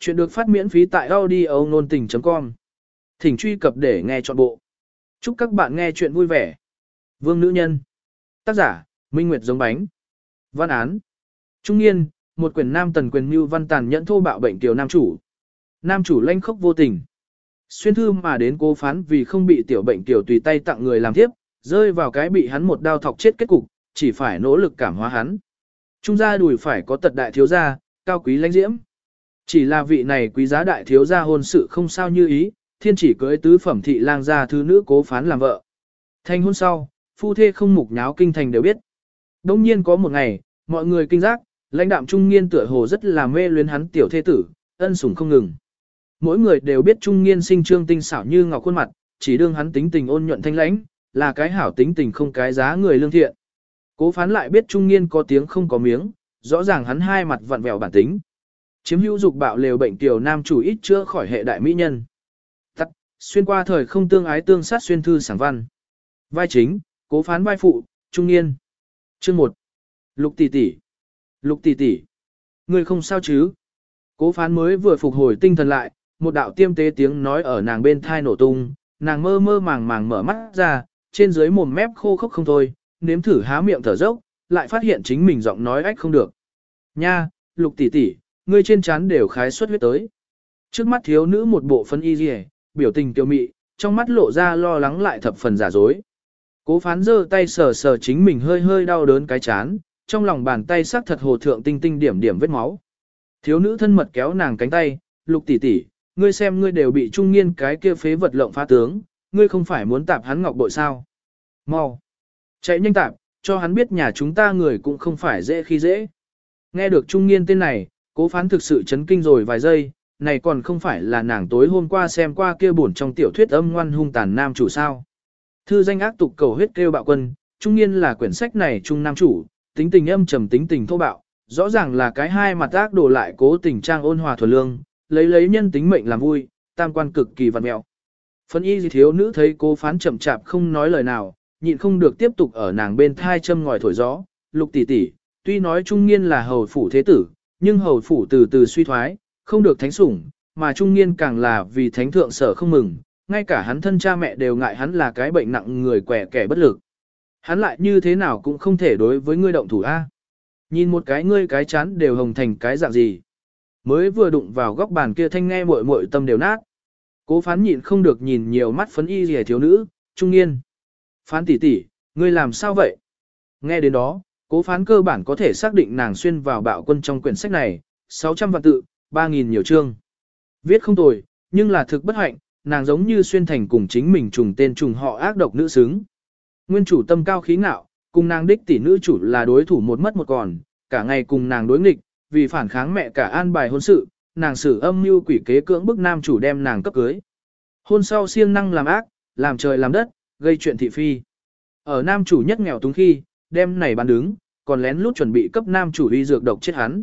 Chuyện được phát miễn phí tại audio nôn tình.com. Thỉnh truy cập để nghe trọn bộ. Chúc các bạn nghe chuyện vui vẻ. Vương Nữ Nhân. Tác giả, Minh Nguyệt Giống Bánh. Văn án. Trung niên, một quyền nam tần quyền mưu văn tàn nhẫn thô bạo bệnh tiểu nam chủ. Nam chủ lanh khốc vô tình. Xuyên thư mà đến cố phán vì không bị tiểu bệnh tiểu tùy tay tặng người làm tiếp, rơi vào cái bị hắn một đao thọc chết kết cục, chỉ phải nỗ lực cảm hóa hắn. Trung gia đùi phải có tật đại thiếu gia, cao quý lãnh diễm. Chỉ là vị này quý giá đại thiếu gia hôn sự không sao như ý, thiên chỉ cưới tứ phẩm thị lang gia thứ nữ cố phán làm vợ. Thành hôn sau, phu thê không mục nháo kinh thành đều biết. Đông nhiên có một ngày, mọi người kinh giác, lãnh đạm trung nghiên tựa hồ rất là mê luyến hắn tiểu thê tử, ân sủng không ngừng. Mỗi người đều biết trung nghiên sinh trương tinh xảo như ngọc khuôn mặt, chỉ đương hắn tính tình ôn nhuận thanh lãnh, là cái hảo tính tình không cái giá người lương thiện. Cố phán lại biết trung nghiên có tiếng không có miếng, rõ ràng hắn hai mặt vặn vẹo bản tính. Chiếm hữu dục bạo lều bệnh tiểu nam chủ ít chữa khỏi hệ đại mỹ nhân. Tắt, xuyên qua thời không tương ái tương sát xuyên thư sảng văn. Vai chính, cố phán vai phụ, trung niên. Chương 1. Lục tỷ tỷ. Lục tỷ tỷ. Người không sao chứ? Cố phán mới vừa phục hồi tinh thần lại, một đạo tiêm tế tiếng nói ở nàng bên thai nổ tung, nàng mơ mơ màng màng mở mắt ra, trên dưới mồm mép khô khốc không thôi, nếm thử há miệng thở dốc, lại phát hiện chính mình giọng nói ách không được. Nha, lục tỷ tỷ, ngươi trên trán đều khái xuất huyết tới. Trước mắt thiếu nữ một bộ phân y rìa, biểu tình tiêu mị, trong mắt lộ ra lo lắng lại thập phần giả dối. Cố phán giơ tay sờ sờ chính mình hơi hơi đau đớn cái chán, trong lòng bàn tay sắc thật hồ thượng tinh tinh điểm điểm vết máu. Thiếu nữ thân mật kéo nàng cánh tay, lục tỷ tỷ, ngươi xem ngươi đều bị trung niên cái kia phế vật lộng phá tướng, ngươi không phải muốn tạp hắn ngọc bội sao. Mau, chạy nhanh tạp, cho hắn biết nhà chúng ta người cũng không phải dễ khi dễ. Nghe được trung niên tên này, cố phán thực sự chấn kinh rồi vài giây, này còn không phải là nàng tối hôm qua xem qua kia buồn trong tiểu thuyết âm ngoan hung tàn nam chủ sao. Thư danh ác tục cầu huyết kêu bạo quân, trung nhiên là quyển sách này trung nam chủ, tính tình âm trầm tính tình thô bạo, rõ ràng là cái hai mặt ác đổ lại cố tình trang ôn hòa thuần lương, lấy lấy nhân tính mệnh làm vui, tam quan cực kỳ vật mẹo. Phân y gì thiếu nữ thấy cố phán chậm chạp không nói lời nào, nhịn không được tiếp tục ở nàng bên thai châm ngòi thổi gió, lục tỷ tỷ, tuy nói trung nghiên là hầu phủ thế tử, nhưng hầu phủ từ từ suy thoái, không được thánh sủng, mà trung niên càng là vì thánh thượng sở không mừng, ngay cả hắn thân cha mẹ đều ngại hắn là cái bệnh nặng người quẻ kẻ bất lực. Hắn lại như thế nào cũng không thể đối với ngươi động thủ A. Nhìn một cái ngươi cái chán đều hồng thành cái dạng gì. Mới vừa đụng vào góc bàn kia thanh nghe muội muội tâm đều nát. Cố phán nhịn không được nhìn nhiều mắt phấn y rẻ thiếu nữ, trung niên. Phán tỷ tỷ, ngươi làm sao vậy? Nghe đến đó, cố phán cơ bản có thể xác định nàng xuyên vào bạo quân trong quyển sách này, 600 vạn tự, 3.000 nhiều chương. Viết không tồi, nhưng là thực bất hạnh, nàng giống như xuyên thành cùng chính mình trùng tên trùng họ ác độc nữ xứng. Nguyên chủ tâm cao khí ngạo, cùng nàng đích tỷ nữ chủ là đối thủ một mất một còn, cả ngày cùng nàng đối nghịch, vì phản kháng mẹ cả an bài hôn sự, nàng xử âm mưu quỷ kế cưỡng bức nam chủ đem nàng cấp cưới. Hôn sau siêng năng làm ác, làm trời làm đất, gây chuyện thị phi. Ở nam chủ nhất nghèo túng khi, đem này bán đứng, còn lén lút chuẩn bị cấp nam chủ y dược độc chết hắn.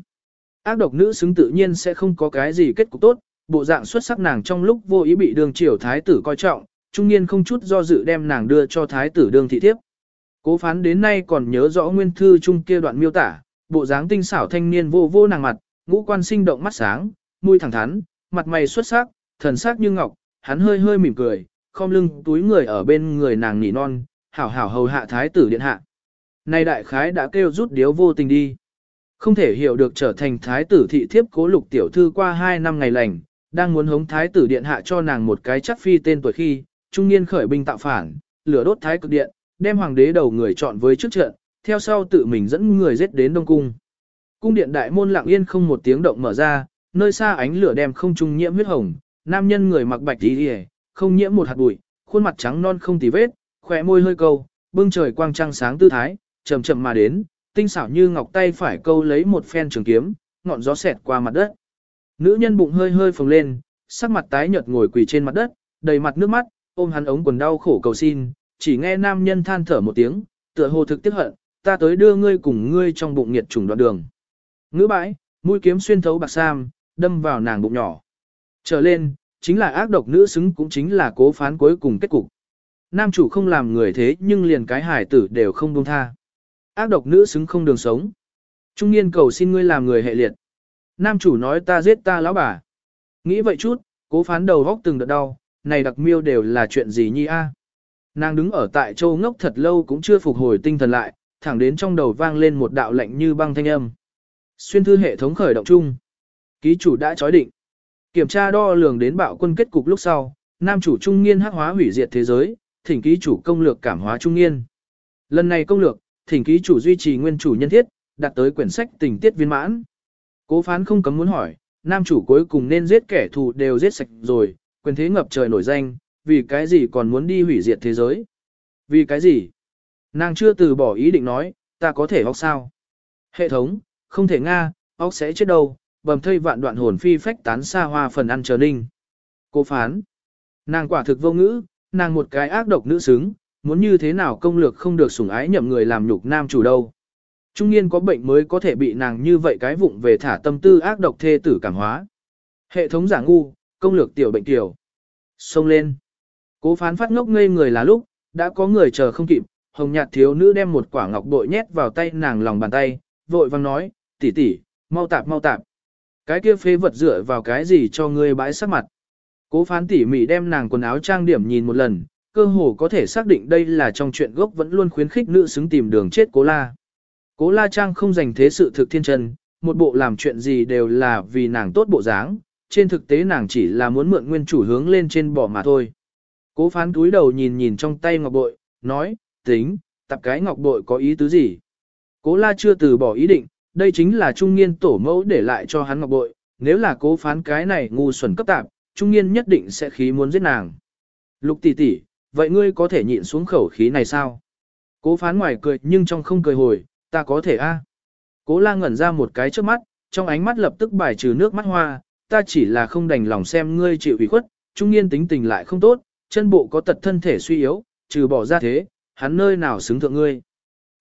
Ác độc nữ xứng tự nhiên sẽ không có cái gì kết cục tốt, bộ dạng xuất sắc nàng trong lúc vô ý bị đường triều thái tử coi trọng, trung niên không chút do dự đem nàng đưa cho thái tử đương thị thiếp. Cố phán đến nay còn nhớ rõ nguyên thư trung kia đoạn miêu tả, bộ dáng tinh xảo thanh niên vô vô nàng mặt, ngũ quan sinh động mắt sáng, mũi thẳng thắn, mặt mày xuất sắc, thần sắc như ngọc, hắn hơi hơi mỉm cười, khom lưng túi người ở bên người nàng nỉ non, hảo hảo hầu hạ thái tử điện hạ. Này đại khái đã kêu rút điếu vô tình đi. Không thể hiểu được trở thành thái tử thị thiếp cố lục tiểu thư qua 2 năm ngày lành, đang muốn hống thái tử điện hạ cho nàng một cái chắc phi tên tuổi khi, trung niên khởi binh tạo phản, lửa đốt thái cực điện, đem hoàng đế đầu người chọn với trước trận, theo sau tự mình dẫn người giết đến Đông Cung. Cung điện đại môn lặng yên không một tiếng động mở ra, nơi xa ánh lửa đem không trung nhiễm huyết hồng, nam nhân người mặc bạch y hề, không nhiễm một hạt bụi, khuôn mặt trắng non không tì vết, khỏe môi hơi câu, bưng trời quang trăng sáng tư thái, chậm chậm mà đến, tinh xảo như ngọc tay phải câu lấy một phen trường kiếm, ngọn gió xẹt qua mặt đất. Nữ nhân bụng hơi hơi phồng lên, sắc mặt tái nhợt ngồi quỳ trên mặt đất, đầy mặt nước mắt, ôm hắn ống quần đau khổ cầu xin, chỉ nghe nam nhân than thở một tiếng, tựa hồ thực tiếc hận, ta tới đưa ngươi cùng ngươi trong bụng nghiệt trùng đoạn đường. Ngữ bãi, mũi kiếm xuyên thấu bạc sam, đâm vào nàng bụng nhỏ. Trở lên, chính là ác độc nữ xứng cũng chính là cố phán cuối cùng kết cục. Nam chủ không làm người thế nhưng liền cái hải tử đều không buông tha. Ác độc nữ xứng không đường sống. Trung niên cầu xin ngươi làm người hệ liệt. Nam chủ nói ta giết ta lão bà. Nghĩ vậy chút, cố phán đầu góc từng đợt đau, này đặc miêu đều là chuyện gì nhi a? Nàng đứng ở tại châu ngốc thật lâu cũng chưa phục hồi tinh thần lại, thẳng đến trong đầu vang lên một đạo lệnh như băng thanh âm. Xuyên thư hệ thống khởi động chung. Ký chủ đã chói định. Kiểm tra đo lường đến bạo quân kết cục lúc sau, nam chủ trung niên hắc hóa hủy diệt thế giới, thỉnh ký chủ công lược cảm hóa trung niên. Lần này công lược, thỉnh ký chủ duy trì nguyên chủ nhân thiết, đạt tới quyển sách tình tiết viên mãn. Cố phán không cấm muốn hỏi, nam chủ cuối cùng nên giết kẻ thù đều giết sạch rồi, quyền thế ngập trời nổi danh, vì cái gì còn muốn đi hủy diệt thế giới? Vì cái gì? Nàng chưa từ bỏ ý định nói, ta có thể học sao? Hệ thống, không thể Nga, óc sẽ chết đâu, bầm thây vạn đoạn hồn phi phách tán xa hoa phần ăn chờ ninh. Cô phán. Nàng quả thực vô ngữ, nàng một cái ác độc nữ xứng, muốn như thế nào công lược không được sủng ái nhậm người làm nhục nam chủ đâu. Trung niên có bệnh mới có thể bị nàng như vậy cái vụng về thả tâm tư ác độc thê tử cảm hóa. Hệ thống giả ngu, công lược tiểu bệnh tiểu. Xông lên. Cố phán phát ngốc ngây người là lúc, đã có người chờ không kịp, hồng nhạt thiếu nữ đem một quả ngọc bội nhét vào tay nàng lòng bàn tay, vội vang nói, tỷ tỷ, mau tạp mau tạp. Cái kia phê vật dựa vào cái gì cho ngươi bãi sắc mặt. Cố phán tỉ mỉ đem nàng quần áo trang điểm nhìn một lần, cơ hồ có thể xác định đây là trong chuyện gốc vẫn luôn khuyến khích nữ xứng tìm đường chết cố la. Cố la trang không dành thế sự thực thiên chân, một bộ làm chuyện gì đều là vì nàng tốt bộ dáng, trên thực tế nàng chỉ là muốn mượn nguyên chủ hướng lên trên bỏ mà thôi. Cố phán túi đầu nhìn nhìn trong tay ngọc bội, nói, tính, tập cái ngọc bội có ý tứ gì. Cố la chưa từ bỏ ý định, đây chính là trung nghiên tổ mẫu để lại cho hắn ngọc bội, nếu là cố phán cái này ngu xuẩn cấp tạp, trung nghiên nhất định sẽ khí muốn giết nàng. Lục tỷ tỷ, vậy ngươi có thể nhịn xuống khẩu khí này sao? Cố phán ngoài cười nhưng trong không cười hồi, ta có thể a. Cố la ngẩn ra một cái trước mắt, trong ánh mắt lập tức bài trừ nước mắt hoa, ta chỉ là không đành lòng xem ngươi chịu ủy khuất, trung niên tính tình lại không tốt, chân bộ có tật thân thể suy yếu, trừ bỏ ra thế, hắn nơi nào xứng thượng ngươi.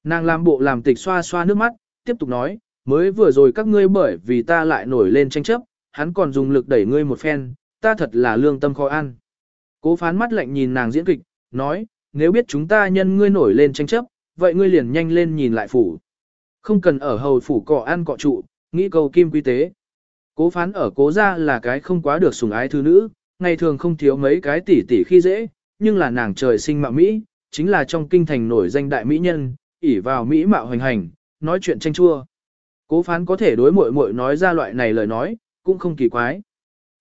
Nàng làm bộ làm tịch xoa xoa nước mắt, tiếp tục nói, mới vừa rồi các ngươi bởi vì ta lại nổi lên tranh chấp, hắn còn dùng lực đẩy ngươi một phen, ta thật là lương tâm khó ăn. Cố phán mắt lạnh nhìn nàng diễn kịch, nói, nếu biết chúng ta nhân ngươi nổi lên tranh chấp, vậy ngươi liền nhanh lên nhìn lại phủ. Không cần ở hầu phủ cọ ăn cọ trụ, nghĩ cầu kim quy tế. Cố phán ở cố ra là cái không quá được sủng ái thư nữ, ngày thường không thiếu mấy cái tỉ tỉ khi dễ, nhưng là nàng trời sinh mạo Mỹ, chính là trong kinh thành nổi danh đại Mỹ nhân, ỉ vào Mỹ mạo hoành hành, nói chuyện tranh chua. Cố phán có thể đối muội muội nói ra loại này lời nói, cũng không kỳ quái.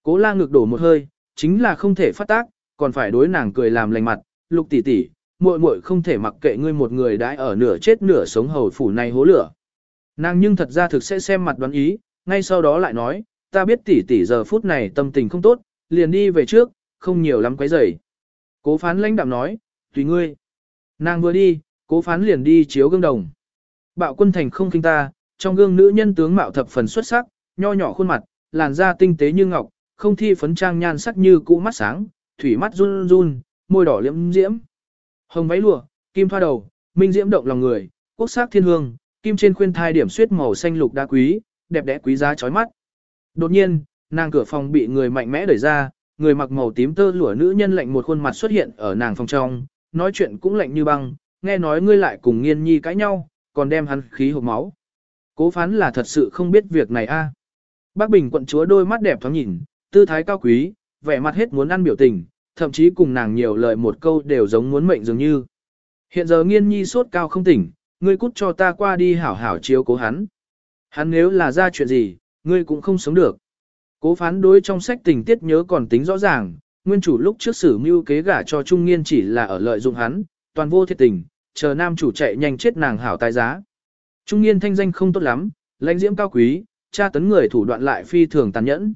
Cố la ngực đổ một hơi, chính là không thể phát tác, còn phải đối nàng cười làm lành mặt, lục tỷ tỷ, muội muội không thể mặc kệ ngươi một người đãi ở nửa chết nửa sống hầu phủ này hố lửa. Nàng nhưng thật ra thực sẽ xem mặt đoán ý, ngay sau đó lại nói, ta biết tỷ tỷ giờ phút này tâm tình không tốt, liền đi về trước, không nhiều lắm quấy rầy. Cố phán lãnh đạm nói, tùy ngươi. Nàng vừa đi, cố phán liền đi chiếu gương đồng. Bạo quân thành không kinh ta, trong gương nữ nhân tướng mạo thập phần xuất sắc, nho nhỏ khuôn mặt, làn da tinh tế như ngọc, không thi phấn trang nhan sắc như cũ mắt sáng, thủy mắt run run, môi đỏ liễm diễm. Hồng váy lụa, kim thoa đầu, minh diễm động lòng người, quốc sắc thiên hương, kim trên khuyên thai điểm xuyết màu xanh lục đá quý, đẹp đẽ quý giá chói mắt. Đột nhiên, nàng cửa phòng bị người mạnh mẽ đẩy ra, người mặc màu tím tơ lụa nữ nhân lạnh một khuôn mặt xuất hiện ở nàng phòng trong, nói chuyện cũng lạnh như băng, nghe nói ngươi lại cùng nghiên nhi cãi nhau, còn đem hắn khí hộp máu. Cố phán là thật sự không biết việc này a. Bác Bình quận chúa đôi mắt đẹp thoáng nhìn, tư thái cao quý, vẻ mặt hết muốn ăn biểu tình, thậm chí cùng nàng nhiều lời một câu đều giống muốn mệnh dường như. Hiện giờ nghiên nhi sốt cao không tỉnh, ngươi cút cho ta qua đi hảo hảo chiếu cố hắn. Hắn nếu là ra chuyện gì, ngươi cũng không sống được. Cố phán đối trong sách tình tiết nhớ còn tính rõ ràng, nguyên chủ lúc trước xử mưu kế gả cho trung nghiên chỉ là ở lợi dụng hắn, toàn vô thiệt tình, chờ nam chủ chạy nhanh chết nàng hảo tài giá. Trung nghiên thanh danh không tốt lắm, lãnh diễm cao quý, tra tấn người thủ đoạn lại phi thường tàn nhẫn.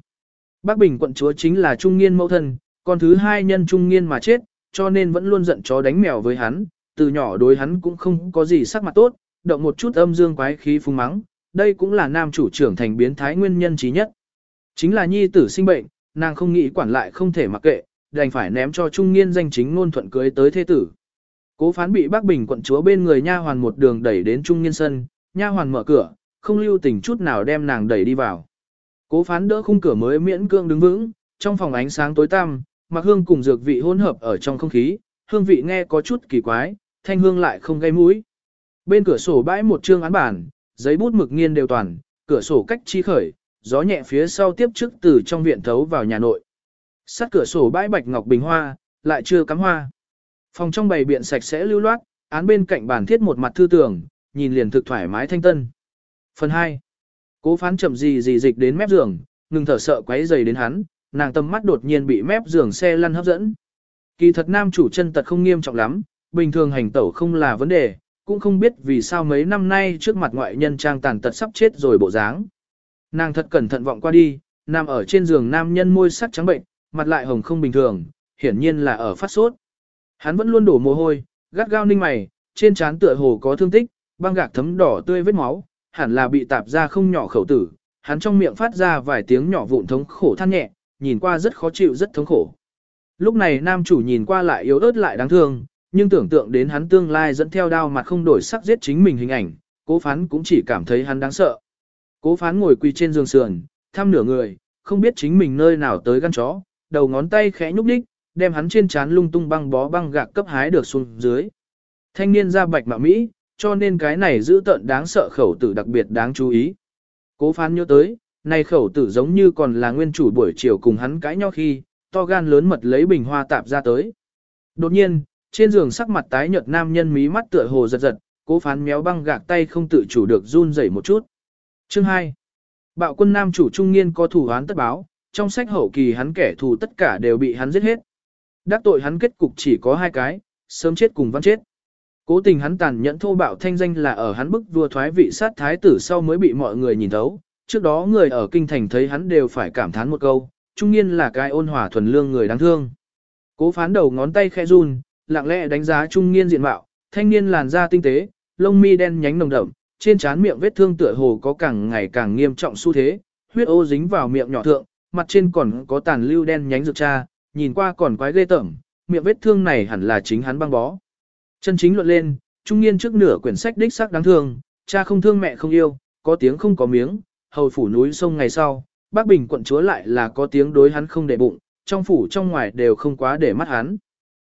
Bác Bình quận chúa chính là trung Niên mẫu thân, con thứ hai nhân trung Niên mà chết, cho nên vẫn luôn giận chó đánh mèo với hắn, từ nhỏ đối hắn cũng không có gì sắc mặt tốt, động một chút âm dương quái khí phung mắng, đây cũng là nam chủ trưởng thành biến thái nguyên nhân trí nhất. Chính là nhi tử sinh bệnh, nàng không nghĩ quản lại không thể mặc kệ, đành phải ném cho trung Niên danh chính ngôn thuận cưới tới thế tử. Cố phán bị bác bình quận chúa bên người nha hoàn một đường đẩy đến trung Niên sân, nha hoàn mở cửa, không lưu tình chút nào đem nàng đẩy đi vào. Cố phán đỡ khung cửa mới miễn cương đứng vững, trong phòng ánh sáng tối tăm, mặc hương cùng dược vị hỗn hợp ở trong không khí, hương vị nghe có chút kỳ quái, thanh hương lại không gây mũi. Bên cửa sổ bãi một trương án bản, giấy bút mực nghiên đều toàn, cửa sổ cách chi khởi, gió nhẹ phía sau tiếp trước từ trong viện thấu vào nhà nội. Sát cửa sổ bãi bạch ngọc bình hoa, lại chưa cắm hoa. Phòng trong bày biện sạch sẽ lưu loát, án bên cạnh bàn thiết một mặt thư tưởng, nhìn liền thực thoải mái thanh tân. Phần 2. Cố phán chậm gì gì dịch đến mép giường, ngừng thở sợ quấy dày đến hắn, nàng tâm mắt đột nhiên bị mép giường xe lăn hấp dẫn. Kỳ thật nam chủ chân tật không nghiêm trọng lắm, bình thường hành tẩu không là vấn đề, cũng không biết vì sao mấy năm nay trước mặt ngoại nhân trang tàn tật sắp chết rồi bộ dáng. Nàng thật cẩn thận vọng qua đi, nằm ở trên giường nam nhân môi sắc trắng bệnh, mặt lại hồng không bình thường, hiển nhiên là ở phát sốt. Hắn vẫn luôn đổ mồ hôi, gắt gao ninh mày, trên trán tựa hồ có thương tích, băng gạc thấm đỏ tươi vết máu, hẳn là bị tạp ra không nhỏ khẩu tử. Hắn trong miệng phát ra vài tiếng nhỏ vụn thống khổ than nhẹ, nhìn qua rất khó chịu rất thống khổ. Lúc này nam chủ nhìn qua lại yếu ớt lại đáng thương, nhưng tưởng tượng đến hắn tương lai dẫn theo đao mặt không đổi sắc giết chính mình hình ảnh, cố phán cũng chỉ cảm thấy hắn đáng sợ. Cố phán ngồi quỳ trên giường sườn, thăm nửa người, không biết chính mình nơi nào tới gan chó, đầu ngón tay khẽ nhúc đích, đem hắn trên trán lung tung băng bó băng gạc cấp hái được xuống dưới. Thanh niên ra bạch mạ Mỹ, cho nên cái này giữ tận đáng sợ khẩu tử đặc biệt đáng chú ý. Cố phán nhớ tới, này khẩu tử giống như còn là nguyên chủ buổi chiều cùng hắn cãi nhau khi, to gan lớn mật lấy bình hoa tạp ra tới. Đột nhiên, trên giường sắc mặt tái nhợt nam nhân mí mắt tựa hồ giật giật, cố phán méo băng gạc tay không tự chủ được run rẩy một chút. Chương 2. Bạo quân nam chủ trung niên có thủ án tất báo, trong sách hậu kỳ hắn kẻ thù tất cả đều bị hắn giết hết. Đắc tội hắn kết cục chỉ có hai cái, sớm chết cùng văn chết. Cố tình hắn tàn nhẫn thô bạo thanh danh là ở hắn bức vua thoái vị sát thái tử sau mới bị mọi người nhìn thấu. Trước đó người ở kinh thành thấy hắn đều phải cảm thán một câu, trung niên là cái ôn hòa thuần lương người đáng thương. Cố phán đầu ngón tay khẽ run, lặng lẽ đánh giá trung niên diện mạo, thanh niên làn da tinh tế, lông mi đen nhánh nồng đậm, trên trán miệng vết thương tựa hồ có càng ngày càng nghiêm trọng xu thế, huyết ô dính vào miệng nhỏ thượng, mặt trên còn có tàn lưu đen nhánh rực cha, nhìn qua còn quái ghê tởm, miệng vết thương này hẳn là chính hắn băng bó. Chân chính luận lên, trung niên trước nửa quyển sách đích xác đáng thương, cha không thương mẹ không yêu, có tiếng không có miếng, hầu phủ núi sông ngày sau, bác bình quận chúa lại là có tiếng đối hắn không để bụng, trong phủ trong ngoài đều không quá để mắt hắn.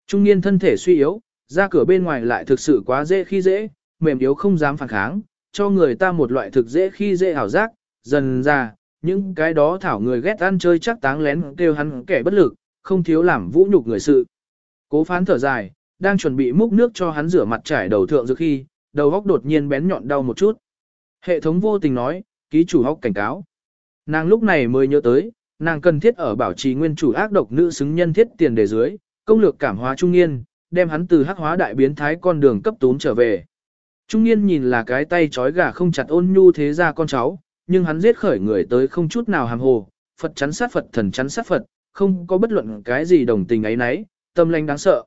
Trung niên thân thể suy yếu, ra cửa bên ngoài lại thực sự quá dễ khi dễ, mềm yếu không dám phản kháng, cho người ta một loại thực dễ khi dễ hảo giác, dần ra, những cái đó thảo người ghét ăn chơi chắc táng lén kêu hắn kẻ bất lực, không thiếu làm vũ nhục người sự. Cố phán thở dài, đang chuẩn bị múc nước cho hắn rửa mặt trải đầu thượng dược khi, đầu góc đột nhiên bén nhọn đau một chút. Hệ thống vô tình nói, ký chủ hóc cảnh cáo. Nàng lúc này mới nhớ tới, nàng cần thiết ở bảo trì nguyên chủ ác độc nữ xứng nhân thiết tiền đề dưới, công lược cảm hóa trung niên, đem hắn từ hắc hóa đại biến thái con đường cấp tốn trở về. Trung niên nhìn là cái tay trói gà không chặt ôn nhu thế ra con cháu, nhưng hắn giết khởi người tới không chút nào hàm hồ, Phật chắn sát Phật thần chắn sát Phật, không có bất luận cái gì đồng tình ấy nấy, tâm lanh đáng sợ.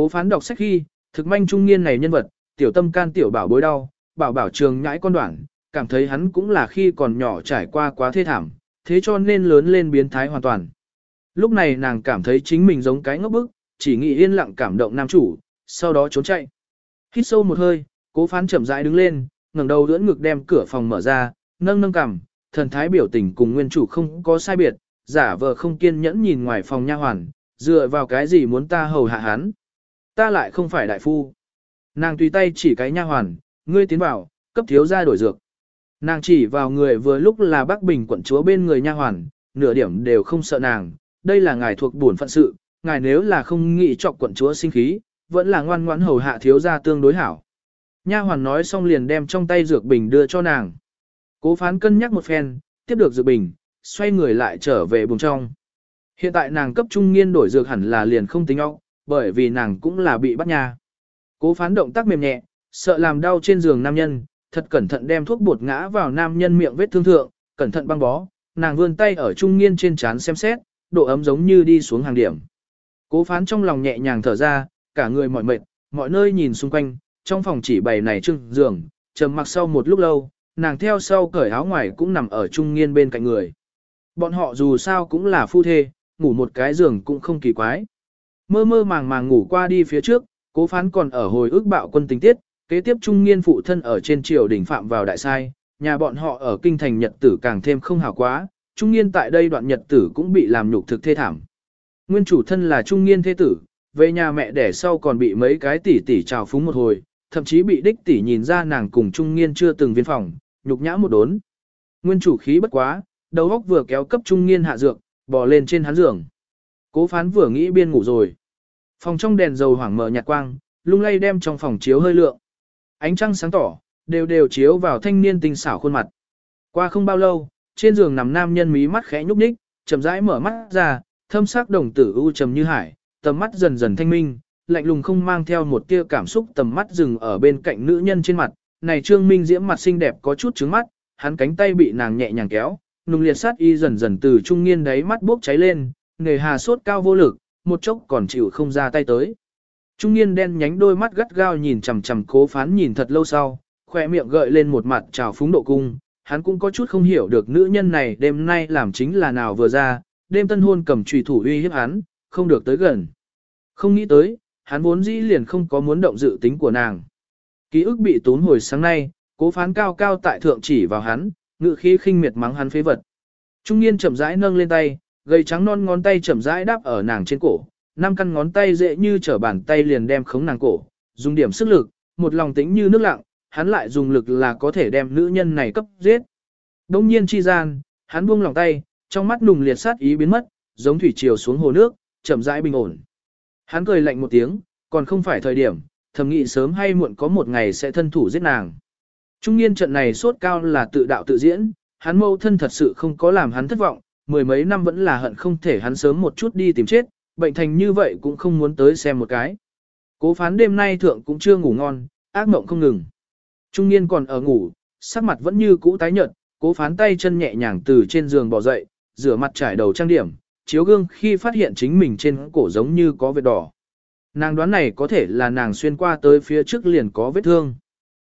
Cố phán đọc sách khi, thực manh trung niên này nhân vật, tiểu tâm can tiểu bảo bối đau, bảo bảo trường nhãi con đoạn, cảm thấy hắn cũng là khi còn nhỏ trải qua quá thê thảm, thế cho nên lớn lên biến thái hoàn toàn. Lúc này nàng cảm thấy chính mình giống cái ngốc bức, chỉ nghĩ yên lặng cảm động nam chủ, sau đó trốn chạy. Hít sâu một hơi, cố phán chậm rãi đứng lên, ngẩng đầu đỡ ngực đem cửa phòng mở ra, nâng nâng cằm, thần thái biểu tình cùng nguyên chủ không có sai biệt, giả vờ không kiên nhẫn nhìn ngoài phòng nha hoàn, dựa vào cái gì muốn ta hầu hạ hắn. Ta lại không phải đại phu. Nàng tùy tay chỉ cái nha hoàn, ngươi tiến vào, cấp thiếu gia đổi dược. Nàng chỉ vào người vừa lúc là Bắc Bình quận chúa bên người nha hoàn, nửa điểm đều không sợ nàng, đây là ngài thuộc bổn phận sự, ngài nếu là không nghĩ chọc quận chúa sinh khí, vẫn là ngoan ngoãn hầu hạ thiếu gia tương đối hảo. Nha hoàn nói xong liền đem trong tay dược bình đưa cho nàng. Cố phán cân nhắc một phen, tiếp được dược bình, xoay người lại trở về bùng trong. Hiện tại nàng cấp trung nghiên đổi dược hẳn là liền không tính óc, bởi vì nàng cũng là bị bắt nha. Cố phán động tác mềm nhẹ, sợ làm đau trên giường nam nhân, thật cẩn thận đem thuốc bột ngã vào nam nhân miệng vết thương thượng, cẩn thận băng bó, nàng vươn tay ở trung nghiên trên trán xem xét, độ ấm giống như đi xuống hàng điểm. Cố phán trong lòng nhẹ nhàng thở ra, cả người mỏi mệt, mọi nơi nhìn xung quanh, trong phòng chỉ bày này trưng giường, trầm mặc sau một lúc lâu, nàng theo sau cởi áo ngoài cũng nằm ở trung nghiên bên cạnh người. Bọn họ dù sao cũng là phu thê, ngủ một cái giường cũng không kỳ quái. Mơ mơ màng màng ngủ qua đi phía trước, cố phán còn ở hồi ước bạo quân tình tiết, kế tiếp trung niên phụ thân ở trên triều đỉnh phạm vào đại sai, nhà bọn họ ở kinh thành nhật tử càng thêm không hảo quá, trung niên tại đây đoạn nhật tử cũng bị làm nhục thực thê thảm. Nguyên chủ thân là trung niên thế tử, về nhà mẹ đẻ sau còn bị mấy cái tỷ tỷ trào phúng một hồi, thậm chí bị đích tỷ nhìn ra nàng cùng trung niên chưa từng viên phòng, nhục nhã một đốn. Nguyên chủ khí bất quá, đầu óc vừa kéo cấp trung niên hạ dược, bò lên trên hắn giường. Cố phán vừa nghĩ biên ngủ rồi. Phòng trong đèn dầu hoảng mở nhạt quang, lung lay đem trong phòng chiếu hơi lượng. Ánh trăng sáng tỏ, đều đều chiếu vào thanh niên tinh xảo khuôn mặt. Qua không bao lâu, trên giường nằm nam nhân mí mắt khẽ nhúc nhích, chậm rãi mở mắt ra, thâm sắc đồng tử u trầm như hải, tầm mắt dần dần thanh minh, lạnh lùng không mang theo một tia cảm xúc tầm mắt dừng ở bên cạnh nữ nhân trên mặt. Này Trương Minh diễm mặt xinh đẹp có chút trướng mắt, hắn cánh tay bị nàng nhẹ nhàng kéo, nung liệt sát y dần dần từ trung niên đáy mắt bốc cháy lên, nghề hà sốt cao vô lực, một chốc còn chịu không ra tay tới. Trung niên đen nhánh đôi mắt gắt gao nhìn chằm chằm cố phán nhìn thật lâu sau, khỏe miệng gợi lên một mặt trào phúng độ cung, hắn cũng có chút không hiểu được nữ nhân này đêm nay làm chính là nào vừa ra, đêm tân hôn cầm trùy thủ uy hiếp hắn, không được tới gần. Không nghĩ tới, hắn vốn dĩ liền không có muốn động dự tính của nàng. Ký ức bị tốn hồi sáng nay, cố phán cao cao tại thượng chỉ vào hắn, ngự khí khinh miệt mắng hắn phế vật. Trung niên chậm rãi nâng lên tay, gầy trắng non ngón tay chậm rãi đáp ở nàng trên cổ, năm căn ngón tay dễ như trở bàn tay liền đem khống nàng cổ, dùng điểm sức lực, một lòng tĩnh như nước lặng, hắn lại dùng lực là có thể đem nữ nhân này cấp giết. Đông nhiên chi gian, hắn buông lòng tay, trong mắt nùng liệt sát ý biến mất, giống thủy triều xuống hồ nước, chậm rãi bình ổn. Hắn cười lạnh một tiếng, còn không phải thời điểm, thầm nghĩ sớm hay muộn có một ngày sẽ thân thủ giết nàng. Trung niên trận này sốt cao là tự đạo tự diễn, hắn mâu thân thật sự không có làm hắn thất vọng, mười mấy năm vẫn là hận không thể hắn sớm một chút đi tìm chết, bệnh thành như vậy cũng không muốn tới xem một cái. Cố phán đêm nay thượng cũng chưa ngủ ngon, ác mộng không ngừng. Trung niên còn ở ngủ, sắc mặt vẫn như cũ tái nhợt, cố phán tay chân nhẹ nhàng từ trên giường bò dậy, rửa mặt trải đầu trang điểm, chiếu gương khi phát hiện chính mình trên cổ giống như có vết đỏ. Nàng đoán này có thể là nàng xuyên qua tới phía trước liền có vết thương.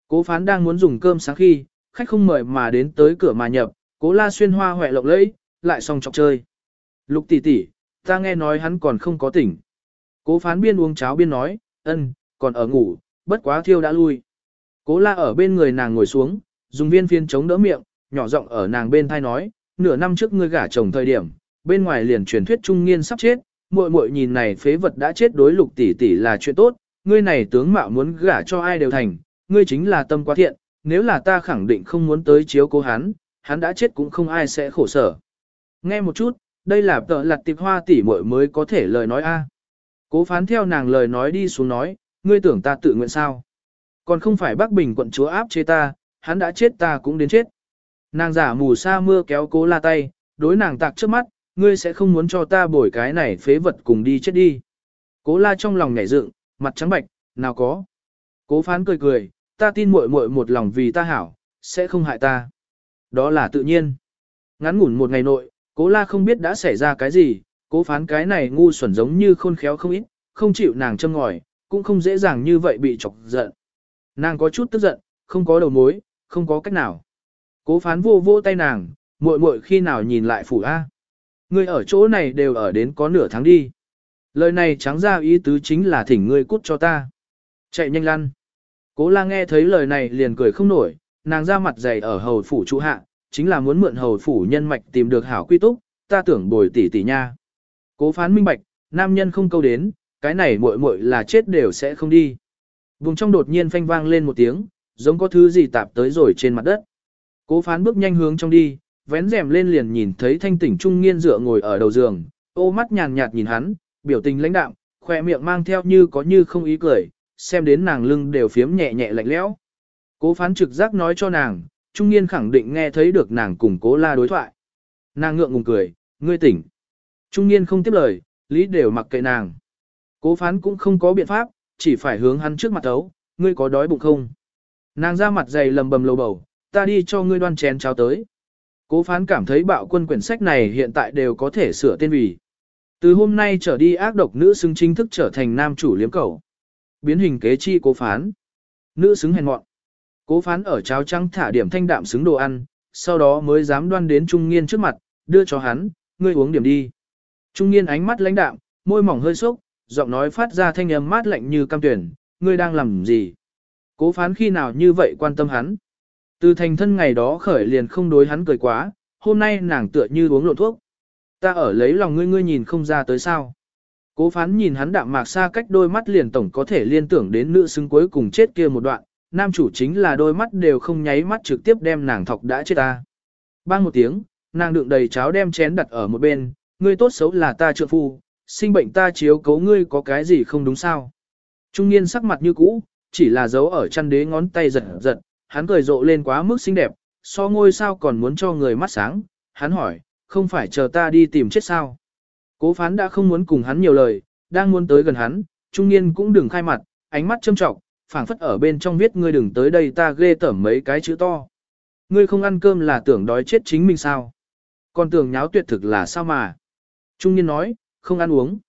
Cố phán đang muốn dùng cơm sáng khi, khách không mời mà đến tới cửa mà nhập, cố la xuyên hoa hoẹ lộng lẫy, lại xong chọc chơi. Lục tỷ tỷ, ta nghe nói hắn còn không có tỉnh. Cố phán biên uống cháo biên nói, ân, còn ở ngủ, bất quá thiêu đã lui. Cố la ở bên người nàng ngồi xuống, dùng viên phiên chống đỡ miệng, nhỏ giọng ở nàng bên thai nói, nửa năm trước ngươi gả chồng thời điểm, bên ngoài liền truyền thuyết trung nghiên sắp chết, muội muội nhìn này phế vật đã chết đối lục tỷ tỷ là chuyện tốt, ngươi này tướng mạo muốn gả cho ai đều thành, ngươi chính là tâm quá thiện, nếu là ta khẳng định không muốn tới chiếu cố hắn, hắn đã chết cũng không ai sẽ khổ sở. Nghe một chút, đây là tợ lặt tiệp hoa tỷ muội mới có thể lời nói a. Cố phán theo nàng lời nói đi xuống nói, ngươi tưởng ta tự nguyện sao? Còn không phải Bắc Bình quận chúa áp chế ta, hắn đã chết ta cũng đến chết. Nàng giả mù sa mưa kéo cố la tay, đối nàng tạc trước mắt, ngươi sẽ không muốn cho ta bồi cái này phế vật cùng đi chết đi. Cố la trong lòng nhảy dựng, mặt trắng bạch, nào có. Cố phán cười cười, ta tin muội muội một lòng vì ta hảo, sẽ không hại ta. Đó là tự nhiên. Ngắn ngủn một ngày nội, cố la không biết đã xảy ra cái gì, cố phán cái này ngu xuẩn giống như khôn khéo không ít, không chịu nàng châm ngòi, cũng không dễ dàng như vậy bị chọc giận. Nàng có chút tức giận, không có đầu mối, không có cách nào. Cố phán vô vô tay nàng, muội muội khi nào nhìn lại phủ A. Ngươi ở chỗ này đều ở đến có nửa tháng đi. Lời này trắng ra ý tứ chính là thỉnh ngươi cút cho ta. Chạy nhanh lăn. Cố la nghe thấy lời này liền cười không nổi, nàng ra mặt dày ở hầu phủ trụ hạ, chính là muốn mượn hầu phủ nhân mạch tìm được hảo quy túc, ta tưởng bồi tỷ tỷ nha. Cố phán minh bạch, nam nhân không câu đến, cái này muội muội là chết đều sẽ không đi. Vùng trong đột nhiên phanh vang lên một tiếng, giống có thứ gì tạp tới rồi trên mặt đất. Cố phán bước nhanh hướng trong đi, vén rèm lên liền nhìn thấy thanh tỉnh trung nghiên dựa ngồi ở đầu giường, ô mắt nhàn nhạt nhìn hắn, biểu tình lãnh đạm, khỏe miệng mang theo như có như không ý cười, xem đến nàng lưng đều phiếm nhẹ nhẹ lạnh lẽo. Cố phán trực giác nói cho nàng, trung niên khẳng định nghe thấy được nàng cùng cố la đối thoại. Nàng ngượng ngùng cười, ngươi tỉnh. Trung niên không tiếp lời, lý đều mặc kệ nàng. Cố phán cũng không có biện pháp, chỉ phải hướng hắn trước mặt thấu, ngươi có đói bụng không? Nàng ra mặt dày lầm bầm lầu bầu, ta đi cho ngươi đoan chén cháo tới. Cố phán cảm thấy bạo quân quyển sách này hiện tại đều có thể sửa tên vì. Từ hôm nay trở đi ác độc nữ xứng chính thức trở thành nam chủ liếm cầu. Biến hình kế chi cố phán. Nữ xứng hèn mọn. Cố phán ở cháo trắng thả điểm thanh đạm xứng đồ ăn, sau đó mới dám đoan đến Trung Nghiên trước mặt, đưa cho hắn, ngươi uống điểm đi. Trung Nghiên ánh mắt lãnh đạm, môi mỏng hơi sốc, giọng nói phát ra thanh âm mát lạnh như cam tuyển, ngươi đang làm gì? Cố phán khi nào như vậy quan tâm hắn? Từ thành thân ngày đó khởi liền không đối hắn cười quá, hôm nay nàng tựa như uống lộn thuốc. Ta ở lấy lòng ngươi ngươi nhìn không ra tới sao. Cố phán nhìn hắn đạm mạc xa cách đôi mắt liền tổng có thể liên tưởng đến nữ xứng cuối cùng chết kia một đoạn, nam chủ chính là đôi mắt đều không nháy mắt trực tiếp đem nàng thọc đã chết ta. Bang một tiếng, nàng đựng đầy cháo đem chén đặt ở một bên, ngươi tốt xấu là ta trượng phu, sinh bệnh ta chiếu cấu ngươi có cái gì không đúng sao. Trung niên sắc mặt như cũ, chỉ là dấu ở chăn đế ngón tay giật giật, hắn cười rộ lên quá mức xinh đẹp, so ngôi sao còn muốn cho người mắt sáng, hắn hỏi, không phải chờ ta đi tìm chết sao. Cố phán đã không muốn cùng hắn nhiều lời, đang muốn tới gần hắn, trung niên cũng đừng khai mặt, ánh mắt châm trọng, phảng phất ở bên trong viết ngươi đừng tới đây ta ghê tởm mấy cái chữ to. Ngươi không ăn cơm là tưởng đói chết chính mình sao? Còn tưởng nháo tuyệt thực là sao mà? Trung niên nói, không ăn uống.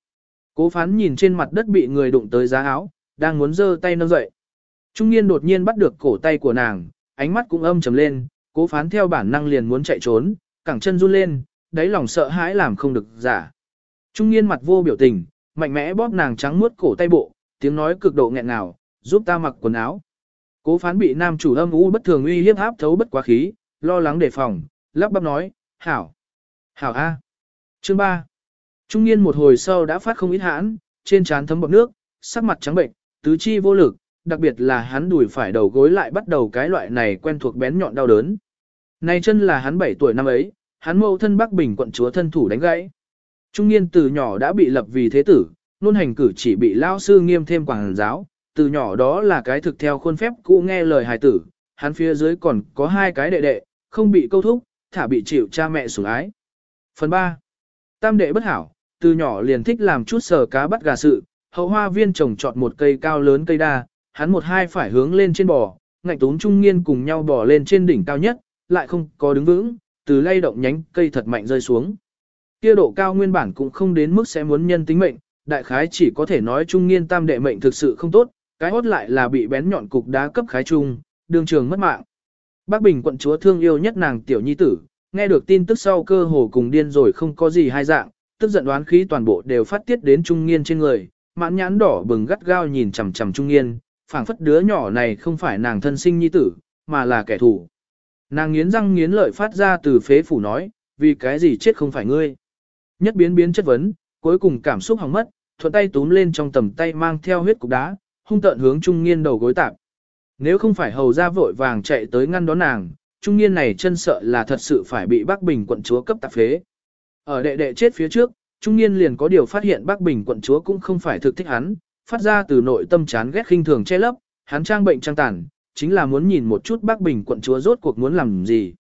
Cố phán nhìn trên mặt đất bị người đụng tới giá áo, đang muốn giơ tay nâng dậy. Trung niên đột nhiên bắt được cổ tay của nàng, ánh mắt cũng âm trầm lên, cố phán theo bản năng liền muốn chạy trốn, cẳng chân run lên, đáy lòng sợ hãi làm không được giả. Trung niên mặt vô biểu tình, mạnh mẽ bóp nàng trắng muốt cổ tay bộ, tiếng nói cực độ nghẹn ngào, giúp ta mặc quần áo. Cố phán bị nam chủ âm u bất thường uy hiếp áp thấu bất quá khí, lo lắng đề phòng, lắp bắp nói, hảo, hảo a. Chương 3. Trung niên một hồi sau đã phát không ít hãn, trên trán thấm bọt nước, sắc mặt trắng bệnh, tứ chi vô lực, đặc biệt là hắn đùi phải đầu gối lại bắt đầu cái loại này quen thuộc bén nhọn đau đớn. Này chân là hắn 7 tuổi năm ấy, hắn mâu thân Bắc Bình quận chúa thân thủ đánh gãy. Trung niên từ nhỏ đã bị lập vì thế tử, luôn hành cử chỉ bị lao sư nghiêm thêm quảng giáo, từ nhỏ đó là cái thực theo khuôn phép cũ nghe lời hài tử, hắn phía dưới còn có hai cái đệ đệ, không bị câu thúc, thả bị chịu cha mẹ sủng ái. Phần 3. Tam đệ bất hảo, từ nhỏ liền thích làm chút sờ cá bắt gà sự, hậu hoa viên trồng trọt một cây cao lớn cây đa, hắn một hai phải hướng lên trên bò, ngạnh tốn trung nghiên cùng nhau bò lên trên đỉnh cao nhất, lại không có đứng vững, từ lay động nhánh cây thật mạnh rơi xuống. Kia độ cao nguyên bản cũng không đến mức sẽ muốn nhân tính mệnh, đại khái chỉ có thể nói trung nghiên tam đệ mệnh thực sự không tốt, cái hốt lại là bị bén nhọn cục đá cấp khái trung, đường trường mất mạng. Bác Bình quận chúa thương yêu nhất nàng tiểu nhi tử, nghe được tin tức sau cơ hồ cùng điên rồi không có gì hai dạng, tức giận đoán khí toàn bộ đều phát tiết đến trung nghiên trên người, mãn nhãn đỏ bừng gắt gao nhìn chằm chằm trung nghiên, phảng phất đứa nhỏ này không phải nàng thân sinh nhi tử, mà là kẻ thù. Nàng nghiến răng nghiến lợi phát ra từ phế phủ nói, vì cái gì chết không phải ngươi. Nhất biến biến chất vấn, cuối cùng cảm xúc hỏng mất, thuận tay túm lên trong tầm tay mang theo huyết cục đá, hung tợn hướng trung niên đầu gối tạp. Nếu không phải hầu ra vội vàng chạy tới ngăn đón nàng, trung niên này chân sợ là thật sự phải bị Bắc Bình quận chúa cấp tạp phế. Ở đệ đệ chết phía trước, trung niên liền có điều phát hiện Bắc Bình quận chúa cũng không phải thực thích hắn, phát ra từ nội tâm chán ghét khinh thường che lấp, hắn trang bệnh trang tàn, chính là muốn nhìn một chút Bắc Bình quận chúa rốt cuộc muốn làm gì.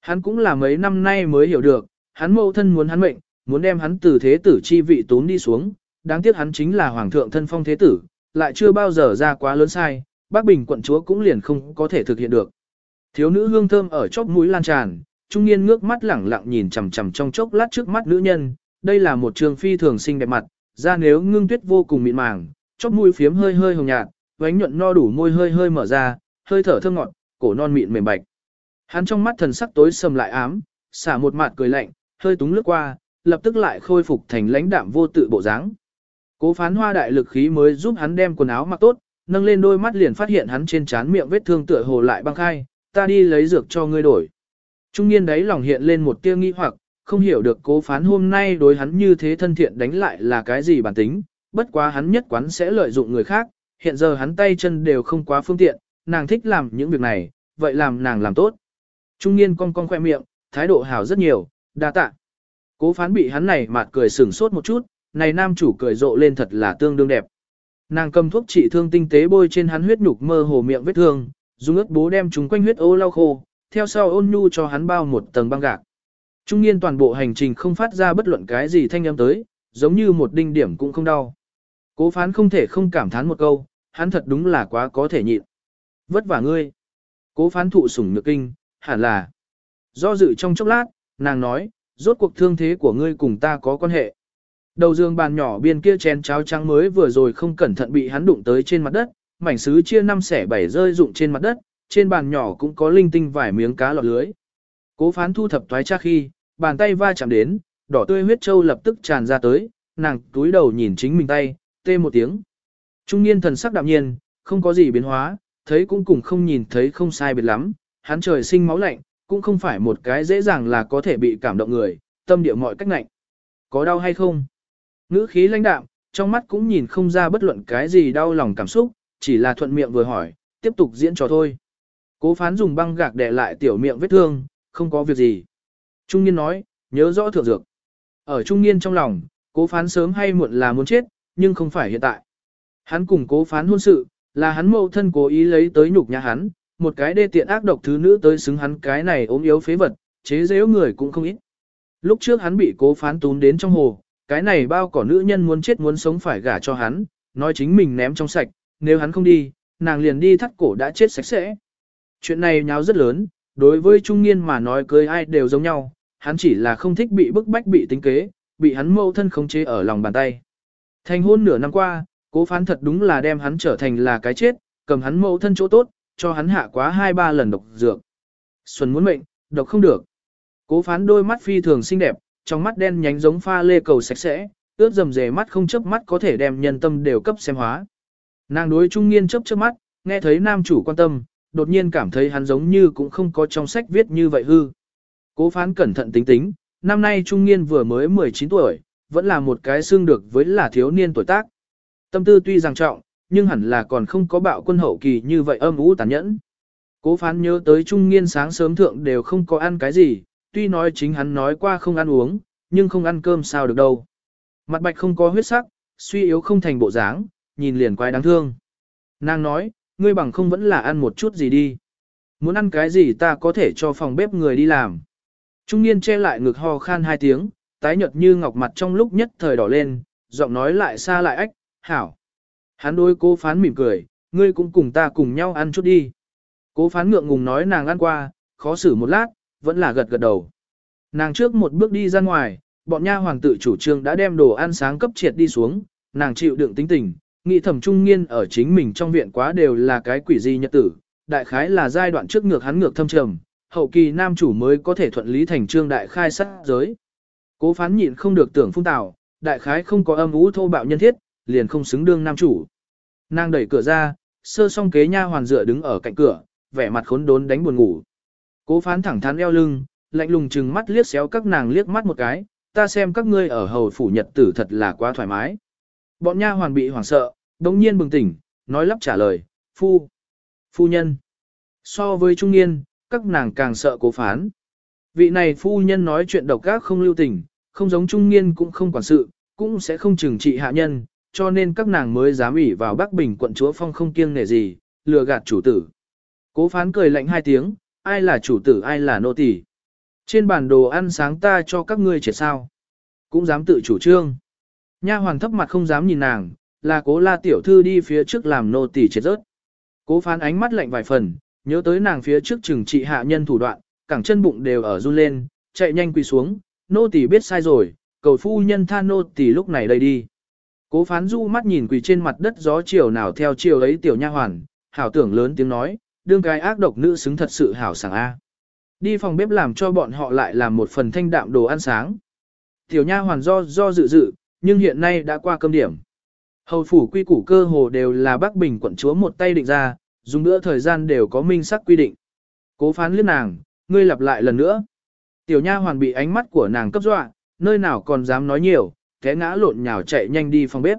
Hắn cũng là mấy năm nay mới hiểu được, hắn mâu thân muốn hắn mệnh, muốn đem hắn từ thế tử chi vị tốn đi xuống, đáng tiếc hắn chính là hoàng thượng thân phong thế tử, lại chưa bao giờ ra quá lớn sai, Bắc Bình quận chúa cũng liền không có thể thực hiện được. Thiếu nữ hương thơm ở chóp mũi lan tràn, trung niên ngước mắt lẳng lặng nhìn chằm chằm trong chốc lát trước mắt nữ nhân, đây là một trường phi thường xinh đẹp mặt, da nếu ngưng tuyết vô cùng mịn màng, chóp mũi phiếm hơi hơi hồng nhạt, vánh nhuận no đủ môi hơi hơi mở ra, hơi thở thơm ngọt, cổ non mịn mềm bạch. Hắn trong mắt thần sắc tối sầm lại ám, xả một mặt cười lạnh, hơi túng lướt qua, lập tức lại khôi phục thành lãnh đạm vô tự bộ dáng. Cố phán hoa đại lực khí mới giúp hắn đem quần áo mặc tốt, nâng lên đôi mắt liền phát hiện hắn trên trán miệng vết thương tựa hồ lại băng khai, ta đi lấy dược cho ngươi đổi. Trung niên đấy lòng hiện lên một tia nghi hoặc, không hiểu được cố phán hôm nay đối hắn như thế thân thiện đánh lại là cái gì bản tính, bất quá hắn nhất quán sẽ lợi dụng người khác, hiện giờ hắn tay chân đều không quá phương tiện, nàng thích làm những việc này, vậy làm nàng làm tốt. Trung niên cong cong khoe miệng, thái độ hào rất nhiều, đa tạ. Cố phán bị hắn này mặt cười sửng sốt một chút, này nam chủ cười rộ lên thật là tương đương đẹp. Nàng cầm thuốc trị thương tinh tế bôi trên hắn huyết nhục mơ hồ miệng vết thương, dùng ướt bố đem chúng quanh huyết ô lau khô, theo sau ôn nhu cho hắn bao một tầng băng gạc. Trung niên toàn bộ hành trình không phát ra bất luận cái gì thanh âm tới, giống như một đinh điểm cũng không đau. Cố phán không thể không cảm thán một câu, hắn thật đúng là quá có thể nhịn. Vất vả ngươi. Cố phán thụ sủng nhược kinh, hẳn là. Do dự trong chốc lát, nàng nói, rốt cuộc thương thế của ngươi cùng ta có quan hệ. Đầu giường bàn nhỏ bên kia chén cháo trắng mới vừa rồi không cẩn thận bị hắn đụng tới trên mặt đất, mảnh sứ chia năm xẻ bảy rơi rụng trên mặt đất, trên bàn nhỏ cũng có linh tinh vài miếng cá lọt lưới. Cố phán thu thập toái cha khi, bàn tay va chạm đến, đỏ tươi huyết châu lập tức tràn ra tới, nàng túi đầu nhìn chính mình tay, tê một tiếng. Trung niên thần sắc đạm nhiên, không có gì biến hóa, thấy cũng cùng không nhìn thấy không sai biệt lắm, hắn trời sinh máu lạnh, cũng không phải một cái dễ dàng là có thể bị cảm động người, tâm địa mọi cách lạnh. Có đau hay không? Ngữ khí lãnh đạm, trong mắt cũng nhìn không ra bất luận cái gì đau lòng cảm xúc, chỉ là thuận miệng vừa hỏi, tiếp tục diễn trò thôi. Cố phán dùng băng gạc để lại tiểu miệng vết thương, không có việc gì. Trung niên nói, nhớ rõ thượng dược. Ở trung niên trong lòng, cố phán sớm hay muộn là muốn chết, nhưng không phải hiện tại. Hắn cùng cố phán hôn sự, là hắn mâu thân cố ý lấy tới nhục nhà hắn, một cái đê tiện ác độc thứ nữ tới xứng hắn cái này ốm yếu phế vật, chế giễu người cũng không ít. Lúc trước hắn bị cố phán tún đến trong hồ, cái này bao cỏ nữ nhân muốn chết muốn sống phải gả cho hắn, nói chính mình ném trong sạch, nếu hắn không đi, nàng liền đi thắt cổ đã chết sạch sẽ. Chuyện này nháo rất lớn, đối với trung niên mà nói cưới ai đều giống nhau, hắn chỉ là không thích bị bức bách bị tính kế, bị hắn mâu thân khống chế ở lòng bàn tay. Thành hôn nửa năm qua, cố phán thật đúng là đem hắn trở thành là cái chết, cầm hắn mâu thân chỗ tốt, cho hắn hạ quá hai ba lần độc dược. Xuân muốn mệnh, độc không được. Cố phán đôi mắt phi thường xinh đẹp, trong mắt đen nhánh giống pha lê cầu sạch sẽ, ướt dầm dề mắt không chớp mắt có thể đem nhân tâm đều cấp xem hóa. Nàng đối trung niên chớp chớp mắt, nghe thấy nam chủ quan tâm, đột nhiên cảm thấy hắn giống như cũng không có trong sách viết như vậy hư. Cố phán cẩn thận tính tính, năm nay trung niên vừa mới 19 tuổi, vẫn là một cái xương được với là thiếu niên tuổi tác. Tâm tư tuy rằng trọng, nhưng hẳn là còn không có bạo quân hậu kỳ như vậy âm ú tàn nhẫn. Cố phán nhớ tới trung niên sáng sớm thượng đều không có ăn cái gì, tuy nói chính hắn nói qua không ăn uống, nhưng không ăn cơm sao được đâu. Mặt bạch không có huyết sắc, suy yếu không thành bộ dáng, nhìn liền quái đáng thương. Nàng nói, ngươi bằng không vẫn là ăn một chút gì đi. Muốn ăn cái gì ta có thể cho phòng bếp người đi làm. Trung niên che lại ngực ho khan hai tiếng, tái nhợt như ngọc mặt trong lúc nhất thời đỏ lên, giọng nói lại xa lại ách, hảo. Hắn đối cố phán mỉm cười, ngươi cũng cùng ta cùng nhau ăn chút đi. Cố phán ngượng ngùng nói nàng ăn qua, khó xử một lát, vẫn là gật gật đầu. Nàng trước một bước đi ra ngoài, bọn nha hoàng tự chủ trương đã đem đồ ăn sáng cấp triệt đi xuống, nàng chịu đựng tính tình, nghĩ thẩm trung nghiên ở chính mình trong viện quá đều là cái quỷ di nhật tử, đại khái là giai đoạn trước ngược hắn ngược thâm trầm, hậu kỳ nam chủ mới có thể thuận lý thành trương đại khai sát giới. Cố phán nhịn không được tưởng phung tạo, đại khái không có âm ú thô bạo nhân thiết, liền không xứng đương nam chủ. Nàng đẩy cửa ra, sơ song kế nha hoàn dựa đứng ở cạnh cửa, vẻ mặt khốn đốn đánh buồn ngủ. Cố phán thẳng thắn eo lưng, lạnh lùng chừng mắt liếc xéo các nàng liếc mắt một cái, ta xem các ngươi ở hầu phủ nhật tử thật là quá thoải mái. Bọn nha hoàn bị hoảng sợ, đồng nhiên bừng tỉnh, nói lắp trả lời, phu, phu nhân. So với trung niên, các nàng càng sợ cố phán. Vị này phu nhân nói chuyện độc ác không lưu tình, không giống trung niên cũng không quản sự, cũng sẽ không trừng trị hạ nhân, cho nên các nàng mới dám ủy vào Bắc Bình quận chúa phong không kiêng nể gì, lừa gạt chủ tử. Cố phán cười lạnh hai tiếng, ai là chủ tử ai là nô tỳ. Trên bản đồ ăn sáng ta cho các ngươi triệt sao. Cũng dám tự chủ trương. Nha hoàng thấp mặt không dám nhìn nàng, là cố la tiểu thư đi phía trước làm nô tỳ triệt rớt. Cố phán ánh mắt lạnh vài phần, nhớ tới nàng phía trước trừng trị hạ nhân thủ đoạn, cẳng chân bụng đều ở run lên, chạy nhanh quỳ xuống, nô tỳ biết sai rồi, cầu phu nhân tha nô tỳ lúc này đây đi. Cố phán du mắt nhìn quỳ trên mặt đất gió chiều nào theo chiều ấy tiểu nha hoàn, hảo tưởng lớn tiếng nói, đương cái ác độc nữ xứng thật sự hảo sảng A. Đi phòng bếp làm cho bọn họ lại làm một phần thanh đạm đồ ăn sáng. Tiểu nha hoàn do do dự dự, nhưng hiện nay đã qua cơm điểm. Hầu phủ quy củ cơ hồ đều là Bắc Bình quận chúa một tay định ra, dùng nữa thời gian đều có minh sắc quy định. Cố phán liếc nàng, ngươi lặp lại lần nữa. Tiểu nha hoàn bị ánh mắt của nàng cấp dọa, nơi nào còn dám nói nhiều, té ngã lộn nhào chạy nhanh đi phòng bếp.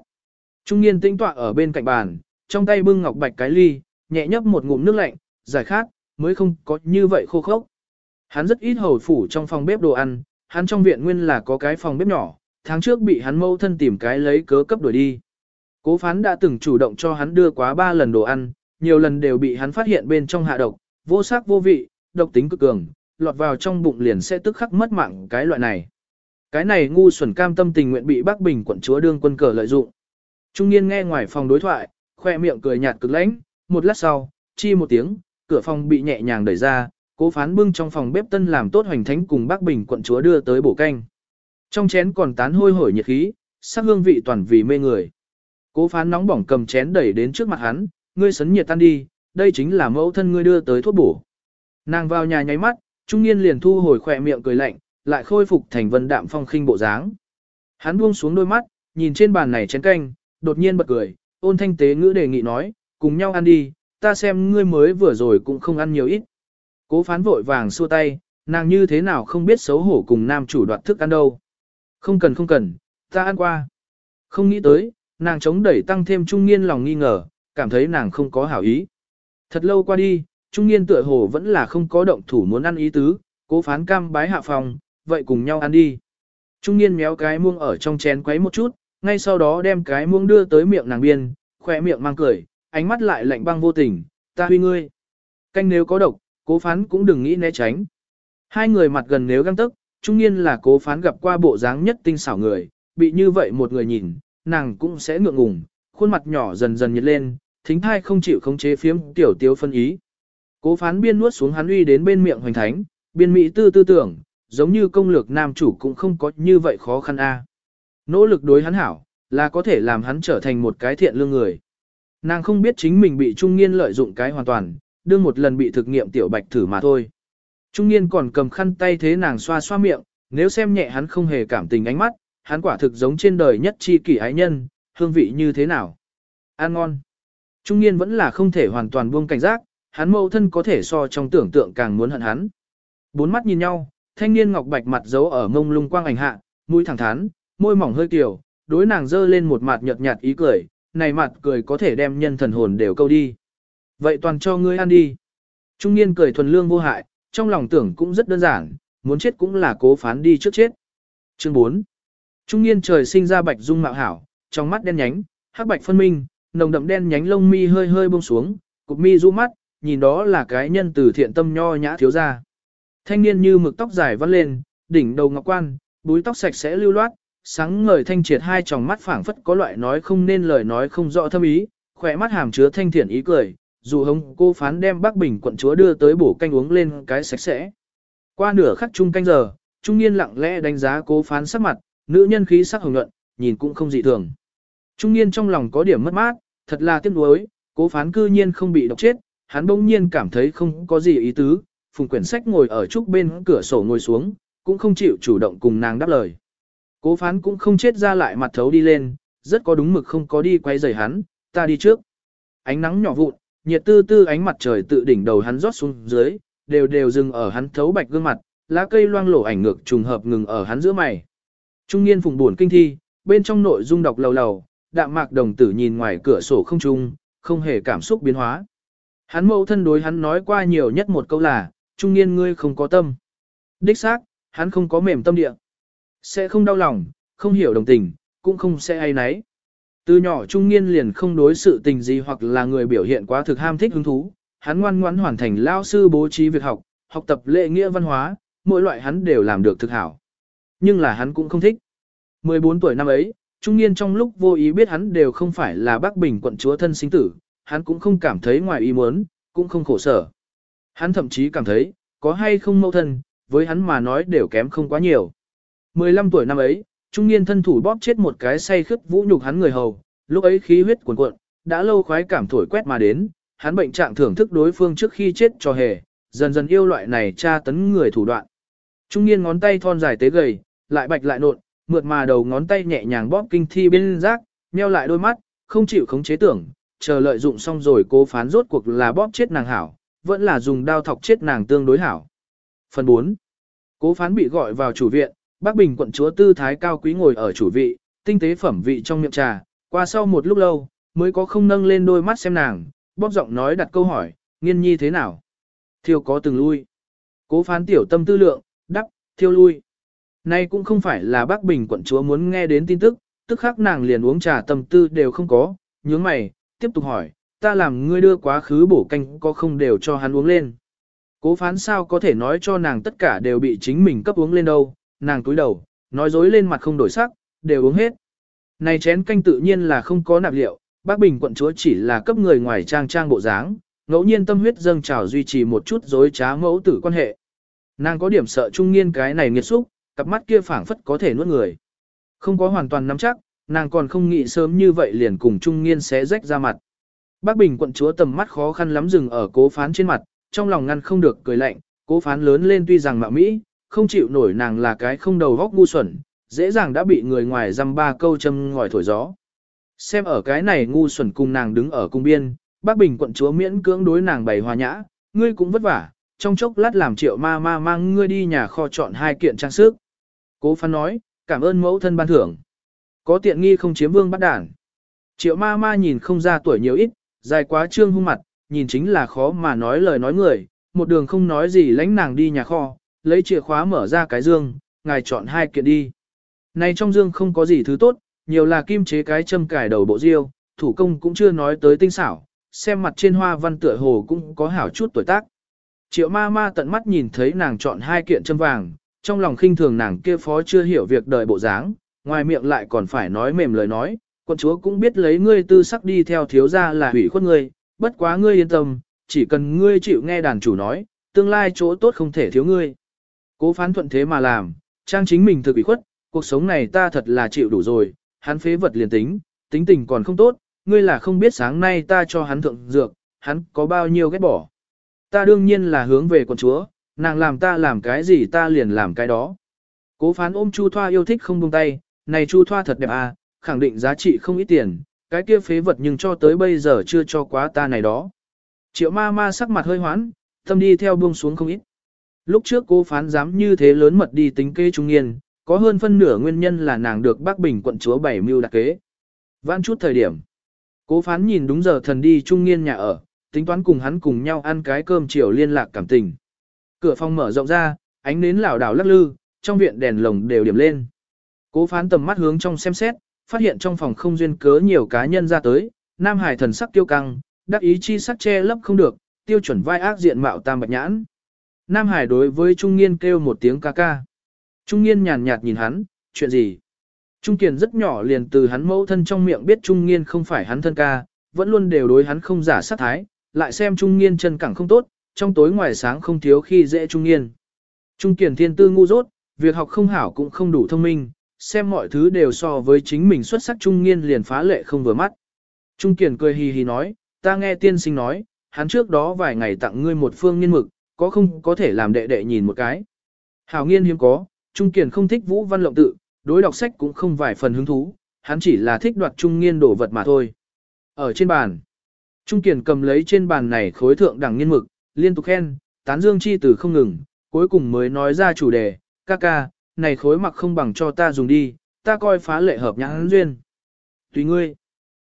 Trung niên tinh tọa ở bên cạnh bàn, trong tay bưng ngọc bạch cái ly, nhẹ nhấp một ngụm nước lạnh, giải khát, mới không có như vậy khô khốc. Hắn rất ít hầu phủ trong phòng bếp đồ ăn, hắn trong viện nguyên là có cái phòng bếp nhỏ, tháng trước bị hắn mâu thân tìm cái lấy cớ cấp đuổi đi. Cố phán đã từng chủ động cho hắn đưa quá ba lần đồ ăn, nhiều lần đều bị hắn phát hiện bên trong hạ độc, vô sắc vô vị, độc tính cực cường, lọt vào trong bụng liền sẽ tức khắc mất mạng cái loại này. Cái này ngu xuẩn cam tâm tình nguyện bị Bắc Bình quận chúa đương quân cờ lợi dụng. Trung niên nghe ngoài phòng đối thoại, khoe miệng cười nhạt cực lãnh, một lát sau, chi một tiếng, cửa phòng bị nhẹ nhàng đẩy ra, cố phán bưng trong phòng bếp tân làm tốt hoành thánh cùng Bác Bình quận chúa đưa tới bổ canh. Trong chén còn tán hôi hổi nhiệt khí, sắc hương vị toàn vì mê người. Cố phán nóng bỏng cầm chén đẩy đến trước mặt hắn, ngươi sấn nhiệt tan đi, đây chính là mẫu thân ngươi đưa tới thuốc bổ. Nàng vào nhà nháy mắt, trung niên liền thu hồi khỏe miệng cười lạnh, lại khôi phục thành vân đạm phong khinh bộ dáng. Hắn buông xuống đôi mắt, nhìn trên bàn này chén canh, đột nhiên bật cười, ôn thanh tế ngữ đề nghị nói, cùng nhau ăn đi, ta xem ngươi mới vừa rồi cũng không ăn nhiều ít. Cố phán vội vàng xua tay, nàng như thế nào không biết xấu hổ cùng nam chủ đoạt thức ăn đâu. Không cần không cần, ta ăn qua. Không nghĩ tới, nàng chống đẩy tăng thêm trung niên lòng nghi ngờ, cảm thấy nàng không có hảo ý. Thật lâu qua đi, trung niên tựa hồ vẫn là không có động thủ muốn ăn ý tứ, cố phán cam bái hạ phòng, vậy cùng nhau ăn đi. Trung niên méo cái muông ở trong chén quấy một chút, ngay sau đó đem cái muông đưa tới miệng nàng biên, khỏe miệng mang cười, ánh mắt lại lạnh băng vô tình, ta huy ngươi. Canh nếu có độc, cố phán cũng đừng nghĩ né tránh. Hai người mặt gần nếu găng tức, trung niên là cố phán gặp qua bộ dáng nhất tinh xảo người, bị như vậy một người nhìn, nàng cũng sẽ ngượng ngùng, khuôn mặt nhỏ dần dần nhiệt lên, thính thai không chịu khống chế phiếm tiểu tiêu phân ý. Cố phán biên nuốt xuống hắn uy đến bên miệng hoành thánh, biên mỹ tư tư tưởng, giống như công lược nam chủ cũng không có như vậy khó khăn a. Nỗ lực đối hắn hảo, là có thể làm hắn trở thành một cái thiện lương người. Nàng không biết chính mình bị trung niên lợi dụng cái hoàn toàn, đương một lần bị thực nghiệm tiểu bạch thử mà thôi. Trung niên còn cầm khăn tay thế nàng xoa xoa miệng, nếu xem nhẹ hắn không hề cảm tình ánh mắt, hắn quả thực giống trên đời nhất chi kỷ ái nhân, hương vị như thế nào. Ăn ngon. Trung niên vẫn là không thể hoàn toàn buông cảnh giác, hắn mâu thân có thể so trong tưởng tượng càng muốn hận hắn. Bốn mắt nhìn nhau, thanh niên ngọc bạch mặt giấu ở mông lung quang ảnh hạ, mũi thẳng thắn, môi mỏng hơi kiều, đối nàng dơ lên một mặt nhợt nhạt ý cười, này mặt cười có thể đem nhân thần hồn đều câu đi. Vậy toàn cho ngươi ăn đi. Trung niên cười thuần lương vô hại, trong lòng tưởng cũng rất đơn giản, muốn chết cũng là cố phán đi trước chết. Chương 4. Trung niên trời sinh ra bạch dung mạo hảo, trong mắt đen nhánh, hắc bạch phân minh, nồng đậm đen nhánh lông mi hơi hơi buông xuống, cục mi du mắt, nhìn đó là cái nhân từ thiện tâm nho nhã thiếu gia. Thanh niên như mực tóc dài vắt lên, đỉnh đầu ngọc quan, búi tóc sạch sẽ lưu loát, sáng ngời thanh triệt hai tròng mắt phảng phất có loại nói không nên lời nói không rõ thâm ý, khỏe mắt hàm chứa thanh thiện ý cười, dù hống cô phán đem Bắc Bình quận chúa đưa tới bổ canh uống lên cái sạch sẽ. Qua nửa khắc chung canh giờ, trung niên lặng lẽ đánh giá cố phán sắc mặt, nữ nhân khí sắc hồng nhuận, nhìn cũng không dị thường. Trung niên trong lòng có điểm mất mát, thật là tiếc nuối, cố phán cư nhiên không bị độc chết, hắn bỗng nhiên cảm thấy không có gì ý tứ, phùng quyển sách ngồi ở trúc bên cửa sổ ngồi xuống, cũng không chịu chủ động cùng nàng đáp lời. Cố phán cũng không chết ra lại mặt thấu đi lên, rất có đúng mực không có đi quay rời hắn, ta đi trước. Ánh nắng nhỏ vụn, nhiệt tư tư ánh mặt trời tự đỉnh đầu hắn rót xuống dưới, đều đều dừng ở hắn thấu bạch gương mặt, lá cây loang lổ ảnh ngược trùng hợp ngừng ở hắn giữa mày. Trung niên phùng buồn kinh thi, bên trong nội dung đọc lầu lầu, đạm mạc đồng tử nhìn ngoài cửa sổ không trung, không hề cảm xúc biến hóa. Hắn mẫu thân đối hắn nói qua nhiều nhất một câu là, trung niên ngươi không có tâm. Đích xác, hắn không có mềm tâm địa. Sẽ không đau lòng, không hiểu đồng tình, cũng không sẽ ai nấy. Từ nhỏ trung niên liền không đối sự tình gì hoặc là người biểu hiện quá thực ham thích hứng thú, hắn ngoan ngoãn hoàn thành lao sư bố trí việc học, học tập lệ nghĩa văn hóa, mỗi loại hắn đều làm được thực hảo. Nhưng là hắn cũng không thích. 14 tuổi năm ấy, trung niên trong lúc vô ý biết hắn đều không phải là bác bình quận chúa thân sinh tử, hắn cũng không cảm thấy ngoài ý muốn, cũng không khổ sở. Hắn thậm chí cảm thấy, có hay không mâu thân, với hắn mà nói đều kém không quá nhiều. 15 tuổi năm ấy, trung niên thân thủ bóp chết một cái say khướt vũ nhục hắn người hầu, lúc ấy khí huyết cuồn cuộn, đã lâu khoái cảm thổi quét mà đến, hắn bệnh trạng thưởng thức đối phương trước khi chết cho hề, dần dần yêu loại này tra tấn người thủ đoạn. Trung niên ngón tay thon dài tế gầy, lại bạch lại nộn, mượt mà đầu ngón tay nhẹ nhàng bóp kinh thi bên rác, nheo lại đôi mắt, không chịu khống chế tưởng, chờ lợi dụng xong rồi cố phán rốt cuộc là bóp chết nàng hảo, vẫn là dùng đao thọc chết nàng tương đối hảo. Phần 4. Cố phán bị gọi vào chủ viện, Bác Bình quận chúa tư thái cao quý ngồi ở chủ vị, tinh tế phẩm vị trong miệng trà, qua sau một lúc lâu, mới có không nâng lên đôi mắt xem nàng, bóp giọng nói đặt câu hỏi, nghiên nhi thế nào? Thiêu có từng lui. Cố phán tiểu tâm tư lượng, đắp, thiêu lui. Nay cũng không phải là bác Bình quận chúa muốn nghe đến tin tức, tức khắc nàng liền uống trà tâm tư đều không có, nhướng mày, tiếp tục hỏi, ta làm ngươi đưa quá khứ bổ canh có không đều cho hắn uống lên. Cố phán sao có thể nói cho nàng tất cả đều bị chính mình cấp uống lên đâu, nàng túi đầu, nói dối lên mặt không đổi sắc, đều uống hết. Này chén canh tự nhiên là không có nạp liệu, bác Bình quận chúa chỉ là cấp người ngoài trang trang bộ dáng, ngẫu nhiên tâm huyết dâng trào duy trì một chút dối trá mẫu tử quan hệ. Nàng có điểm sợ trung nghiên cái này nghiệt xúc, cặp mắt kia phảng phất có thể nuốt người. Không có hoàn toàn nắm chắc, nàng còn không nghĩ sớm như vậy liền cùng trung nghiên xé rách ra mặt. Bác Bình quận chúa tầm mắt khó khăn lắm dừng ở cố phán trên mặt, trong lòng ngăn không được cười lạnh, cố phán lớn lên tuy rằng mạo Mỹ, không chịu nổi nàng là cái không đầu góc ngu xuẩn, dễ dàng đã bị người ngoài dăm ba câu châm ngòi thổi gió. Xem ở cái này ngu xuẩn cùng nàng đứng ở cung biên, bác Bình quận chúa miễn cưỡng đối nàng bày hòa nhã, ngươi cũng vất vả, trong chốc lát làm triệu ma ma mang ngươi đi nhà kho chọn hai kiện trang sức. Cố phán nói, cảm ơn mẫu thân ban thưởng. Có tiện nghi không chiếm vương bắt đản. Triệu ma ma nhìn không ra tuổi nhiều ít, dài quá trương hung mặt, nhìn chính là khó mà nói lời nói người, một đường không nói gì lãnh nàng đi nhà kho, lấy chìa khóa mở ra cái dương, ngài chọn hai kiện đi. Này trong dương không có gì thứ tốt, nhiều là kim chế cái châm cài đầu bộ diêu, thủ công cũng chưa nói tới tinh xảo, xem mặt trên hoa văn tựa hồ cũng có hảo chút tuổi tác. Triệu ma ma tận mắt nhìn thấy nàng chọn hai kiện châm vàng, trong lòng khinh thường nàng kia phó chưa hiểu việc đời bộ dáng, ngoài miệng lại còn phải nói mềm lời nói, quân chúa cũng biết lấy ngươi tư sắc đi theo thiếu gia là hủy khuất ngươi, bất quá ngươi yên tâm, chỉ cần ngươi chịu nghe đàn chủ nói, tương lai chỗ tốt không thể thiếu ngươi. Cố phán thuận thế mà làm, trang chính mình thực bị khuất, cuộc sống này ta thật là chịu đủ rồi, hắn phế vật liền tính, tính tình còn không tốt, ngươi là không biết sáng nay ta cho hắn thượng dược, hắn có bao nhiêu ghét bỏ. Ta đương nhiên là hướng về con chúa, nàng làm ta làm cái gì ta liền làm cái đó. Cố phán ôm Chu Thoa yêu thích không buông tay, này Chu Thoa thật đẹp à, khẳng định giá trị không ít tiền, cái kia phế vật nhưng cho tới bây giờ chưa cho quá ta này đó. Triệu ma ma sắc mặt hơi hoán, tâm đi theo buông xuống không ít. Lúc trước cô phán dám như thế lớn mật đi tính kê trung nghiên, có hơn phân nửa nguyên nhân là nàng được bác bình quận chúa bảy mưu đặc kế. Vãn chút thời điểm. Cố phán nhìn đúng giờ thần đi trung nghiên nhà ở, tính toán cùng hắn cùng nhau ăn cái cơm chiều liên lạc cảm tình. Cửa phòng mở rộng ra, ánh nến lảo đảo lắc lư, trong viện đèn lồng đều điểm lên. Cố phán tầm mắt hướng trong xem xét, phát hiện trong phòng không duyên cớ nhiều cá nhân ra tới, Nam Hải thần sắc tiêu căng, đắc ý chi sắc che lấp không được, tiêu chuẩn vai ác diện mạo tam bạch nhãn. Nam Hải đối với Trung Nghiên kêu một tiếng ca ca. Trung Nghiên nhàn nhạt nhìn hắn, chuyện gì? Trung Kiền rất nhỏ liền từ hắn mẫu thân trong miệng biết Trung Nghiên không phải hắn thân ca, vẫn luôn đều đối hắn không giả sát thái, lại xem Trung Nghiên chân cẳng không tốt, trong tối ngoài sáng không thiếu khi dễ Trung Nghiên. Trung Kiền thiên tư ngu dốt, việc học không hảo cũng không đủ thông minh, xem mọi thứ đều so với chính mình xuất sắc Trung Nghiên liền phá lệ không vừa mắt. Trung Kiền cười hì hì nói, ta nghe tiên sinh nói, hắn trước đó vài ngày tặng ngươi một phương nghiên mực, có không có thể làm đệ đệ nhìn một cái. Hảo nghiên hiếm có, Trung Kiền không thích vũ văn lộng tự, đối đọc sách cũng không vài phần hứng thú, hắn chỉ là thích đoạt trung nghiên đồ vật mà thôi. Ở trên bàn, Trung Kiền cầm lấy trên bàn này khối thượng đẳng nghiên mực, liên tục khen, tán dương chi từ không ngừng, cuối cùng mới nói ra chủ đề, ca ca, này khối mặc không bằng cho ta dùng đi, ta coi phá lệ hợp nhãn duyên. Tùy ngươi.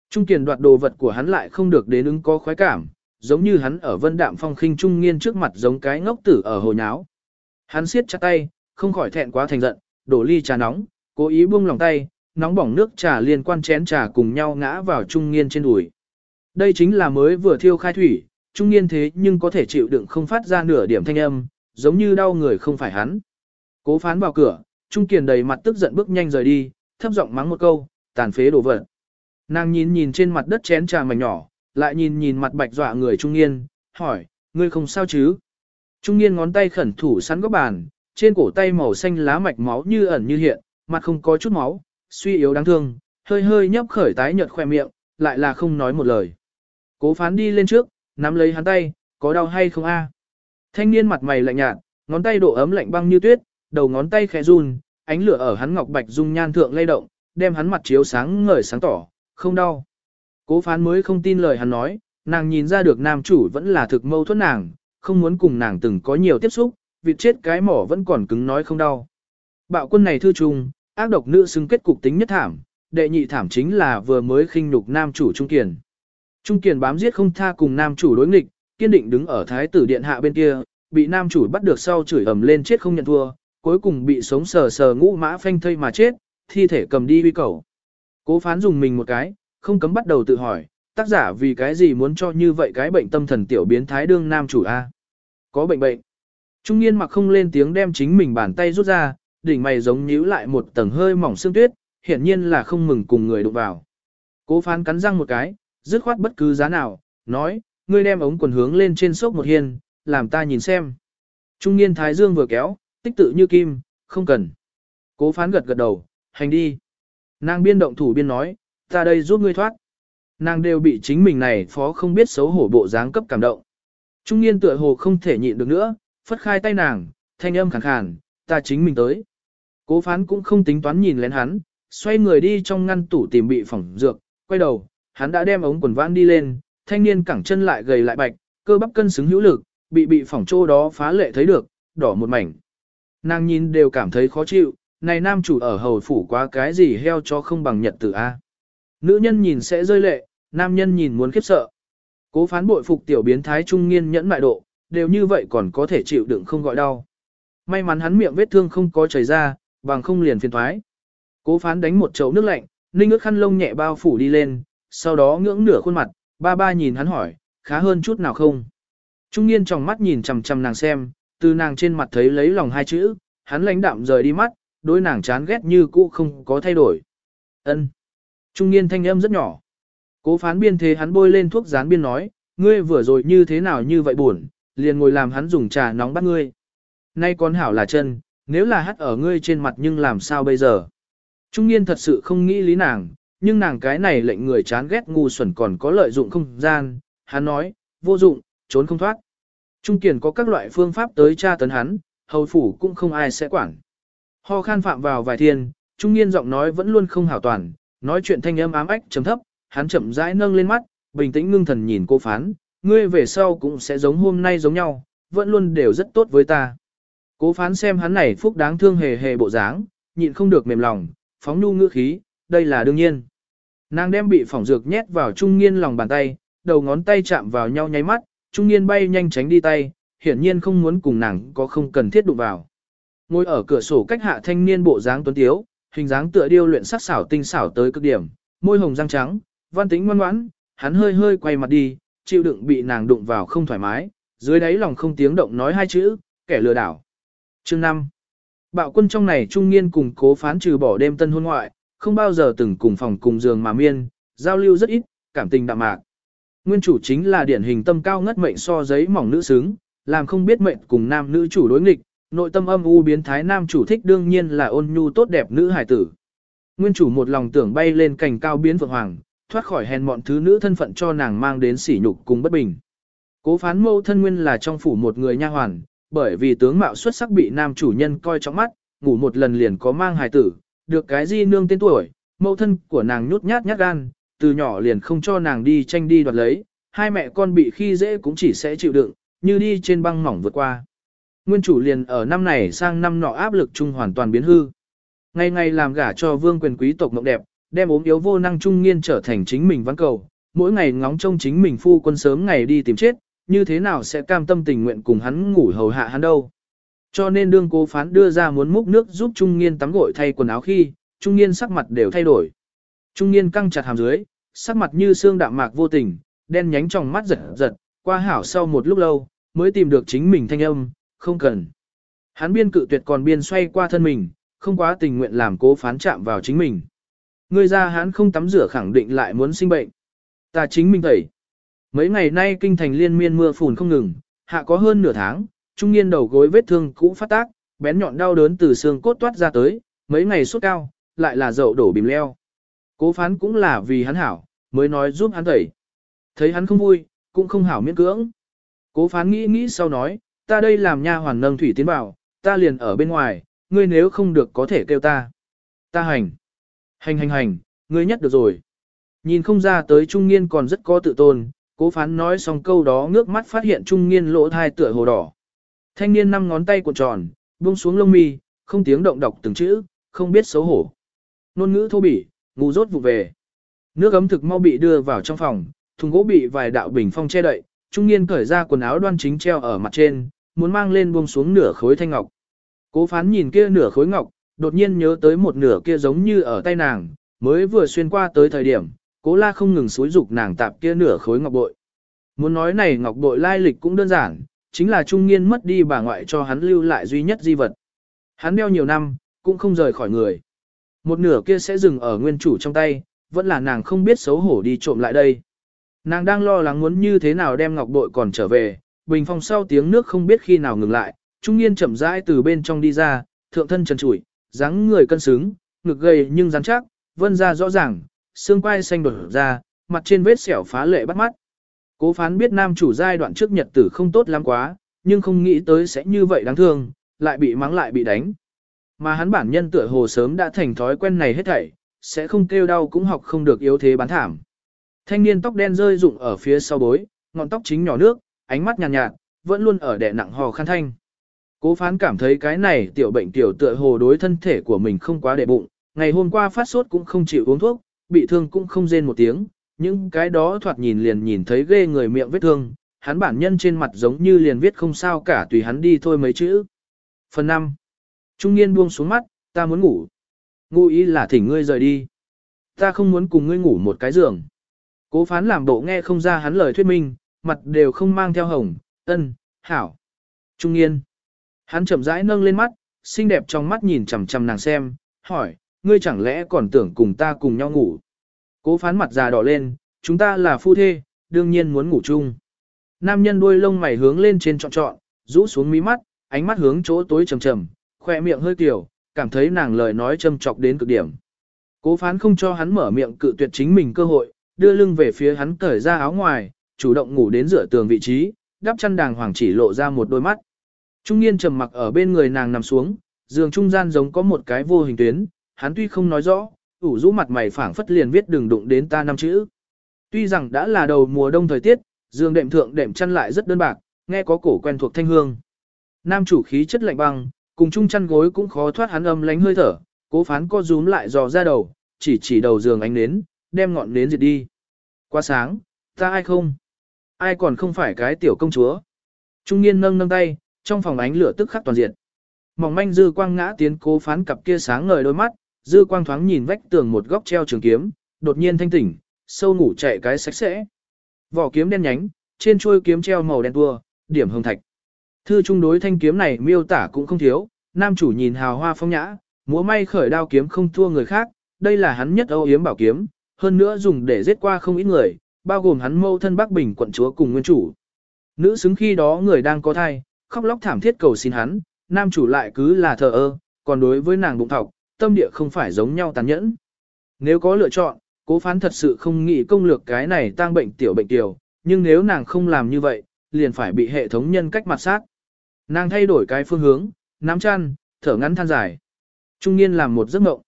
Trung Kiền đoạt đồ vật của hắn lại không được đến ứng có khoái cảm, giống như hắn ở vân đạm phong khinh trung nghiên trước mặt giống cái ngốc tử ở hồ nháo. Hắn siết chặt tay, không khỏi thẹn quá thành giận, đổ ly trà nóng, cố ý buông lòng tay, nóng bỏng nước trà liên quan chén trà cùng nhau ngã vào trung nghiên trên đùi. Đây chính là mới vừa thiêu khai thủy, trung nghiên thế nhưng có thể chịu đựng không phát ra nửa điểm thanh âm, giống như đau người không phải hắn. Cố phán vào cửa, trung kiền đầy mặt tức giận bước nhanh rời đi, thấp giọng mắng một câu, tàn phế đổ vật. Nàng nhìn nhìn trên mặt đất chén trà mảnh nhỏ, lại nhìn nhìn mặt bạch dọa người trung niên, hỏi, ngươi không sao chứ? Trung niên ngón tay khẩn thủ sắn góc bàn, trên cổ tay màu xanh lá mạch máu như ẩn như hiện, mặt không có chút máu, suy yếu đáng thương, hơi hơi nhấp khởi tái nhợt khoe miệng, lại là không nói một lời. Cố phán đi lên trước, nắm lấy hắn tay, có đau hay không a? Thanh niên mặt mày lạnh nhạt, ngón tay độ ấm lạnh băng như tuyết, đầu ngón tay khẽ run, ánh lửa ở hắn ngọc bạch dung nhan thượng lay động, đem hắn mặt chiếu sáng ngời sáng tỏ, không đau. Cố phán mới không tin lời hắn nói, nàng nhìn ra được nam chủ vẫn là thực mâu thuẫn nàng, không muốn cùng nàng từng có nhiều tiếp xúc, vịt chết cái mỏ vẫn còn cứng nói không đau. Bạo quân này thư trùng, ác độc nữ xứng kết cục tính nhất thảm, đệ nhị thảm chính là vừa mới khinh nhục nam chủ Trung Kiền. Trung Kiền bám giết không tha cùng nam chủ đối nghịch, kiên định đứng ở thái tử điện hạ bên kia, bị nam chủ bắt được sau chửi ầm lên chết không nhận thua, cuối cùng bị sống sờ sờ ngũ mã phanh thây mà chết, thi thể cầm đi uy cầu. Cố phán dùng mình một cái, không cấm bắt đầu tự hỏi, tác giả vì cái gì muốn cho như vậy cái bệnh tâm thần tiểu biến thái đương nam chủ A. Có bệnh bệnh. Trung niên mặc không lên tiếng đem chính mình bàn tay rút ra, đỉnh mày giống nhíu lại một tầng hơi mỏng xương tuyết, hiển nhiên là không mừng cùng người đụng vào. Cố phán cắn răng một cái, dứt khoát bất cứ giá nào, nói, ngươi đem ống quần hướng lên trên sốc một hiên, làm ta nhìn xem. Trung niên thái dương vừa kéo, tích tự như kim, không cần. Cố phán gật gật đầu, hành đi. Nàng biên động thủ biên nói, ta đây giúp ngươi thoát. Nàng đều bị chính mình này phó không biết xấu hổ bộ dáng cấp cảm động. Trung niên tựa hồ không thể nhịn được nữa, phất khai tay nàng, thanh âm khàn khàn, ta chính mình tới. Cố phán cũng không tính toán nhìn lén hắn, xoay người đi trong ngăn tủ tìm bị phỏng dược, quay đầu, hắn đã đem ống quần vãn đi lên, thanh niên cẳng chân lại gầy lại bạch, cơ bắp cân xứng hữu lực, bị bị phỏng trô đó phá lệ thấy được, đỏ một mảnh. Nàng nhìn đều cảm thấy khó chịu, này nam chủ ở hầu phủ quá cái gì heo cho không bằng nhật tử A. Nữ nhân nhìn sẽ rơi lệ, nam nhân nhìn muốn khiếp sợ. Cố phán bội phục tiểu biến thái trung niên nhẫn mại độ, đều như vậy còn có thể chịu đựng không gọi đau. May mắn hắn miệng vết thương không có chảy ra, Bằng không liền phiền thoái. Cố phán đánh một chậu nước lạnh, ninh ước khăn lông nhẹ bao phủ đi lên, sau đó ngưỡng nửa khuôn mặt, ba ba nhìn hắn hỏi, khá hơn chút nào không? Trung niên trong mắt nhìn chằm chằm nàng xem, từ nàng trên mặt thấy lấy lòng hai chữ, hắn lãnh đạm rời đi mắt, đối nàng chán ghét như cũ không có thay đổi. Ân. Trung niên thanh âm rất nhỏ. Cố phán biên thế hắn bôi lên thuốc dán biên nói, ngươi vừa rồi như thế nào như vậy buồn, liền ngồi làm hắn dùng trà nóng bắt ngươi. Nay con hảo là chân, nếu là hắt ở ngươi trên mặt nhưng làm sao bây giờ? Trung niên thật sự không nghĩ lý nàng, nhưng nàng cái này lệnh người chán ghét ngu xuẩn còn có lợi dụng không gian, hắn nói, vô dụng, trốn không thoát. Trung kiền có các loại phương pháp tới tra tấn hắn, hầu phủ cũng không ai sẽ quản. Ho khan phạm vào vài thiên, trung niên giọng nói vẫn luôn không hảo toàn, nói chuyện thanh âm ám ách chấm thấp, hắn chậm rãi nâng lên mắt, bình tĩnh ngưng thần nhìn cô phán, ngươi về sau cũng sẽ giống hôm nay giống nhau, vẫn luôn đều rất tốt với ta. Cố phán xem hắn này phúc đáng thương hề hề bộ dáng, nhịn không được mềm lòng, phóng nhu ngữ khí, đây là đương nhiên. Nàng đem bị phỏng dược nhét vào trung nghiên lòng bàn tay, đầu ngón tay chạm vào nhau nháy mắt, trung nghiên bay nhanh tránh đi tay, hiển nhiên không muốn cùng nàng có không cần thiết đụng vào. Ngồi ở cửa sổ cách hạ thanh niên bộ dáng tuấn tiếu, hình dáng tựa điêu luyện sắc xảo tinh xảo tới cực điểm, môi hồng răng trắng, văn tính ngoan ngoãn, hắn hơi hơi quay mặt đi, chịu đựng bị nàng đụng vào không thoải mái, dưới đáy lòng không tiếng động nói hai chữ, kẻ lừa đảo. Chương 5. Bạo quân trong này trung niên cùng cố phán trừ bỏ đêm tân hôn ngoại, không bao giờ từng cùng phòng cùng giường mà miên, giao lưu rất ít, cảm tình đạm mạc. Nguyên chủ chính là điển hình tâm cao ngất mệnh so giấy mỏng nữ xứng, làm không biết mệnh cùng nam nữ chủ đối nghịch, nội tâm âm u biến thái nam chủ thích đương nhiên là ôn nhu tốt đẹp nữ hải tử. Nguyên chủ một lòng tưởng bay lên cành cao biến vượng hoàng, thoát khỏi hèn mọn thứ nữ thân phận cho nàng mang đến sỉ nhục cùng bất bình. Cố phán mâu thân nguyên là trong phủ một người nha hoàn, bởi vì tướng mạo xuất sắc bị nam chủ nhân coi trong mắt, ngủ một lần liền có mang hài tử, được cái di nương tên tuổi, mâu thân của nàng nhút nhát nhát gan, từ nhỏ liền không cho nàng đi tranh đi đoạt lấy, hai mẹ con bị khi dễ cũng chỉ sẽ chịu đựng, như đi trên băng mỏng vượt qua. Nguyên chủ liền ở năm này sang năm nọ áp lực chung hoàn toàn biến hư. Ngày ngày làm gả cho vương quyền quý tộc mộng đẹp, đem ốm yếu vô năng trung nghiên trở thành chính mình văn cầu, mỗi ngày ngóng trông chính mình phu quân sớm ngày đi tìm chết, như thế nào sẽ cam tâm tình nguyện cùng hắn ngủ hầu hạ hắn đâu. Cho nên đương cố phán đưa ra muốn múc nước giúp Trung Nghiên tắm gội thay quần áo khi, Trung Nghiên sắc mặt đều thay đổi. Trung Nghiên căng chặt hàm dưới, sắc mặt như xương đạm mạc vô tình, đen nhánh trong mắt giật giật, qua hảo sau một lúc lâu, mới tìm được chính mình thanh âm, không cần. Hắn biên cự tuyệt còn biên xoay qua thân mình, không quá tình nguyện làm cố phán chạm vào chính mình. Người ra hắn không tắm rửa khẳng định lại muốn sinh bệnh. Ta chính mình tẩy. Mấy ngày nay kinh thành liên miên mưa phùn không ngừng, hạ có hơn nửa tháng, trung niên đầu gối vết thương cũ phát tác, bén nhọn đau đớn từ xương cốt toát ra tới, mấy ngày sốt cao, lại là dậu đổ bìm leo. Cố phán cũng là vì hắn hảo, mới nói giúp hắn tẩy. Thấy hắn không vui, cũng không hảo miễn cưỡng. Cố phán nghĩ nghĩ sau nói, ta đây làm nha hoàn nâng thủy tiến bảo, ta liền ở bên ngoài, ngươi nếu không được có thể kêu ta. Ta hành. Hành hành hành, ngươi nhất được rồi. Nhìn không ra tới trung niên còn rất có tự tôn, cố phán nói xong câu đó ngước mắt phát hiện trung niên lỗ thai tựa hồ đỏ. Thanh niên năm ngón tay cuộn tròn, buông xuống lông mi, không tiếng động đọc từng chữ, không biết xấu hổ. Nôn ngữ thô bỉ, ngu rốt vụ về. Nước ấm thực mau bị đưa vào trong phòng, thùng gỗ bị vài đạo bình phong che đậy, trung niên cởi ra quần áo đoan chính treo ở mặt trên, muốn mang lên buông xuống nửa khối thanh ngọc. Cố phán nhìn kia nửa khối ngọc, đột nhiên nhớ tới một nửa kia giống như ở tay nàng, mới vừa xuyên qua tới thời điểm, cố la không ngừng xúi dục nàng tạp kia nửa khối ngọc bội. Muốn nói này ngọc bội lai lịch cũng đơn giản, chính là trung niên mất đi bà ngoại cho hắn lưu lại duy nhất di vật. Hắn đeo nhiều năm, cũng không rời khỏi người. Một nửa kia sẽ dừng ở nguyên chủ trong tay, vẫn là nàng không biết xấu hổ đi trộm lại đây. Nàng đang lo lắng muốn như thế nào đem ngọc bội còn trở về, bình phong sau tiếng nước không biết khi nào ngừng lại, trung niên chậm rãi từ bên trong đi ra, thượng thân trần trụi, dáng người cân xứng, ngực gầy nhưng rắn chắc, vân ra rõ ràng, xương quai xanh đột ra, mặt trên vết sẹo phá lệ bắt mắt. Cố phán biết nam chủ giai đoạn trước nhật tử không tốt lắm quá, nhưng không nghĩ tới sẽ như vậy đáng thương, lại bị mắng lại bị đánh. Mà hắn bản nhân tựa hồ sớm đã thành thói quen này hết thảy, sẽ không kêu đau cũng học không được yếu thế bán thảm. Thanh niên tóc đen rơi rụng ở phía sau bối, ngọn tóc chính nhỏ nước, ánh mắt nhàn nhạt, nhạt, vẫn luôn ở đè nặng hò khăn thanh. Cố phán cảm thấy cái này tiểu bệnh tiểu tựa hồ đối thân thể của mình không quá để bụng, ngày hôm qua phát sốt cũng không chịu uống thuốc, bị thương cũng không rên một tiếng, những cái đó thoạt nhìn liền nhìn thấy ghê người miệng vết thương, hắn bản nhân trên mặt giống như liền viết không sao cả tùy hắn đi thôi mấy chữ. Phần 5. Trung niên buông xuống mắt, Ta muốn ngủ. Ngụ ý là thỉnh ngươi rời đi. Ta không muốn cùng ngươi ngủ một cái giường. Cố phán làm bộ nghe không ra hắn lời thuyết minh, mặt đều không mang theo hồng, ân, hảo. Trung nghiên. Hắn chậm rãi nâng lên mắt, xinh đẹp trong mắt nhìn chằm chằm nàng xem, hỏi, ngươi chẳng lẽ còn tưởng cùng ta cùng nhau ngủ. Cố phán mặt già đỏ lên, chúng ta là phu thê, đương nhiên muốn ngủ chung. Nam nhân đuôi lông mày hướng lên trên trọn trọn, rũ xuống mí mắt, ánh mắt hướng chỗ tối trầm trầm, khoe miệng hơi tiểu, cảm thấy nàng lời nói châm chọc đến cực điểm. Cố phán không cho hắn mở miệng cự tuyệt chính mình cơ hội, đưa lưng về phía hắn cởi ra áo ngoài, chủ động ngủ đến rửa tường vị trí, đắp chăn đàng hoàng chỉ lộ ra một đôi mắt. Trung niên trầm mặc ở bên người nàng nằm xuống, giường trung gian giống có một cái vô hình tuyến, hắn tuy không nói rõ, ủ rũ mặt mày phảng phất liền viết đừng đụng đến ta năm chữ. Tuy rằng đã là đầu mùa đông thời tiết, giường đệm thượng đệm chăn lại rất đơn bạc, nghe có cổ quen thuộc thanh hương. Nam chủ khí chất lạnh băng, cùng chung chăn gối cũng khó thoát hắn âm lánh hơi thở, cố phán co rúm lại dò ra đầu, chỉ chỉ đầu giường ánh nến, đem ngọn nến diệt đi. Quá sáng, ta ai không? Ai còn không phải cái tiểu công chúa? Trung niên nâng nâng tay, trong phòng ánh lửa tức khắc toàn diện. Mỏng manh dư quang ngã tiến cố phán cặp kia sáng ngời đôi mắt, dư quang thoáng nhìn vách tường một góc treo trường kiếm, đột nhiên thanh tỉnh, sâu ngủ chạy cái sạch sẽ. Vỏ kiếm đen nhánh, trên chuôi kiếm treo màu đen tua, điểm hồng thạch. Thư trung đối thanh kiếm này miêu tả cũng không thiếu, nam chủ nhìn hào hoa phong nhã, múa may khởi đao kiếm không thua người khác, đây là hắn nhất âu yếm bảo kiếm, hơn nữa dùng để giết qua không ít người, bao gồm hắn mâu thân Bắc Bình quận chúa cùng nguyên chủ. Nữ xứng khi đó người đang có thai, khóc lóc thảm thiết cầu xin hắn, nam chủ lại cứ là thờ ơ, còn đối với nàng bụng thọc, tâm địa không phải giống nhau tàn nhẫn. Nếu có lựa chọn, cố phán thật sự không nghĩ công lược cái này tang bệnh tiểu bệnh tiểu, nhưng nếu nàng không làm như vậy, liền phải bị hệ thống nhân cách mặt sát. Nàng thay đổi cái phương hướng, nắm chăn, thở ngắn than dài. Trung niên làm một giấc mộng.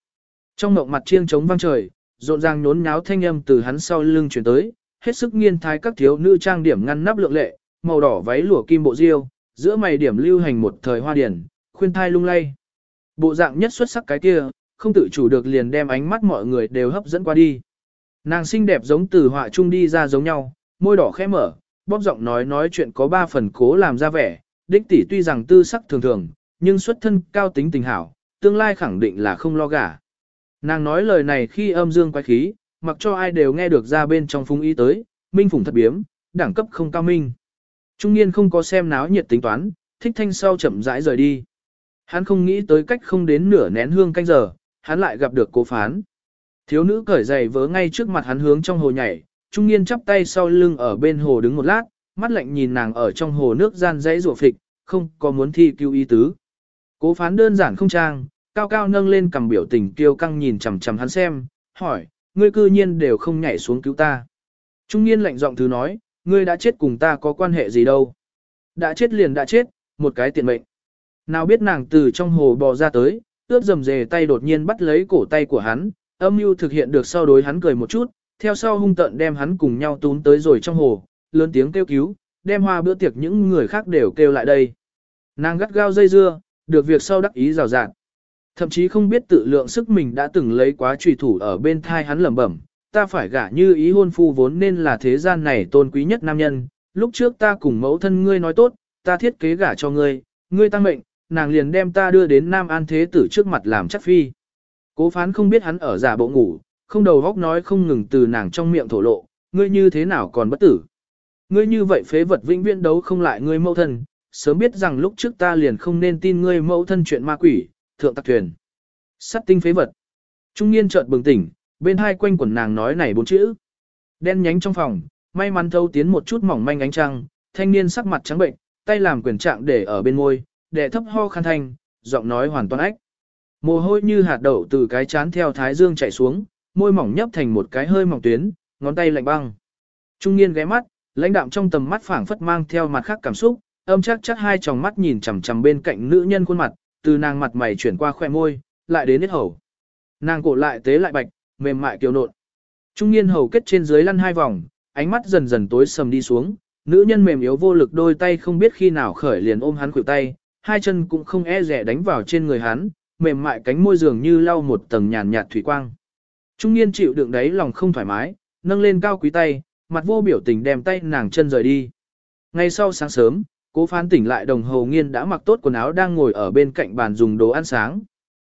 Trong mộng mặt chiêng trống vang trời, rộn ràng nhốn nháo thanh âm từ hắn sau lưng chuyển tới, hết sức nghiên thái các thiếu nữ trang điểm ngăn nắp lượng lệ, màu đỏ váy lụa kim bộ diêu, giữa mày điểm lưu hành một thời hoa điển, khuyên thai lung lay. Bộ dạng nhất xuất sắc cái kia, không tự chủ được liền đem ánh mắt mọi người đều hấp dẫn qua đi. Nàng xinh đẹp giống từ họa trung đi ra giống nhau, môi đỏ khẽ mở, bóp giọng nói nói chuyện có ba phần cố làm ra vẻ, đích tỷ tuy rằng tư sắc thường thường, nhưng xuất thân cao tính tình hảo, tương lai khẳng định là không lo gả. Nàng nói lời này khi âm dương quái khí, mặc cho ai đều nghe được ra bên trong phung ý tới, minh phùng thật biếm, đẳng cấp không cao minh. Trung niên không có xem náo nhiệt tính toán, thích thanh sau chậm rãi rời đi. Hắn không nghĩ tới cách không đến nửa nén hương canh giờ, hắn lại gặp được cố phán. Thiếu nữ cởi giày vớ ngay trước mặt hắn hướng trong hồ nhảy, trung niên chắp tay sau lưng ở bên hồ đứng một lát, mắt lạnh nhìn nàng ở trong hồ nước gian dãy rủa phịch, không có muốn thi cứu ý tứ. Cố phán đơn giản không trang, cao cao nâng lên cầm biểu tình kiêu căng nhìn chằm chằm hắn xem, hỏi, ngươi cư nhiên đều không nhảy xuống cứu ta. Trung niên lạnh giọng thứ nói, ngươi đã chết cùng ta có quan hệ gì đâu. Đã chết liền đã chết, một cái tiện mệnh. Nào biết nàng từ trong hồ bò ra tới, ướp dầm dề tay đột nhiên bắt lấy cổ tay của hắn, âm mưu thực hiện được sau đối hắn cười một chút, theo sau hung tận đem hắn cùng nhau tún tới rồi trong hồ, lớn tiếng kêu cứu, đem hoa bữa tiệc những người khác đều kêu lại đây. Nàng gắt gao dây dưa, được việc sau đắc ý rào rạt. Thậm chí không biết tự lượng sức mình đã từng lấy quá trùy thủ ở bên thai hắn lẩm bẩm, ta phải gả như ý hôn phu vốn nên là thế gian này tôn quý nhất nam nhân, lúc trước ta cùng mẫu thân ngươi nói tốt, ta thiết kế gả cho ngươi, ngươi tăng mệnh, nàng liền đem ta đưa đến Nam An Thế Tử trước mặt làm chắc phi. Cố phán không biết hắn ở giả bộ ngủ, không đầu góc nói không ngừng từ nàng trong miệng thổ lộ, ngươi như thế nào còn bất tử. Ngươi như vậy phế vật vĩnh viễn đấu không lại ngươi mẫu thân, sớm biết rằng lúc trước ta liền không nên tin ngươi mẫu thân chuyện ma quỷ, thượng tặc thuyền. Sắt tinh phế vật. Trung niên chợt bừng tỉnh, bên hai quanh quần nàng nói này bốn chữ. Đen nhánh trong phòng, may mắn thâu tiến một chút mỏng manh ánh trăng, thanh niên sắc mặt trắng bệnh, tay làm quyền trạng để ở bên môi, để thấp ho khăn thanh, giọng nói hoàn toàn ách. Mồ hôi như hạt đậu từ cái chán theo thái dương chảy xuống, môi mỏng nhấp thành một cái hơi mỏng tuyến, ngón tay lạnh băng. Trung niên ghé mắt, lãnh đạm trong tầm mắt phảng phất mang theo mặt khác cảm xúc, âm chắc chắc hai tròng mắt nhìn chằm chằm bên cạnh nữ nhân khuôn mặt, từ nàng mặt mày chuyển qua khoe môi, lại đến hết hầu. Nàng cổ lại tế lại bạch, mềm mại kiều nộn. Trung niên hầu kết trên dưới lăn hai vòng, ánh mắt dần dần tối sầm đi xuống, nữ nhân mềm yếu vô lực đôi tay không biết khi nào khởi liền ôm hắn khuỷu tay, hai chân cũng không e rẻ đánh vào trên người hắn, mềm mại cánh môi dường như lau một tầng nhàn nhạt thủy quang. Trung niên chịu đựng đấy lòng không thoải mái, nâng lên cao quý tay, mặt vô biểu tình đem tay nàng chân rời đi. Ngay sau sáng sớm, cố phán tỉnh lại đồng hồ nghiên đã mặc tốt quần áo đang ngồi ở bên cạnh bàn dùng đồ ăn sáng.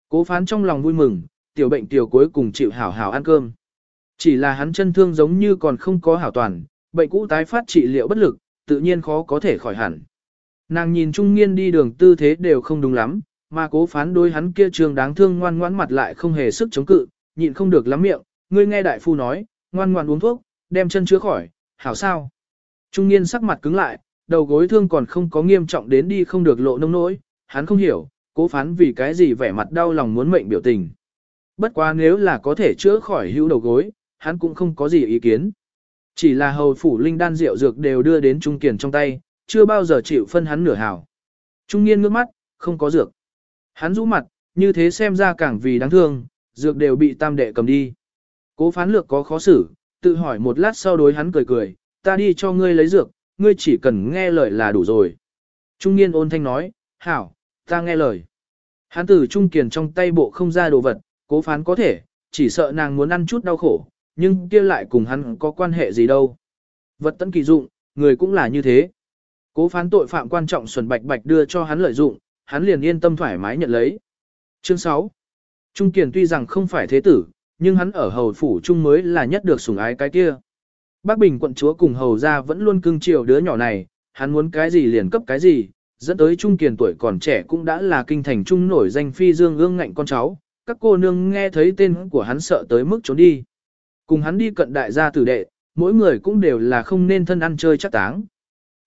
Cố phán trong lòng vui mừng, tiểu bệnh tiểu cuối cùng chịu hảo hảo ăn cơm. Chỉ là hắn chân thương giống như còn không có hảo toàn, bệnh cũ tái phát trị liệu bất lực, tự nhiên khó có thể khỏi hẳn. Nàng nhìn trung nghiên đi đường tư thế đều không đúng lắm, mà cố phán đối hắn kia trường đáng thương ngoan ngoãn mặt lại không hề sức chống cự, nhịn không được lắm miệng, ngươi nghe đại phu nói, ngoan ngoan uống thuốc, đem chân chữa khỏi, hảo sao. Trung nghiên sắc mặt cứng lại, đầu gối thương còn không có nghiêm trọng đến đi không được lộ nông nỗi, hắn không hiểu, cố phán vì cái gì vẻ mặt đau lòng muốn mệnh biểu tình. Bất quá nếu là có thể chữa khỏi hữu đầu gối, hắn cũng không có gì ý kiến. Chỉ là hầu phủ linh đan rượu dược đều đưa đến Trung Kiền trong tay, chưa bao giờ chịu phân hắn nửa hảo. Trung niên ngước mắt, không có dược. Hắn rũ mặt, như thế xem ra càng vì đáng thương, dược đều bị tam đệ cầm đi. Cố phán lược có khó xử, tự hỏi một lát sau đối hắn cười cười, ta đi cho ngươi lấy dược, ngươi chỉ cần nghe lời là đủ rồi. Trung niên ôn thanh nói, hảo, ta nghe lời. Hán tử Trung Kiền trong tay bộ không ra đồ vật, cố phán có thể, chỉ sợ nàng muốn ăn chút đau khổ, nhưng kia lại cùng hắn có quan hệ gì đâu. Vật tận kỳ dụng, người cũng là như thế. Cố phán tội phạm quan trọng Xuân Bạch Bạch đưa cho hắn lợi dụng, hắn liền yên tâm thoải mái nhận lấy. Chương 6 Trung Kiền tuy rằng không phải thế tử, nhưng hắn ở hầu phủ trung mới là nhất được sủng ái cái kia. Bác Bình quận chúa cùng hầu ra vẫn luôn cưng chiều đứa nhỏ này, hắn muốn cái gì liền cấp cái gì, dẫn tới Trung Kiền tuổi còn trẻ cũng đã là kinh thành trung nổi danh phi dương ương ngạnh con cháu, các cô nương nghe thấy tên của hắn sợ tới mức trốn đi. Cùng hắn đi cận đại gia tử đệ, mỗi người cũng đều là không nên thân ăn chơi chắc táng.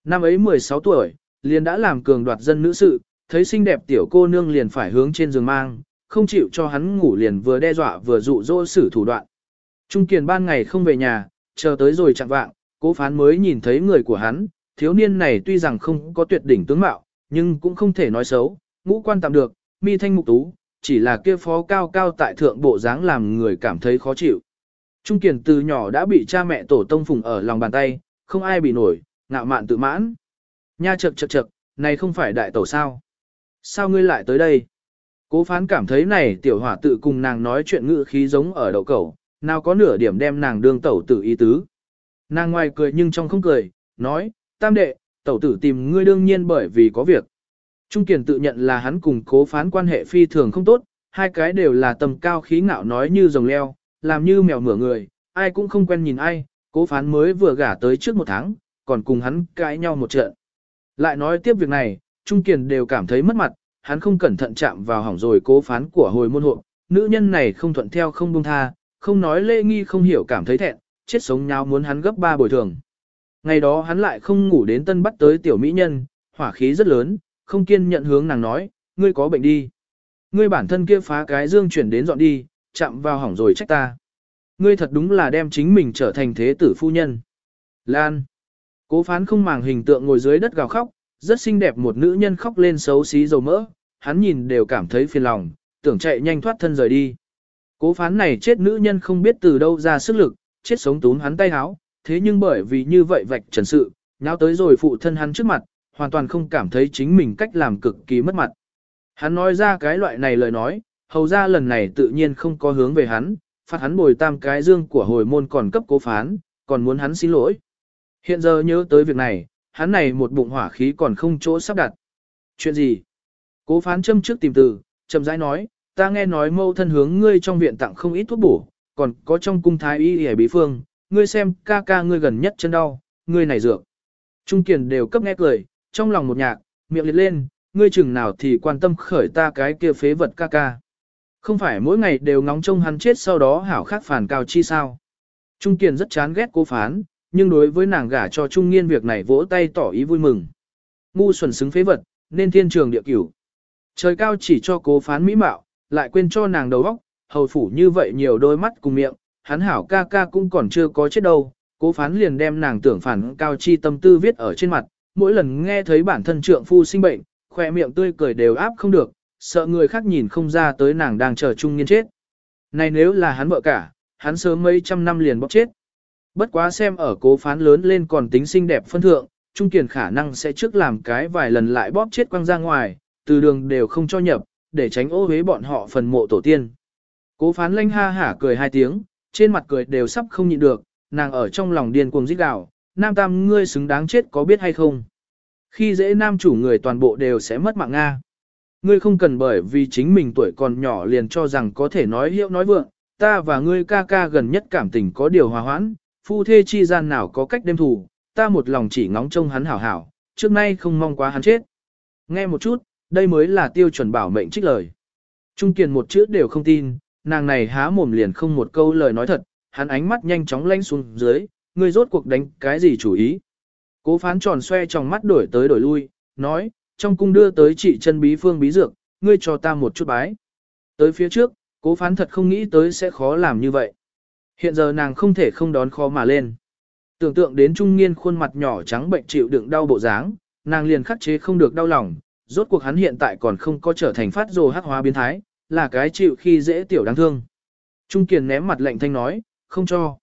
Năm ấy 16 tuổi, liền đã làm cường đoạt dân nữ sự, thấy xinh đẹp tiểu cô nương liền phải hướng trên giường mang, không chịu cho hắn ngủ liền vừa đe dọa vừa dụ dỗ xử thủ đoạn. Trung Kiền ban ngày không về nhà, chờ tới rồi chẳng vạng, cố phán mới nhìn thấy người của hắn, thiếu niên này tuy rằng không có tuyệt đỉnh tướng mạo, nhưng cũng không thể nói xấu, ngũ quan tạm được, mi thanh mục tú, chỉ là kia phó cao cao tại thượng bộ dáng làm người cảm thấy khó chịu. Trung Kiền từ nhỏ đã bị cha mẹ tổ tông phùng ở lòng bàn tay, không ai bị nổi, ngạo mạn tự mãn. Nha chậc chậc chậc, này không phải đại tổ sao? Sao ngươi lại tới đây? Cố phán cảm thấy này tiểu hỏa tự cùng nàng nói chuyện ngữ khí giống ở đầu cầu, nào có nửa điểm đem nàng đương tẩu tử ý tứ. Nàng ngoài cười nhưng trong không cười, nói, tam đệ, tẩu tử tìm ngươi đương nhiên bởi vì có việc. Trung Kiền tự nhận là hắn cùng cố phán quan hệ phi thường không tốt, hai cái đều là tầm cao khí ngạo nói như rồng leo, làm như mèo mửa người, ai cũng không quen nhìn ai, cố phán mới vừa gả tới trước một tháng, còn cùng hắn cãi nhau một trận. Lại nói tiếp việc này, Trung Kiền đều cảm thấy mất mặt, hắn không cẩn thận chạm vào hỏng rồi cố phán của hồi môn hộ, nữ nhân này không thuận theo không buông tha, không nói lê nghi không hiểu cảm thấy thẹn, chết sống nhau muốn hắn gấp ba bồi thường. Ngày đó hắn lại không ngủ đến tân bắt tới tiểu mỹ nhân, hỏa khí rất lớn, không kiên nhận hướng nàng nói, ngươi có bệnh đi. Ngươi bản thân kia phá cái dương chuyển đến dọn đi, chạm vào hỏng rồi trách ta. Ngươi thật đúng là đem chính mình trở thành thế tử phu nhân. Lan. Cố phán không màng hình tượng ngồi dưới đất gào khóc, rất xinh đẹp một nữ nhân khóc lên xấu xí dầu mỡ, hắn nhìn đều cảm thấy phiền lòng, tưởng chạy nhanh thoát thân rời đi. Cố phán này chết nữ nhân không biết từ đâu ra sức lực, chết sống túm hắn tay háo, thế nhưng bởi vì như vậy vạch trần sự, nháo tới rồi phụ thân hắn trước mặt, hoàn toàn không cảm thấy chính mình cách làm cực kỳ mất mặt. Hắn nói ra cái loại này lời nói, hầu ra lần này tự nhiên không có hướng về hắn, phạt hắn bồi tam cái dương của hồi môn còn cấp cố phán, còn muốn hắn xin lỗi. Hiện giờ nhớ tới việc này, hắn này một bụng hỏa khí còn không chỗ sắp đặt. Chuyện gì? Cố phán châm trước tìm từ, chậm rãi nói, ta nghe nói mâu thân hướng ngươi trong viện tặng không ít thuốc bổ, còn có trong cung thái y y bí phương, ngươi xem ca ca ngươi gần nhất chân đau, ngươi này dược. Trung kiền đều cấp nghe cười, trong lòng một nhạc, miệng liệt lên, ngươi chừng nào thì quan tâm khởi ta cái kia phế vật ca ca. Không phải mỗi ngày đều ngóng trông hắn chết sau đó hảo khắc phản cao chi sao. Trung kiền rất chán ghét cô phán, nhưng đối với nàng gả cho Trung Nghiên việc này vỗ tay tỏ ý vui mừng. Ngu xuẩn xứng phế vật, nên thiên trường địa cửu. Trời cao chỉ cho cố phán mỹ mạo, lại quên cho nàng đầu óc, hầu phủ như vậy nhiều đôi mắt cùng miệng, hắn hảo ca ca cũng còn chưa có chết đâu. Cố phán liền đem nàng tưởng phản cao chi tâm tư viết ở trên mặt, mỗi lần nghe thấy bản thân trượng phu sinh bệnh, khỏe miệng tươi cười đều áp không được, sợ người khác nhìn không ra tới nàng đang chờ trung niên chết. Này nếu là hắn vợ cả, hắn sớm mấy trăm năm liền bóc chết. Bất quá xem ở cố phán lớn lên còn tính xinh đẹp phân thượng, Trung Kiền khả năng sẽ trước làm cái vài lần lại bóp chết quăng ra ngoài, từ đường đều không cho nhập, để tránh ô huế bọn họ phần mộ tổ tiên. Cố phán lanh ha hả cười hai tiếng, trên mặt cười đều sắp không nhịn được, nàng ở trong lòng điên cuồng rít gào, nam tam ngươi xứng đáng chết có biết hay không. Khi dễ nam chủ người toàn bộ đều sẽ mất mạng Nga. Ngươi không cần bởi vì chính mình tuổi còn nhỏ liền cho rằng có thể nói hiệu nói vượng, ta và ngươi ca ca gần nhất cảm tình có điều hòa hoãn, phu thê chi gian nào có cách đêm thù, ta một lòng chỉ ngóng trông hắn hảo hảo, trước nay không mong quá hắn chết. Nghe một chút, đây mới là tiêu chuẩn bảo mệnh trích lời. Trung Kiền một chữ đều không tin, nàng này há mồm liền không một câu lời nói thật, hắn ánh mắt nhanh chóng lanh xuống dưới, ngươi rốt cuộc đánh cái gì chủ ý. Cố phán tròn xoe trong mắt đổi tới đổi lui, nói, trong cung đưa tới chị chân bí phương bí dược, ngươi cho ta một chút bái. Tới phía trước, cố phán thật không nghĩ tới sẽ khó làm như vậy. Hiện giờ nàng không thể không đón khó mà lên. Tưởng tượng đến trung niên khuôn mặt nhỏ trắng bệnh chịu đựng đau bộ dáng, nàng liền khắc chế không được đau lòng, rốt cuộc hắn hiện tại còn không có trở thành phát rồ hắc hóa biến thái, là cái chịu khi dễ tiểu đáng thương. Trung Kiền ném mặt lạnh thanh nói, không cho.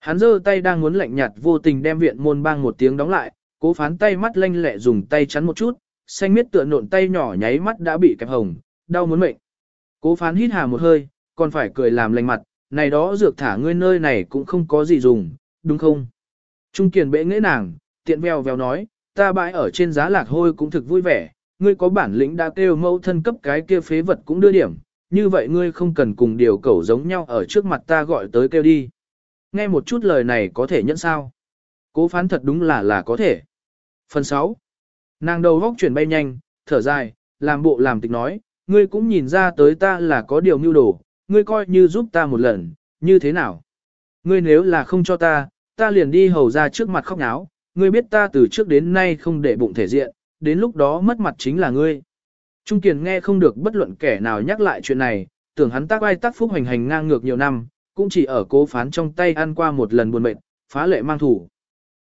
Hắn giơ tay đang muốn lạnh nhạt vô tình đem viện môn bang một tiếng đóng lại, cố phán tay mắt lanh lẹ dùng tay chắn một chút, xanh miết tựa nộn tay nhỏ nháy mắt đã bị kẹp hồng, đau muốn mệnh. Cố phán hít hà một hơi, còn phải cười làm lành mặt, này đó dược thả ngươi nơi này cũng không có gì dùng, đúng không? Trung Kiền bệ nghễ nàng, tiện veo veo nói, ta bãi ở trên giá lạc hôi cũng thực vui vẻ, ngươi có bản lĩnh đã kêu mẫu thân cấp cái kia phế vật cũng đưa điểm, như vậy ngươi không cần cùng điều cẩu giống nhau ở trước mặt ta gọi tới kêu đi. Nghe một chút lời này có thể nhận sao? Cố phán thật đúng là là có thể. Phần 6. Nàng đầu góc chuyển bay nhanh, thở dài, làm bộ làm tịch nói, ngươi cũng nhìn ra tới ta là có điều mưu đồ, ngươi coi như giúp ta một lần, như thế nào? Ngươi nếu là không cho ta, ta liền đi hầu ra trước mặt khóc náo, ngươi biết ta từ trước đến nay không để bụng thể diện, đến lúc đó mất mặt chính là ngươi. Trung Kiền nghe không được bất luận kẻ nào nhắc lại chuyện này, tưởng hắn tác ai tác phúc hành hành ngang ngược nhiều năm, cũng chỉ ở cố phán trong tay ăn qua một lần buồn mệt, phá lệ mang thủ.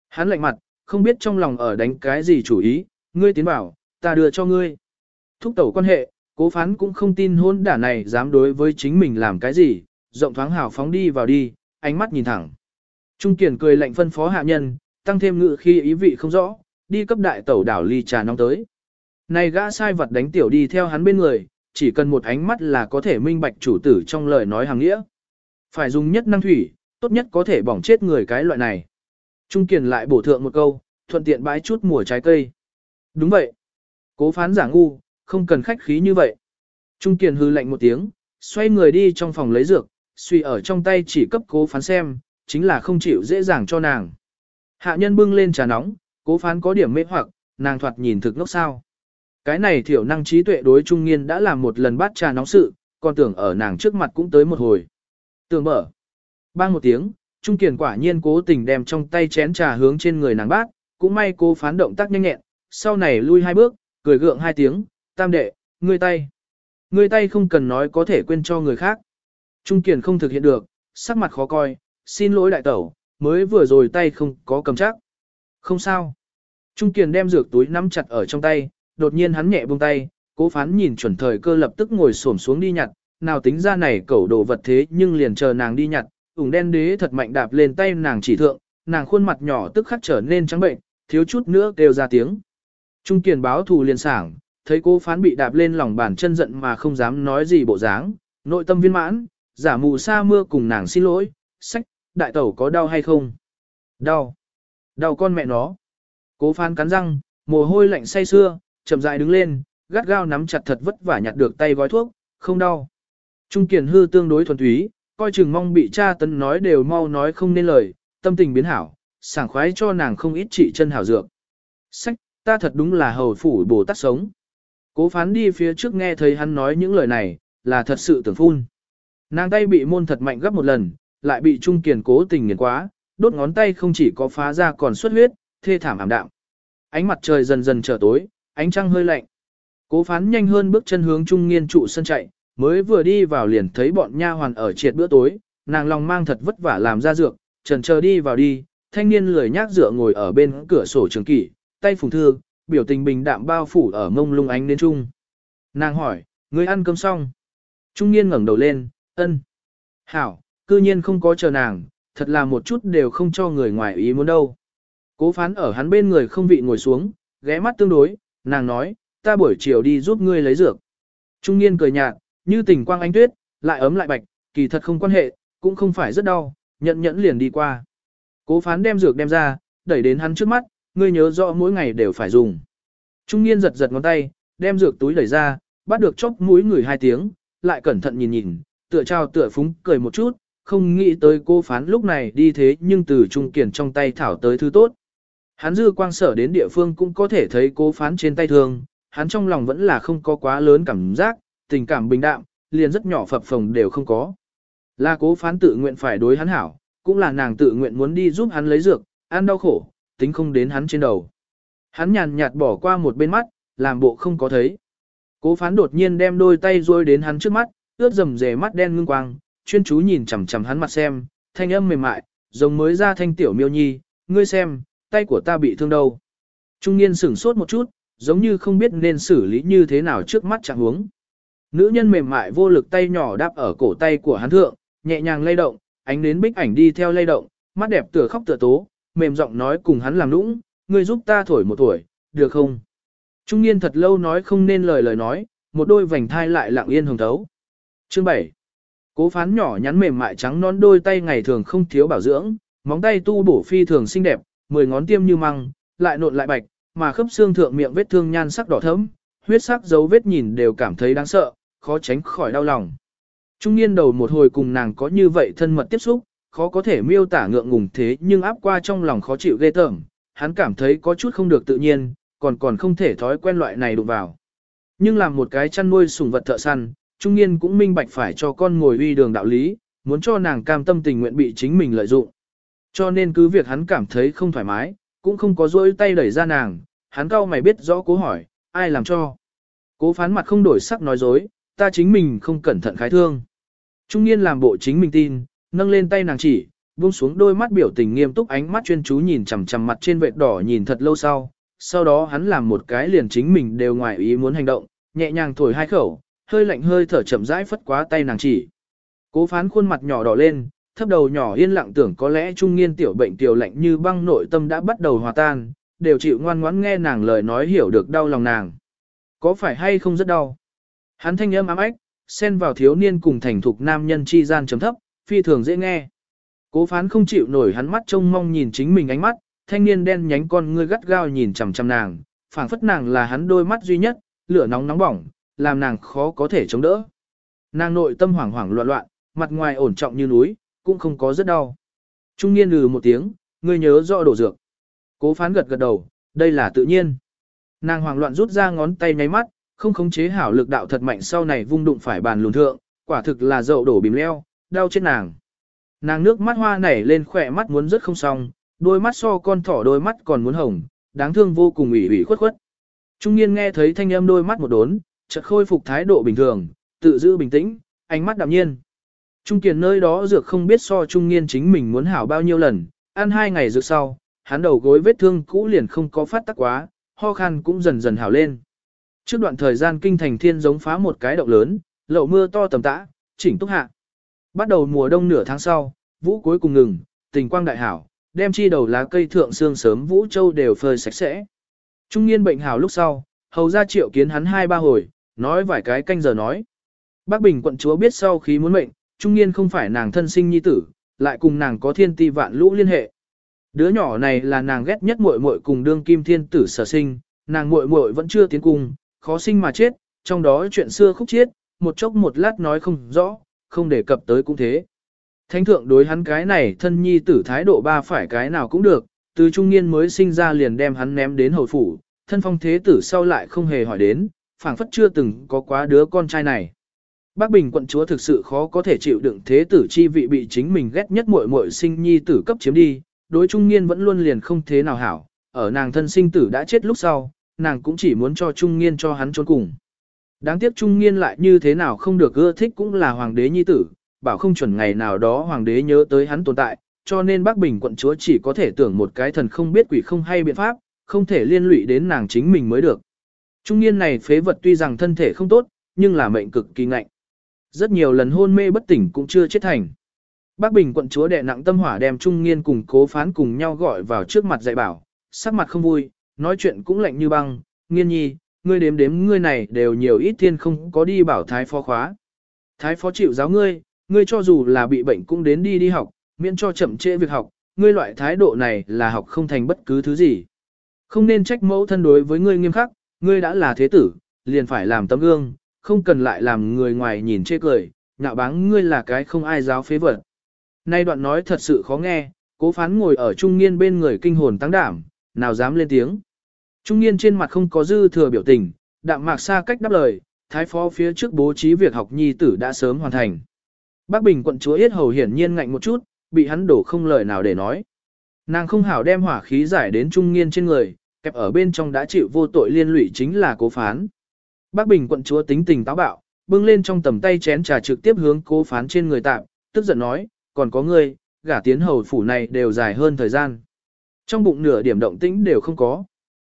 Hắn lạnh mặt, không biết trong lòng ở đánh cái gì chủ ý, ngươi tiến bảo, ta đưa cho ngươi. Thúc tẩu quan hệ, cố phán cũng không tin hôn đả này dám đối với chính mình làm cái gì, rộng thoáng hào phóng đi vào đi, ánh mắt nhìn thẳng. Trung Kiền cười lạnh phân phó hạ nhân, tăng thêm ngự khi ý vị không rõ, đi cấp đại tẩu đảo ly trà nóng tới. Này gã sai vật đánh tiểu đi theo hắn bên người, chỉ cần một ánh mắt là có thể minh bạch chủ tử trong lời nói hàng nghĩa. Phải dùng nhất năng thủy, tốt nhất có thể bỏng chết người cái loại này. Trung Kiền lại bổ thượng một câu, thuận tiện bãi chút mùa trái cây. Đúng vậy. Cố phán giả ngu, không cần khách khí như vậy. Trung Kiền hư lạnh một tiếng, xoay người đi trong phòng lấy dược, suy ở trong tay chỉ cấp cố phán xem, chính là không chịu dễ dàng cho nàng. Hạ nhân bưng lên trà nóng, cố phán có điểm mê hoặc, nàng thoạt nhìn thực ngốc sao. Cái này thiểu năng trí tuệ đối trung nghiên đã làm một lần bát trà nóng sự, còn tưởng ở nàng trước mặt cũng tới một hồi. Tưởng mở. Bang một tiếng, Trung Kiền quả nhiên cố tình đem trong tay chén trà hướng trên người nàng bát, cũng may cô phán động tác nhanh nhẹn, sau này lui hai bước, cười gượng hai tiếng, tam đệ, ngươi tay. Ngươi tay không cần nói có thể quên cho người khác. Trung Kiền không thực hiện được, sắc mặt khó coi, xin lỗi đại tẩu, mới vừa rồi tay không có cầm chắc. Không sao. Trung Kiền đem dược túi nắm chặt ở trong tay, đột nhiên hắn nhẹ buông tay, cố phán nhìn chuẩn thời cơ lập tức ngồi xổm xuống đi nhặt, nào tính ra này cẩu đồ vật thế nhưng liền chờ nàng đi nhặt, ủng đen đế thật mạnh đạp lên tay nàng chỉ thượng, nàng khuôn mặt nhỏ tức khắc trở nên trắng bệnh, thiếu chút nữa kêu ra tiếng. Trung Kiền báo thù liền sảng, thấy cố phán bị đạp lên lòng bàn chân giận mà không dám nói gì bộ dáng, nội tâm viên mãn, giả mù sa mưa cùng nàng xin lỗi, sách, đại tẩu có đau hay không? Đau. Đau con mẹ nó. Cố phán cắn răng, mồ hôi lạnh say xưa, chậm rãi đứng lên, gắt gao nắm chặt thật vất vả nhặt được tay gói thuốc, không đau. Trung Kiền hư tương đối thuần túy, coi chừng mong bị cha tấn nói đều mau nói không nên lời, tâm tình biến hảo, sảng khoái cho nàng không ít trị chân hảo dược. Sách, ta thật đúng là hầu phủ bồ tát sống. Cố phán đi phía trước nghe thấy hắn nói những lời này, là thật sự tưởng phun. Nàng tay bị môn thật mạnh gấp một lần, lại bị Trung Kiền cố tình nghiền quá, đốt ngón tay không chỉ có phá ra còn xuất huyết, thê thảm ảm đạm. Ánh mặt trời dần dần trở tối, ánh trăng hơi lạnh. Cố phán nhanh hơn bước chân hướng trung nghiên trụ sân chạy, mới vừa đi vào liền thấy bọn nha hoàn ở triệt bữa tối, nàng lòng mang thật vất vả làm ra dược, trần chờ đi vào đi, thanh niên lười nhác dựa ngồi ở bên cửa sổ trường kỷ, tay phùng thư, biểu tình bình đạm bao phủ ở mông lung ánh đến trung. Nàng hỏi, ngươi ăn cơm xong? Trung niên ngẩng đầu lên, ân. Hảo, cư nhiên không có chờ nàng, thật là một chút đều không cho người ngoài ý muốn đâu. Cố phán ở hắn bên người không vị ngồi xuống, ghé mắt tương đối, nàng nói, ta buổi chiều đi giúp ngươi lấy dược. Trung niên cười nhạt, như tình quang ánh tuyết, lại ấm lại bạch, kỳ thật không quan hệ, cũng không phải rất đau, nhận nhẫn liền đi qua. Cố phán đem dược đem ra, đẩy đến hắn trước mắt, ngươi nhớ rõ mỗi ngày đều phải dùng. Trung niên giật giật ngón tay, đem dược túi đẩy ra, bắt được chóc mũi người hai tiếng, lại cẩn thận nhìn nhìn, tựa trao tựa phúng cười một chút, không nghĩ tới cô phán lúc này đi thế nhưng từ trung kiển trong tay thảo tới thứ tốt. Hắn dư quang sở đến địa phương cũng có thể thấy cố phán trên tay thương, hắn trong lòng vẫn là không có quá lớn cảm giác, tình cảm bình đạm, liền rất nhỏ phập phồng đều không có. Là cố phán tự nguyện phải đối hắn hảo, cũng là nàng tự nguyện muốn đi giúp hắn lấy dược, ăn đau khổ, tính không đến hắn trên đầu. Hắn nhàn nhạt bỏ qua một bên mắt, làm bộ không có thấy. Cố phán đột nhiên đem đôi tay rôi đến hắn trước mắt, ướt dầm rề mắt đen ngưng quang, chuyên chú nhìn chằm chằm hắn mặt xem, thanh âm mềm mại, giống mới ra thanh tiểu miêu nhi, ngươi xem, tay của ta bị thương đâu. Trung niên sửng sốt một chút, giống như không biết nên xử lý như thế nào trước mắt chẳng huống. Nữ nhân mềm mại vô lực tay nhỏ đáp ở cổ tay của hắn thượng, nhẹ nhàng lay động, ánh nến bích ảnh đi theo lay động, mắt đẹp tựa khóc tựa tố, mềm giọng nói cùng hắn làm nũng, ngươi giúp ta thổi một tuổi, được không? Trung niên thật lâu nói không nên lời lời nói, một đôi vành thai lại lặng yên hồng thấu. Chương 7. Cố phán nhỏ nhắn mềm mại trắng non đôi tay ngày thường không thiếu bảo dưỡng, móng tay tu bổ phi thường xinh đẹp, mười ngón tiêm như măng, lại nộn lại bạch, mà khớp xương thượng miệng vết thương nhan sắc đỏ thẫm, huyết sắc dấu vết nhìn đều cảm thấy đáng sợ, khó tránh khỏi đau lòng. Trung niên đầu một hồi cùng nàng có như vậy thân mật tiếp xúc, khó có thể miêu tả ngượng ngùng thế nhưng áp qua trong lòng khó chịu ghê tởm, hắn cảm thấy có chút không được tự nhiên, còn còn không thể thói quen loại này đụng vào. Nhưng làm một cái chăn nuôi sủng vật thợ săn, trung niên cũng minh bạch phải cho con ngồi uy đường đạo lý, muốn cho nàng cam tâm tình nguyện bị chính mình lợi dụng. Cho nên cứ việc hắn cảm thấy không thoải mái, cũng không có dỗi tay đẩy ra nàng, hắn cao mày biết rõ cố hỏi, ai làm cho. Cố phán mặt không đổi sắc nói dối, ta chính mình không cẩn thận khái thương. Trung niên làm bộ chính mình tin, nâng lên tay nàng chỉ, buông xuống đôi mắt biểu tình nghiêm túc ánh mắt chuyên chú nhìn chằm chằm mặt trên vệt đỏ nhìn thật lâu sau. Sau đó hắn làm một cái liền chính mình đều ngoài ý muốn hành động, nhẹ nhàng thổi hai khẩu, hơi lạnh hơi thở chậm rãi phất quá tay nàng chỉ. Cố phán khuôn mặt nhỏ đỏ lên, thấp đầu nhỏ yên lặng tưởng có lẽ trung niên tiểu bệnh tiểu lạnh như băng nội tâm đã bắt đầu hòa tan, đều chịu ngoan ngoãn nghe nàng lời nói hiểu được đau lòng nàng. Có phải hay không rất đau? Hắn thanh âm ám ách, xen vào thiếu niên cùng thành thục nam nhân chi gian chấm thấp, phi thường dễ nghe. Cố phán không chịu nổi hắn mắt trông mong nhìn chính mình ánh mắt, thanh niên đen nhánh con ngươi gắt gao nhìn chằm chằm nàng, phảng phất nàng là hắn đôi mắt duy nhất, lửa nóng nóng bỏng, làm nàng khó có thể chống đỡ. Nàng nội tâm hoảng hoảng loạn loạn, mặt ngoài ổn trọng như núi, cũng không có rất đau. Trung niên lừ một tiếng, ngươi nhớ rõ đổ dược. Cố phán gật gật đầu, đây là tự nhiên. Nàng hoảng loạn rút ra ngón tay nháy mắt, không khống chế hảo lực đạo thật mạnh sau này vung đụng phải bàn lùn thượng, quả thực là dậu đổ bìm leo, đau chết nàng. Nàng nước mắt hoa nảy lên khỏe mắt muốn rất không xong, đôi mắt so con thỏ đôi mắt còn muốn hồng, đáng thương vô cùng ủy ủy khuất khuất. Trung niên nghe thấy thanh âm đôi mắt một đốn, chợt khôi phục thái độ bình thường, tự giữ bình tĩnh, ánh mắt đạm nhiên. Trung kiền nơi đó dược không biết so trung niên chính mình muốn hảo bao nhiêu lần, ăn hai ngày dược sau, hắn đầu gối vết thương cũ liền không có phát tắc quá, ho khan cũng dần dần hảo lên. Trước đoạn thời gian kinh thành thiên giống phá một cái động lớn, lậu mưa to tầm tã, chỉnh túc hạ. Bắt đầu mùa đông nửa tháng sau, vũ cuối cùng ngừng, tình quang đại hảo, đem chi đầu lá cây thượng xương sớm vũ châu đều phơi sạch sẽ. Trung niên bệnh hảo lúc sau, hầu ra triệu kiến hắn hai ba hồi, nói vài cái canh giờ nói. Bác Bình quận chúa biết sau khi muốn mệnh, trung niên không phải nàng thân sinh nhi tử, lại cùng nàng có thiên ti vạn lũ liên hệ. Đứa nhỏ này là nàng ghét nhất muội muội cùng đương kim thiên tử sở sinh, nàng muội muội vẫn chưa tiến cung, khó sinh mà chết, trong đó chuyện xưa khúc chiết, một chốc một lát nói không rõ, không đề cập tới cũng thế. Thánh thượng đối hắn cái này thân nhi tử thái độ ba phải cái nào cũng được, từ trung niên mới sinh ra liền đem hắn ném đến hầu phủ, thân phong thế tử sau lại không hề hỏi đến, phảng phất chưa từng có quá đứa con trai này. Bác Bình quận chúa thực sự khó có thể chịu đựng thế tử chi vị bị chính mình ghét nhất muội muội sinh nhi tử cấp chiếm đi, đối trung niên vẫn luôn liền không thế nào hảo, ở nàng thân sinh tử đã chết lúc sau, nàng cũng chỉ muốn cho trung niên cho hắn trốn cùng. Đáng tiếc trung niên lại như thế nào không được ưa thích cũng là hoàng đế nhi tử, bảo không chuẩn ngày nào đó hoàng đế nhớ tới hắn tồn tại, cho nên Bắc Bình quận chúa chỉ có thể tưởng một cái thần không biết quỷ không hay biện pháp, không thể liên lụy đến nàng chính mình mới được. Trung niên này phế vật tuy rằng thân thể không tốt, nhưng là mệnh cực kỳ ngạnh. Rất nhiều lần hôn mê bất tỉnh cũng chưa chết thành. Bác Bình quận chúa đệ nặng tâm hỏa đem Trung Nghiên cùng cố phán cùng nhau gọi vào trước mặt dạy bảo, sắc mặt không vui, nói chuyện cũng lạnh như băng, nghiên nhi, ngươi đếm đếm ngươi này đều nhiều ít thiên không có đi bảo thái phó khóa. Thái phó chịu giáo ngươi, ngươi cho dù là bị bệnh cũng đến đi đi học, miễn cho chậm trễ việc học, ngươi loại thái độ này là học không thành bất cứ thứ gì. Không nên trách mẫu thân đối với ngươi nghiêm khắc, ngươi đã là thế tử, liền phải làm tấm gương, không cần lại làm người ngoài nhìn chê cười, nhạo báng ngươi là cái không ai giáo phế vật. Nay đoạn nói thật sự khó nghe, cố phán ngồi ở trung niên bên người kinh hồn tăng đảm, nào dám lên tiếng. Trung niên trên mặt không có dư thừa biểu tình, đạm mạc xa cách đáp lời, thái phó phía trước bố trí việc học nhi tử đã sớm hoàn thành. Bác Bình quận chúa Yết Hầu hiển nhiên ngạnh một chút, bị hắn đổ không lời nào để nói. Nàng không hảo đem hỏa khí giải đến trung niên trên người, kẹp ở bên trong đã chịu vô tội liên lụy chính là cố phán. Bác Bình quận chúa tính tình táo bạo, bưng lên trong tầm tay chén trà trực tiếp hướng cố phán trên người tạm, tức giận nói, còn có ngươi, gả tiến hầu phủ này đều dài hơn thời gian. Trong bụng nửa điểm động tĩnh đều không có.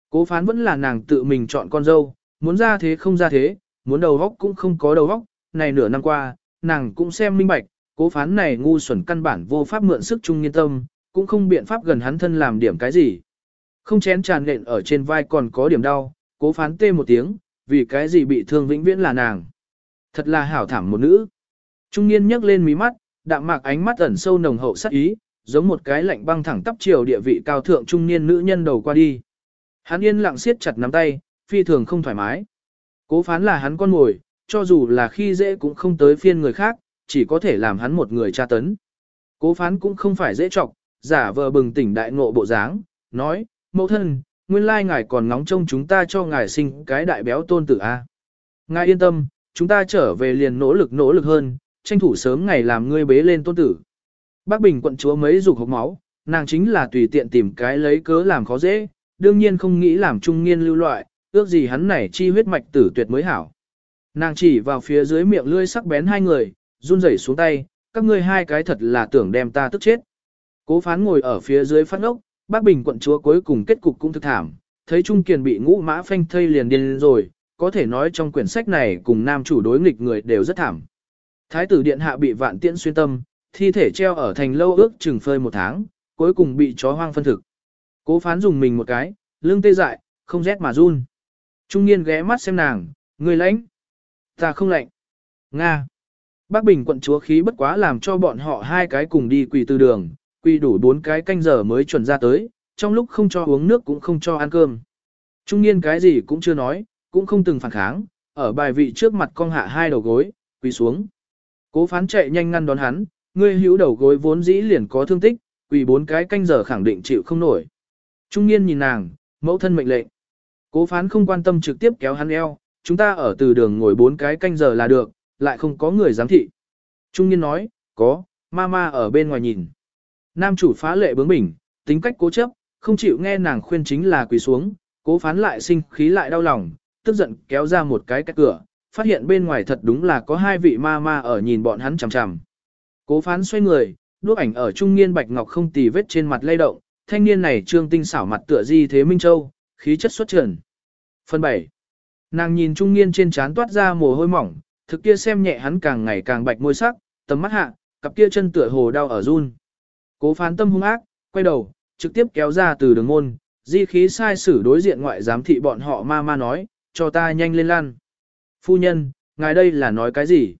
Cố phán vẫn là nàng tự mình chọn con dâu, muốn ra thế không ra thế, muốn đầu góc cũng không có đầu góc, này nửa năm qua, nàng cũng xem minh bạch, cố phán này ngu xuẩn căn bản vô pháp mượn sức chung nghiên tâm, cũng không biện pháp gần hắn thân làm điểm cái gì. Không chén tràn nện ở trên vai còn có điểm đau, cố phán tê một tiếng, vì cái gì bị thương vĩnh viễn là nàng. Thật là hảo thảm một nữ. Trung niên nhấc lên mí mắt, đạm mạc ánh mắt ẩn sâu nồng hậu sắc ý, giống một cái lạnh băng thẳng tắp chiều địa vị cao thượng trung niên nữ nhân đầu qua đi. Hắn yên lặng siết chặt nắm tay, phi thường không thoải mái. Cố phán là hắn con ngồi, cho dù là khi dễ cũng không tới phiên người khác, chỉ có thể làm hắn một người tra tấn. Cố phán cũng không phải dễ trọc, giả vờ bừng tỉnh đại ngộ bộ dáng, nói, mẫu thân, nguyên lai ngài còn ngóng trông chúng ta cho ngài sinh cái đại béo tôn tử A. Ngài yên tâm, chúng ta trở về liền nỗ lực nỗ lực hơn, tranh thủ sớm ngày làm ngươi bế lên tôn tử. Bác Bình quận chúa mấy dục hộc máu, nàng chính là tùy tiện tìm cái lấy cớ làm khó dễ, đương nhiên không nghĩ làm trung niên lưu loại, ước gì hắn này chi huyết mạch tử tuyệt mới hảo. Nàng chỉ vào phía dưới miệng lưỡi sắc bén hai người, run rẩy xuống tay, các ngươi hai cái thật là tưởng đem ta tức chết. Cố phán ngồi ở phía dưới phát ốc, bác Bình quận chúa cuối cùng kết cục cũng thực thảm, thấy Trung Kiền bị ngũ mã phanh thây liền điên rồi, có thể nói trong quyển sách này cùng nam chủ đối nghịch người đều rất thảm. Thái tử điện hạ bị vạn tiễn xuyên tâm, thi thể treo ở thành lâu ước chừng phơi một tháng, cuối cùng bị chó hoang phân thực. Cố phán dùng mình một cái, lưng tê dại, không rét mà run. Trung niên ghé mắt xem nàng, người lãnh. Ta không lạnh. Nga. Bác Bình quận chúa khí bất quá làm cho bọn họ hai cái cùng đi quỳ từ đường, quỳ đủ bốn cái canh giờ mới chuẩn ra tới, trong lúc không cho uống nước cũng không cho ăn cơm. Trung niên cái gì cũng chưa nói, cũng không từng phản kháng, ở bài vị trước mặt con hạ hai đầu gối, quỳ xuống. Cố phán chạy nhanh ngăn đón hắn, ngươi hữu đầu gối vốn dĩ liền có thương tích, quỳ bốn cái canh giờ khẳng định chịu không nổi. Trung niên nhìn nàng, mẫu thân mệnh lệnh. Cố phán không quan tâm trực tiếp kéo hắn eo, chúng ta ở từ đường ngồi bốn cái canh giờ là được, lại không có người giám thị. Trung niên nói, có, mama ở bên ngoài nhìn. Nam chủ phá lệ bướng bỉnh, tính cách cố chấp, không chịu nghe nàng khuyên chính là quỳ xuống, cố phán lại sinh khí lại đau lòng, tức giận kéo ra một cái cách cửa, phát hiện bên ngoài thật đúng là có hai vị ma ma ở nhìn bọn hắn chằm chằm. Cố phán xoay người, đuốc ảnh ở trung niên bạch ngọc không tì vết trên mặt lay động, thanh niên này trương tinh xảo mặt tựa di thế minh châu, khí chất xuất trần. Phần 7. Nàng nhìn trung niên trên trán toát ra mồ hôi mỏng, thực kia xem nhẹ hắn càng ngày càng bạch môi sắc, tầm mắt hạ, cặp kia chân tựa hồ đau ở run. Cố phán tâm hung ác, quay đầu, trực tiếp kéo ra từ đường môn, di khí sai sử đối diện ngoại giám thị bọn họ ma ma nói, cho ta nhanh lên lan. Phu nhân, ngài đây là nói cái gì?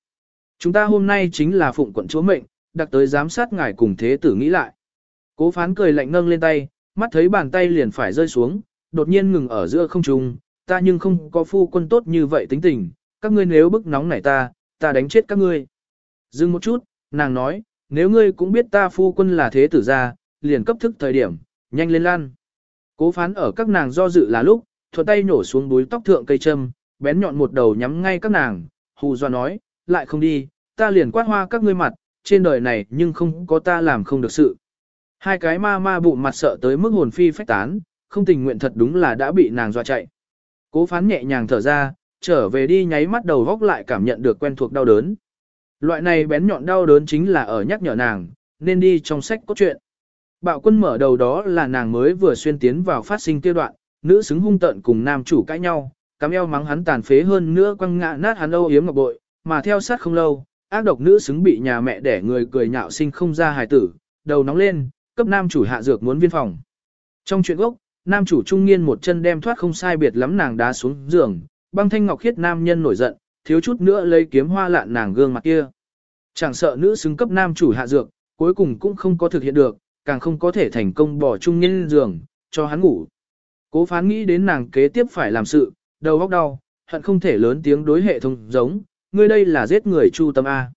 Chúng ta hôm nay chính là phụng quận chúa mệnh, đặc tới giám sát ngài cùng thế tử nghĩ lại. Cố phán cười lạnh nâng lên tay, mắt thấy bàn tay liền phải rơi xuống, đột nhiên ngừng ở giữa không trung, ta nhưng không có phu quân tốt như vậy tính tình, các ngươi nếu bức nóng nảy ta, ta đánh chết các ngươi. Dừng một chút, nàng nói, nếu ngươi cũng biết ta phu quân là thế tử gia, liền cấp thức thời điểm, nhanh lên lan. Cố phán ở các nàng do dự là lúc, thuận tay nhổ xuống búi tóc thượng cây châm, bén nhọn một đầu nhắm ngay các nàng, hù doa nói, lại không đi, ta liền quát hoa các ngươi mặt, trên đời này nhưng không có ta làm không được sự. Hai cái ma ma bụng mặt sợ tới mức hồn phi phách tán, không tình nguyện thật đúng là đã bị nàng dọa chạy. Cố phán nhẹ nhàng thở ra, trở về đi nháy mắt đầu góc lại cảm nhận được quen thuộc đau đớn. Loại này bén nhọn đau đớn chính là ở nhắc nhở nàng, nên đi trong sách cốt truyện. Bạo quân mở đầu đó là nàng mới vừa xuyên tiến vào phát sinh tiêu đoạn, nữ xứng hung tận cùng nam chủ cãi nhau, cắm eo mắng hắn tàn phế hơn nữa quăng ngã nát hắn âu yếm ngọc bội, mà theo sát không lâu, ác độc nữ xứng bị nhà mẹ đẻ người cười nhạo sinh không ra hài tử, đầu nóng lên, cấp nam chủ hạ dược muốn viên phòng. Trong chuyện gốc, nam chủ trung niên một chân đem thoát không sai biệt lắm nàng đá xuống giường, băng thanh ngọc khiết nam nhân nổi giận, thiếu chút nữa lấy kiếm hoa lạn nàng gương mặt kia. Chẳng sợ nữ xứng cấp nam chủ hạ dược, cuối cùng cũng không có thực hiện được, càng không có thể thành công bỏ trung niên giường, cho hắn ngủ. Cố phán nghĩ đến nàng kế tiếp phải làm sự, đầu óc đau, hận không thể lớn tiếng đối hệ thống giống, ngươi đây là giết người chu tâm A.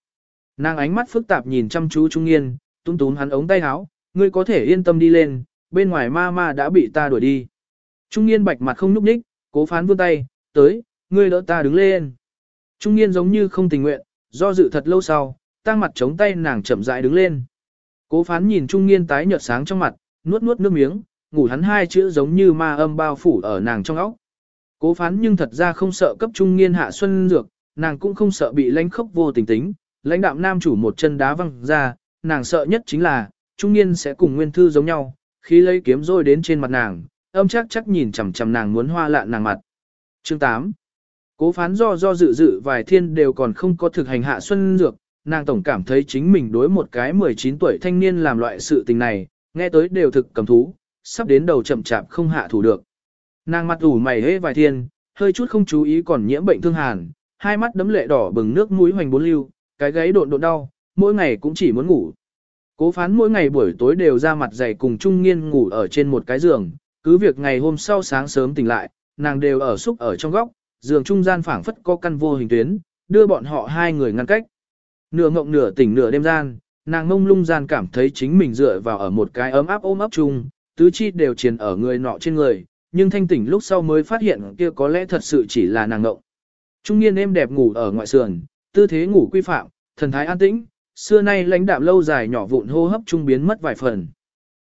Nàng ánh mắt phức tạp nhìn chăm chú Trung Nghiên, túm túm hắn ống tay áo, ngươi có thể yên tâm đi lên, bên ngoài ma ma đã bị ta đuổi đi. Trung Nghiên bạch mặt không nhúc nhích, cố phán vươn tay, tới, ngươi đỡ ta đứng lên. Trung niên giống như không tình nguyện, do dự thật lâu sau, tăng mặt chống tay nàng chậm rãi đứng lên. Cố phán nhìn Trung Niên tái nhợt sáng trong mặt, nuốt nuốt nước miếng, ngủ hắn hai chữ giống như ma âm bao phủ ở nàng trong óc. Cố phán nhưng thật ra không sợ cấp Trung Niên hạ xuân dược, nàng cũng không sợ bị lãnh khốc vô tình tính, lãnh đạm nam chủ một chân đá văng ra, nàng sợ nhất chính là, Trung Niên sẽ cùng Nguyên Thư giống nhau, khi lấy kiếm rồi đến trên mặt nàng, âm chắc chắc nhìn chằm chằm nàng muốn hoa lạ nàng mặt. Chương 8 Cố phán do do dự dự vài thiên đều còn không có thực hành hạ xuân dược, nàng tổng cảm thấy chính mình đối một cái 19 tuổi thanh niên làm loại sự tình này, nghe tới đều thực cầm thú, sắp đến đầu chậm chạp không hạ thủ được. Nàng mặt ủ mày hế vài thiên, hơi chút không chú ý còn nhiễm bệnh thương hàn, hai mắt đấm lệ đỏ bừng nước mũi hoành bốn lưu, cái gáy độn độn đau, mỗi ngày cũng chỉ muốn ngủ. Cố phán mỗi ngày buổi tối đều ra mặt dày cùng Trung Nghiên ngủ ở trên một cái giường, cứ việc ngày hôm sau sáng sớm tỉnh lại, nàng đều ở xúc ở trong góc, giường trung gian phảng phất có căn vô hình tuyến, đưa bọn họ hai người ngăn cách. Nửa ngộng nửa tỉnh nửa đêm gian, nàng mông lung gian cảm thấy chính mình dựa vào ở một cái ấm áp ôm ấp chung, tứ chi đều triền ở người nọ trên người, nhưng thanh tỉnh lúc sau mới phát hiện kia có lẽ thật sự chỉ là nàng ngộng. Trung niên êm đẹp ngủ ở ngoại sườn, tư thế ngủ quy phạm, thần thái an tĩnh, xưa nay lãnh đạm lâu dài nhỏ vụn hô hấp trung biến mất vài phần.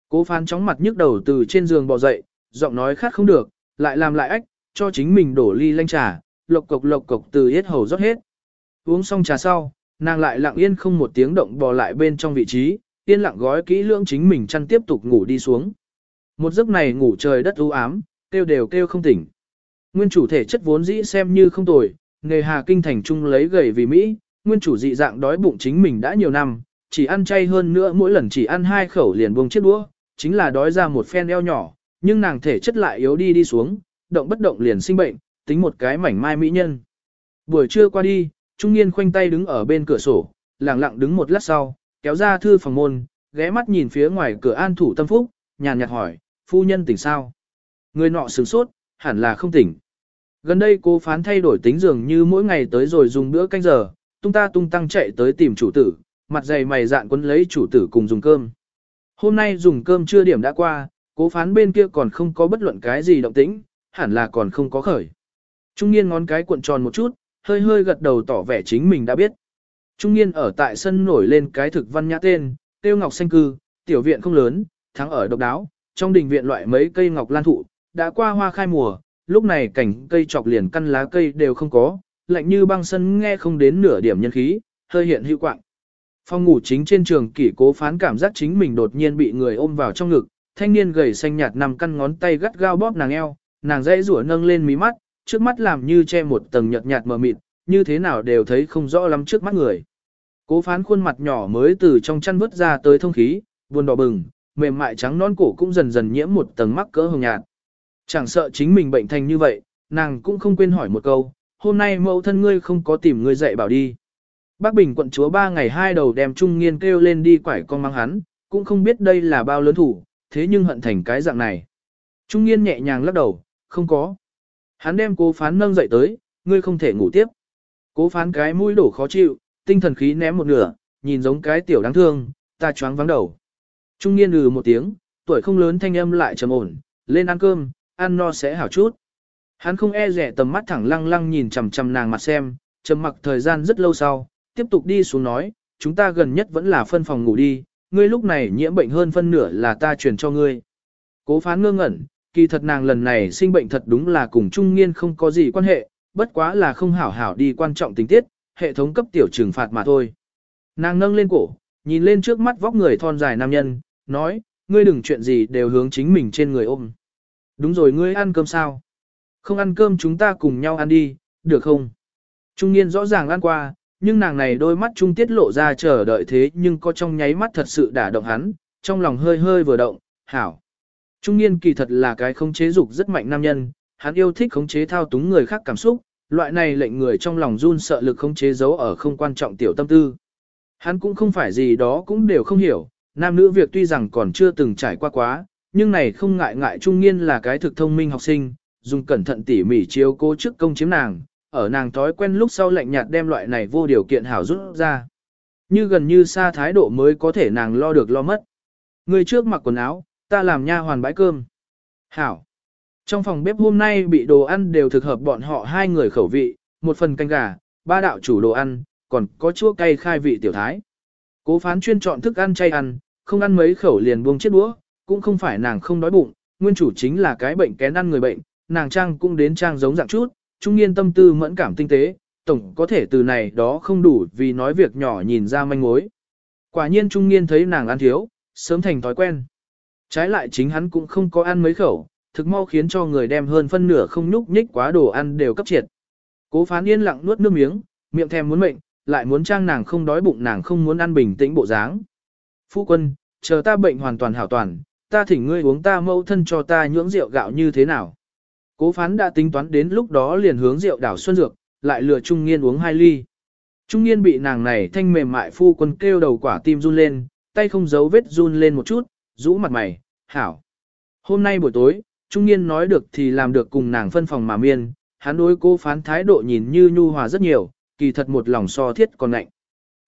Cố phán chóng mặt nhức đầu từ trên giường bò dậy, giọng nói khát không được, lại làm lại ách, cho chính mình đổ ly lanh trà, lộc cộc lộc cộc từ yết hầu rót hết. Uống xong trà sau, nàng lại lặng yên không một tiếng động bò lại bên trong vị trí, yên lặng gói kỹ lưỡng chính mình chăn tiếp tục ngủ đi xuống. Một giấc này ngủ trời đất u ám, kêu đều kêu không tỉnh. Nguyên chủ thể chất vốn dĩ xem như không tồi, nghề hà kinh thành trung lấy gầy vì Mỹ, nguyên chủ dị dạng đói bụng chính mình đã nhiều năm, chỉ ăn chay hơn nữa mỗi lần chỉ ăn hai khẩu liền buông chiếc đũa, chính là đói ra một phen eo nhỏ, nhưng nàng thể chất lại yếu đi đi xuống, động bất động liền sinh bệnh, tính một cái mảnh mai mỹ nhân. Buổi trưa qua đi, trung niên khoanh tay đứng ở bên cửa sổ, lặng lặng đứng một lát sau, kéo ra thư phòng môn, ghé mắt nhìn phía ngoài cửa an thủ tâm phúc, nhàn nhạt hỏi, phu nhân tỉnh sao? Người nọ sửng sốt, hẳn là không tỉnh. Gần đây cô phán thay đổi tính dường như mỗi ngày tới rồi dùng bữa canh giờ, tung ta tung tăng chạy tới tìm chủ tử, mặt dày mày dạn quấn lấy chủ tử cùng dùng cơm. Hôm nay dùng cơm chưa điểm đã qua, cố phán bên kia còn không có bất luận cái gì động tĩnh, hẳn là còn không có khởi. Trung niên ngón cái cuộn tròn một chút, hơi hơi gật đầu tỏ vẻ chính mình đã biết. Trung niên ở tại sân nổi lên cái thực văn nhã tên, tiêu ngọc xanh cư, tiểu viện không lớn, thắng ở độc đáo, trong đình viện loại mấy cây ngọc lan thụ, đã qua hoa khai mùa, lúc này cảnh cây trọc liền căn lá cây đều không có, lạnh như băng sân nghe không đến nửa điểm nhân khí, hơi hiện hữu quạng. Phòng ngủ chính trên trường kỷ cố phán cảm giác chính mình đột nhiên bị người ôm vào trong ngực, thanh niên gầy xanh nhạt nằm căn ngón tay gắt gao bóp nàng eo, nàng dãy rủa nâng lên mí mắt, trước mắt làm như che một tầng nhợt nhạt mờ mịt, như thế nào đều thấy không rõ lắm trước mắt người. Cố phán khuôn mặt nhỏ mới từ trong chăn vứt ra tới thông khí, buồn đỏ bừng, mềm mại trắng non cổ cũng dần dần nhiễm một tầng mắc cỡ hồng nhạt. Chẳng sợ chính mình bệnh thành như vậy, nàng cũng không quên hỏi một câu, hôm nay mẫu thân ngươi không có tìm ngươi dạy bảo đi. Bác Bình quận chúa ba ngày hai đầu đem Trung Nghiên kêu lên đi quải con mang hắn, cũng không biết đây là bao lớn thủ, thế nhưng hận thành cái dạng này. Trung Nghiên nhẹ nhàng lắc đầu, không có. Hắn đem cố phán nâng dậy tới, ngươi không thể ngủ tiếp. Cố phán cái mũi đổ khó chịu, tinh thần khí ném một nửa, nhìn giống cái tiểu đáng thương, ta choáng vắng đầu. Trung niên lừ một tiếng, tuổi không lớn thanh âm lại trầm ổn, lên ăn cơm, ăn no sẽ hảo chút. Hắn không e rẻ tầm mắt thẳng lăng lăng nhìn chằm chằm nàng mặt xem, trầm mặc thời gian rất lâu sau, tiếp tục đi xuống nói, chúng ta gần nhất vẫn là phân phòng ngủ đi, ngươi lúc này nhiễm bệnh hơn phân nửa là ta truyền cho ngươi. Cố phán ngơ ngẩn, kỳ thật nàng lần này sinh bệnh thật đúng là cùng trung nghiên không có gì quan hệ, bất quá là không hảo hảo đi quan trọng tình tiết, hệ thống cấp tiểu trừng phạt mà thôi. Nàng nâng lên cổ, nhìn lên trước mắt vóc người thon dài nam nhân, nói, ngươi đừng chuyện gì đều hướng chính mình trên người ôm. Đúng rồi ngươi ăn cơm sao? Không ăn cơm chúng ta cùng nhau ăn đi, được không? Trung niên rõ ràng ăn qua, nhưng nàng này đôi mắt trung tiết lộ ra chờ đợi thế nhưng có trong nháy mắt thật sự đả động hắn, trong lòng hơi hơi vừa động, hảo. Trung niên kỳ thật là cái không chế dục rất mạnh nam nhân, hắn yêu thích khống chế thao túng người khác cảm xúc, loại này lệnh người trong lòng run sợ lực khống chế giấu ở không quan trọng tiểu tâm tư. Hắn cũng không phải gì đó cũng đều không hiểu, nam nữ việc tuy rằng còn chưa từng trải qua quá, nhưng này không ngại ngại trung niên là cái thực thông minh học sinh, dùng cẩn thận tỉ mỉ chiếu cố trước công chiếm nàng, ở nàng thói quen lúc sau lạnh nhạt đem loại này vô điều kiện hảo rút ra. Như gần như xa thái độ mới có thể nàng lo được lo mất. Người trước mặc quần áo, ta làm nha hoàn bãi cơm. Hảo. Trong phòng bếp hôm nay bị đồ ăn đều thực hợp bọn họ hai người khẩu vị, một phần canh gà, ba đạo chủ đồ ăn, còn có chua cay khai vị tiểu thái. Cố phán chuyên chọn thức ăn chay ăn, không ăn mấy khẩu liền buông chiếc đũa, cũng không phải nàng không đói bụng, nguyên chủ chính là cái bệnh kén ăn người bệnh, nàng trang cũng đến trang giống dạng chút, trung niên tâm tư mẫn cảm tinh tế, tổng có thể từ này đó không đủ vì nói việc nhỏ nhìn ra manh mối. Quả nhiên trung niên thấy nàng ăn thiếu, sớm thành thói quen. Trái lại chính hắn cũng không có ăn mấy khẩu, thực mau khiến cho người đem hơn phân nửa không nhúc nhích quá đồ ăn đều cấp triệt. Cố phán yên lặng nuốt nước miếng, miệng thèm muốn mệnh, lại muốn trang nàng không đói bụng nàng không muốn ăn bình tĩnh bộ dáng. Phu quân, chờ ta bệnh hoàn toàn hảo toàn, ta thỉnh ngươi uống ta mẫu thân cho ta nhưỡng rượu gạo như thế nào. Cố phán đã tính toán đến lúc đó liền hướng rượu đảo xuân dược, lại lừa Trung Nghiên uống hai ly. Trung Nghiên bị nàng này thanh mềm mại phu quân kêu đầu quả tim run lên, tay không giấu vết run lên một chút, rũ mặt mày, hảo. Hôm nay buổi tối, Trung niên nói được thì làm được cùng nàng phân phòng mà miên, hắn đối cô phán thái độ nhìn như nhu hòa rất nhiều, kỳ thật một lòng so thiết còn lạnh.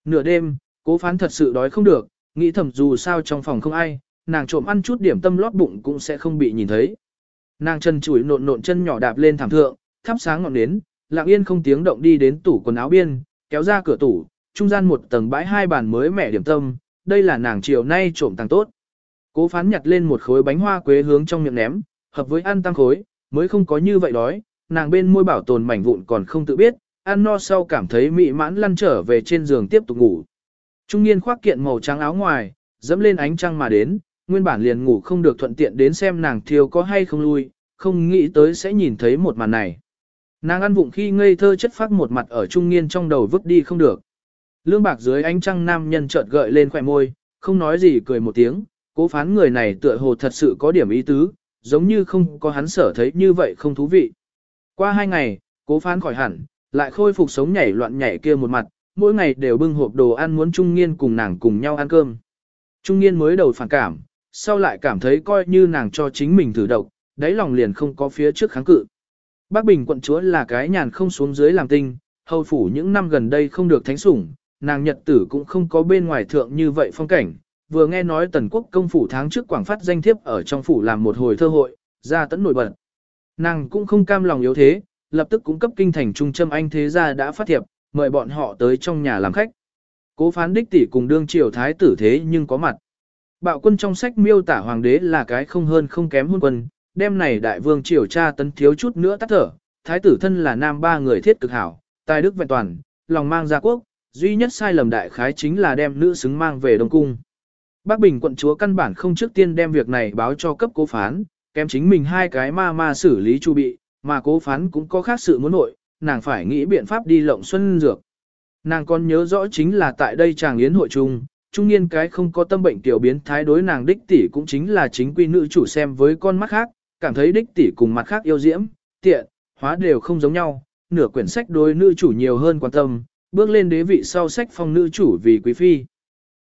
Nửa đêm, cố phán thật sự đói không được, nghĩ thầm dù sao trong phòng không ai, nàng trộm ăn chút điểm tâm lót bụng cũng sẽ không bị nhìn thấy. Nàng chân chủi nộn nộn chân nhỏ đạp lên thảm thượng, thắp sáng ngọn nến, lặng yên không tiếng động đi đến tủ quần áo biên, kéo ra cửa tủ, trung gian một tầng bãi hai bàn mới mẻ điểm tâm, đây là nàng chiều nay trộm tàng tốt. Cố phán nhặt lên một khối bánh hoa quế hướng trong miệng ném, hợp với ăn tăng khối, mới không có như vậy đói, nàng bên môi bảo tồn mảnh vụn còn không tự biết, ăn no sau cảm thấy mị mãn lăn trở về trên giường tiếp tục ngủ. Trung niên khoác kiện màu trắng áo ngoài, dẫm lên ánh trăng mà đến, nguyên bản liền ngủ không được thuận tiện đến xem nàng thiêu có hay không lui, không nghĩ tới sẽ nhìn thấy một màn này. Nàng ăn vụng khi ngây thơ chất phát một mặt ở trung niên trong đầu vứt đi không được. Lương bạc dưới ánh trăng nam nhân chợt gợi lên khỏe môi, không nói gì cười một tiếng, cố phán người này tựa hồ thật sự có điểm ý tứ, giống như không có hắn sở thấy như vậy không thú vị. Qua hai ngày, cố phán khỏi hẳn, lại khôi phục sống nhảy loạn nhảy kia một mặt, mỗi ngày đều bưng hộp đồ ăn muốn Trung Nghiên cùng nàng cùng nhau ăn cơm. Trung Nghiên mới đầu phản cảm, sau lại cảm thấy coi như nàng cho chính mình thử độc, đáy lòng liền không có phía trước kháng cự. Bác Bình quận chúa là cái nhàn không xuống dưới làm tinh, hầu phủ những năm gần đây không được thánh sủng, nàng nhật tử cũng không có bên ngoài thượng như vậy phong cảnh. Vừa nghe nói tần quốc công phủ tháng trước quảng phát danh thiếp ở trong phủ làm một hồi thơ hội, ra tấn nổi bật. Nàng cũng không cam lòng yếu thế, lập tức cũng cấp kinh thành trung châm anh thế gia đã phát thiệp, mời bọn họ tới trong nhà làm khách. Cố phán đích tỷ cùng đương triều thái tử thế nhưng có mặt. Bạo quân trong sách miêu tả hoàng đế là cái không hơn không kém hôn quân, đêm này đại vương triều cha tấn thiếu chút nữa tắt thở, thái tử thân là nam ba người thiết cực hảo, tài đức vẹn toàn, lòng mang gia quốc, duy nhất sai lầm đại khái chính là đem nữ xứng mang về Đông Cung. Bác Bình quận chúa căn bản không trước tiên đem việc này báo cho cấp cố phán, kém chính mình hai cái ma ma xử lý chu bị, mà cố phán cũng có khác sự muốn nội, nàng phải nghĩ biện pháp đi lộng xuân dược. Nàng còn nhớ rõ chính là tại đây chàng yến hội chung, trung niên cái không có tâm bệnh tiểu biến thái đối nàng đích tỷ cũng chính là chính quy nữ chủ xem với con mắt khác, cảm thấy đích tỷ cùng mặt khác yêu diễm, tiện, hóa đều không giống nhau, nửa quyển sách đối nữ chủ nhiều hơn quan tâm, bước lên đế vị sau sách phong nữ chủ vì quý phi.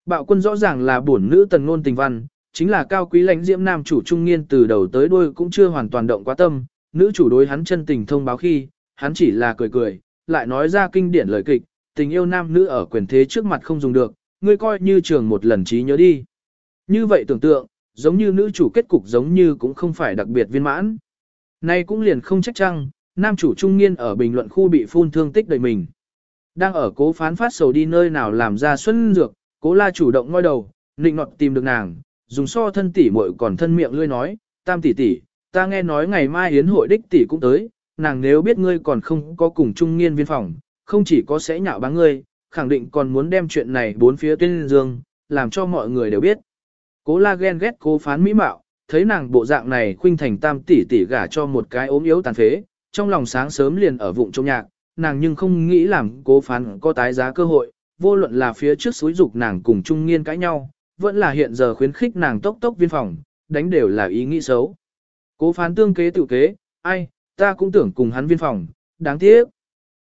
Bạo quân rõ ràng là bổn nữ tần ngôn tình văn, chính là cao quý lãnh diễm nam chủ trung niên từ đầu tới đuôi cũng chưa hoàn toàn động quá tâm, nữ chủ đối hắn chân tình thông báo khi, hắn chỉ là cười cười, lại nói ra kinh điển lời kịch, tình yêu nam nữ ở quyền thế trước mặt không dùng được, ngươi coi như trường một lần trí nhớ đi. Như vậy tưởng tượng, giống như nữ chủ kết cục giống như cũng không phải đặc biệt viên mãn. Nay cũng liền không trách chăng, nam chủ trung niên ở bình luận khu bị phun thương tích đầy mình. Đang ở cố phán phát sầu đi nơi nào làm ra xuân dược, cố la chủ động ngoi đầu, nịnh nọt tìm được nàng, dùng so thân tỷ muội còn thân miệng lươi nói, tam tỷ tỷ, ta nghe nói ngày mai yến hội đích tỷ cũng tới, nàng nếu biết ngươi còn không có cùng trung niên viên phòng, không chỉ có sẽ nhạo báng ngươi, khẳng định còn muốn đem chuyện này bốn phía tuyên dương, làm cho mọi người đều biết. Cố la ghen ghét cố phán mỹ mạo, thấy nàng bộ dạng này khuynh thành tam tỷ tỷ gả cho một cái ốm yếu tàn phế, trong lòng sáng sớm liền ở vụng trong nhạc, nàng nhưng không nghĩ làm cố phán có tái giá cơ hội, vô luận là phía trước suối dục nàng cùng trung Nghiên cãi nhau, vẫn là hiện giờ khuyến khích nàng tốc tốc viên phòng, đánh đều là ý nghĩ xấu. Cố phán tương kế tự kế, ai, ta cũng tưởng cùng hắn viên phòng, đáng tiếc.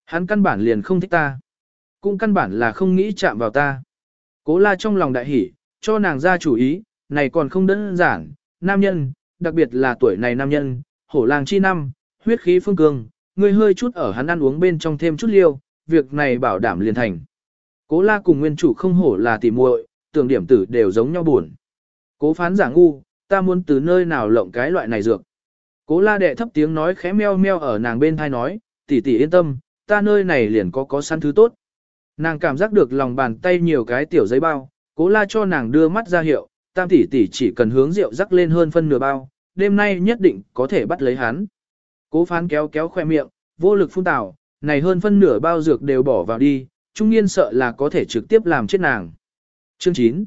Hắn căn bản liền không thích ta. Cũng căn bản là không nghĩ chạm vào ta. Cố la trong lòng đại hỉ, cho nàng ra chủ ý, này còn không đơn giản, nam nhân, đặc biệt là tuổi này nam nhân, hổ làng chi năm, huyết khí phương cương, ngươi hơi chút ở hắn ăn uống bên trong thêm chút liêu, việc này bảo đảm liền thành. Cố la cùng nguyên chủ không hổ là tỉ muội, tưởng điểm tử đều giống nhau buồn. Cố phán giả ngu, ta muốn từ nơi nào lộng cái loại này dược. Cố la đệ thấp tiếng nói khẽ meo meo ở nàng bên thai nói, tỷ tỷ yên tâm, ta nơi này liền có có săn thứ tốt. Nàng cảm giác được lòng bàn tay nhiều cái tiểu giấy bao, cố la cho nàng đưa mắt ra hiệu, tam tỷ tỷ chỉ cần hướng rượu rắc lên hơn phân nửa bao, đêm nay nhất định có thể bắt lấy hắn. Cố phán kéo kéo khoe miệng, vô lực phun tào, này hơn phân nửa bao dược đều bỏ vào đi, trung niên sợ là có thể trực tiếp làm chết nàng. Chương 9.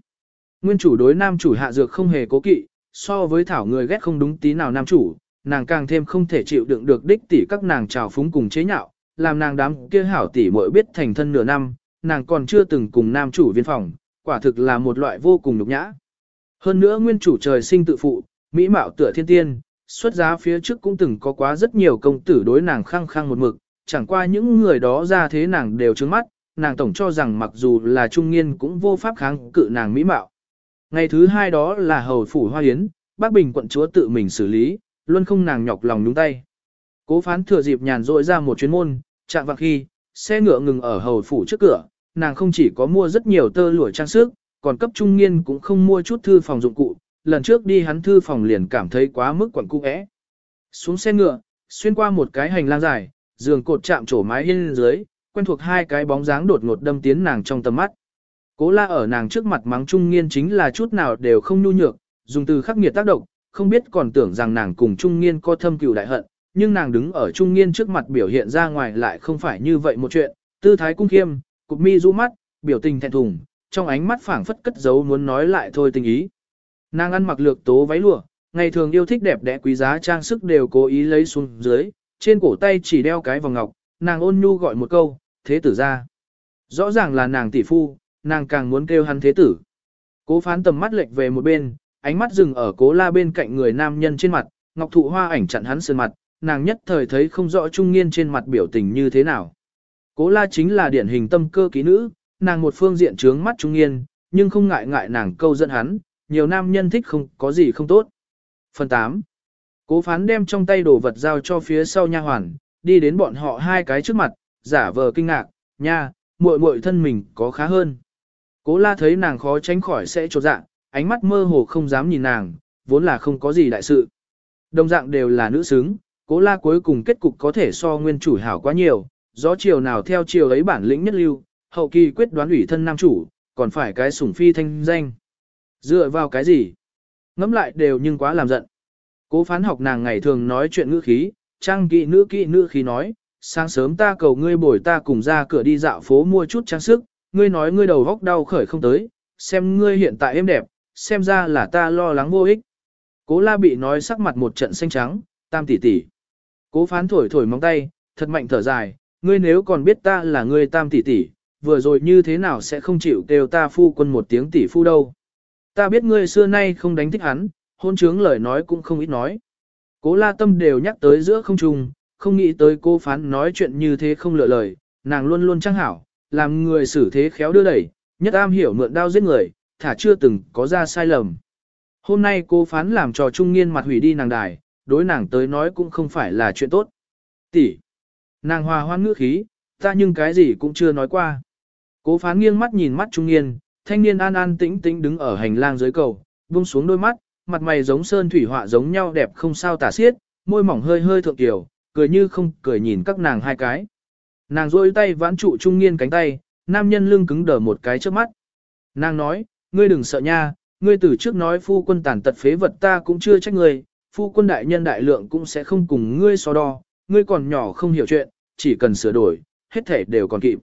Nguyên chủ đối nam chủ hạ dược không hề cố kỵ, so với thảo người ghét không đúng tí nào nam chủ, nàng càng thêm không thể chịu đựng được đích tỷ các nàng trào phúng cùng chế nhạo, làm nàng đám kia hảo tỷ muội biết thành thân nửa năm, nàng còn chưa từng cùng nam chủ viên phòng, quả thực là một loại vô cùng nhục nhã. Hơn nữa nguyên chủ trời sinh tự phụ, mỹ mạo tựa thiên tiên, xuất giá phía trước cũng từng có quá rất nhiều công tử đối nàng khăng khăng một mực, chẳng qua những người đó ra thế nàng đều trướng mắt, nàng tổng cho rằng mặc dù là trung niên cũng vô pháp kháng cự nàng mỹ mạo. Ngày thứ hai đó là hầu phủ hoa hiến, bác bình quận chúa tự mình xử lý, luôn không nàng nhọc lòng nhúng tay. Cố phán thừa dịp nhàn rỗi ra một chuyến môn, chạm vào khi, xe ngựa ngừng ở hầu phủ trước cửa, nàng không chỉ có mua rất nhiều tơ lụa trang sức, còn cấp trung niên cũng không mua chút thư phòng dụng cụ, lần trước đi hắn thư phòng liền cảm thấy quá mức quẩn cung ẽ. Xuống xe ngựa, xuyên qua một cái hành lang dài, giường cột chạm trổ mái hiên dưới, quen thuộc hai cái bóng dáng đột ngột đâm tiến nàng trong tầm mắt. Cố la ở nàng trước mặt mắng trung nghiên chính là chút nào đều không nhu nhược, dùng từ khắc nghiệt tác động, không biết còn tưởng rằng nàng cùng trung nghiên có thâm cừu đại hận, nhưng nàng đứng ở trung nghiên trước mặt biểu hiện ra ngoài lại không phải như vậy một chuyện, tư thái cung khiêm, cục mi rũ mắt, biểu tình thẹn thùng, trong ánh mắt phảng phất cất giấu muốn nói lại thôi tình ý. Nàng ăn mặc lược tố váy lụa, ngày thường yêu thích đẹp đẽ quý giá trang sức đều cố ý lấy xuống dưới, trên cổ tay chỉ đeo cái vòng ngọc, nàng ôn nhu gọi một câu, thế tử ra. Rõ ràng là nàng tỷ phu, nàng càng muốn kêu hắn thế tử. Cố phán tầm mắt lệch về một bên, ánh mắt dừng ở cố la bên cạnh người nam nhân trên mặt, ngọc thụ hoa ảnh chặn hắn sơn mặt, nàng nhất thời thấy không rõ trung niên trên mặt biểu tình như thế nào. Cố la chính là điển hình tâm cơ ký nữ, nàng một phương diện trướng mắt trung niên, nhưng không ngại ngại nàng câu dẫn hắn, nhiều nam nhân thích không có gì không tốt. Phần 8. Cố phán đem trong tay đồ vật giao cho phía sau nha hoàn, đi đến bọn họ hai cái trước mặt, giả vờ kinh ngạc, nha, muội muội thân mình có khá hơn. Cố la thấy nàng khó tránh khỏi sẽ trột dạ, ánh mắt mơ hồ không dám nhìn nàng, vốn là không có gì đại sự. Đồng dạng đều là nữ xứng, cố la cuối cùng kết cục có thể so nguyên chủ hảo quá nhiều, gió chiều nào theo chiều ấy bản lĩnh nhất lưu, hậu kỳ quyết đoán ủy thân nam chủ, còn phải cái sủng phi thanh danh. Dựa vào cái gì? Ngắm lại đều nhưng quá làm giận. Cố phán học nàng ngày thường nói chuyện ngữ khí, trang kỵ nữ kỵ nữ khí nói, sáng sớm ta cầu ngươi bồi ta cùng ra cửa đi dạo phố mua chút trang sức, ngươi nói ngươi đầu góc đau khởi không tới, xem ngươi hiện tại êm đẹp, xem ra là ta lo lắng vô ích. Cố la bị nói sắc mặt một trận xanh trắng, tam tỷ tỷ. Cố phán thổi thổi móng tay, thật mạnh thở dài, ngươi nếu còn biết ta là ngươi tam tỷ tỷ, vừa rồi như thế nào sẽ không chịu kêu ta phu quân một tiếng tỷ phu đâu. Ta biết ngươi xưa nay không đánh thích hắn, hôn trướng lời nói cũng không ít nói. Cố la tâm đều nhắc tới giữa không trung, không nghĩ tới cô phán nói chuyện như thế không lựa lời, nàng luôn luôn trang hảo, làm người xử thế khéo đưa đẩy, nhất am hiểu mượn đao giết người, thả chưa từng có ra sai lầm. Hôm nay cô phán làm trò trung nghiên mặt hủy đi nàng đài, đối nàng tới nói cũng không phải là chuyện tốt. Tỷ, nàng hòa hoan ngữ khí, ta nhưng cái gì cũng chưa nói qua. Cố phán nghiêng mắt nhìn mắt trung nghiên, thanh niên an an tĩnh tĩnh đứng ở hành lang dưới cầu, buông xuống đôi mắt, mặt mày giống sơn thủy họa giống nhau đẹp không sao tả xiết, môi mỏng hơi hơi thượng tiểu, cười như không cười nhìn các nàng hai cái. Nàng rôi tay vãn trụ trung niên cánh tay, nam nhân lưng cứng đờ một cái trước mắt. Nàng nói, ngươi đừng sợ nha, ngươi từ trước nói phu quân tàn tật phế vật ta cũng chưa trách ngươi, phu quân đại nhân đại lượng cũng sẽ không cùng ngươi so đo, ngươi còn nhỏ không hiểu chuyện, chỉ cần sửa đổi, hết thể đều còn kịp.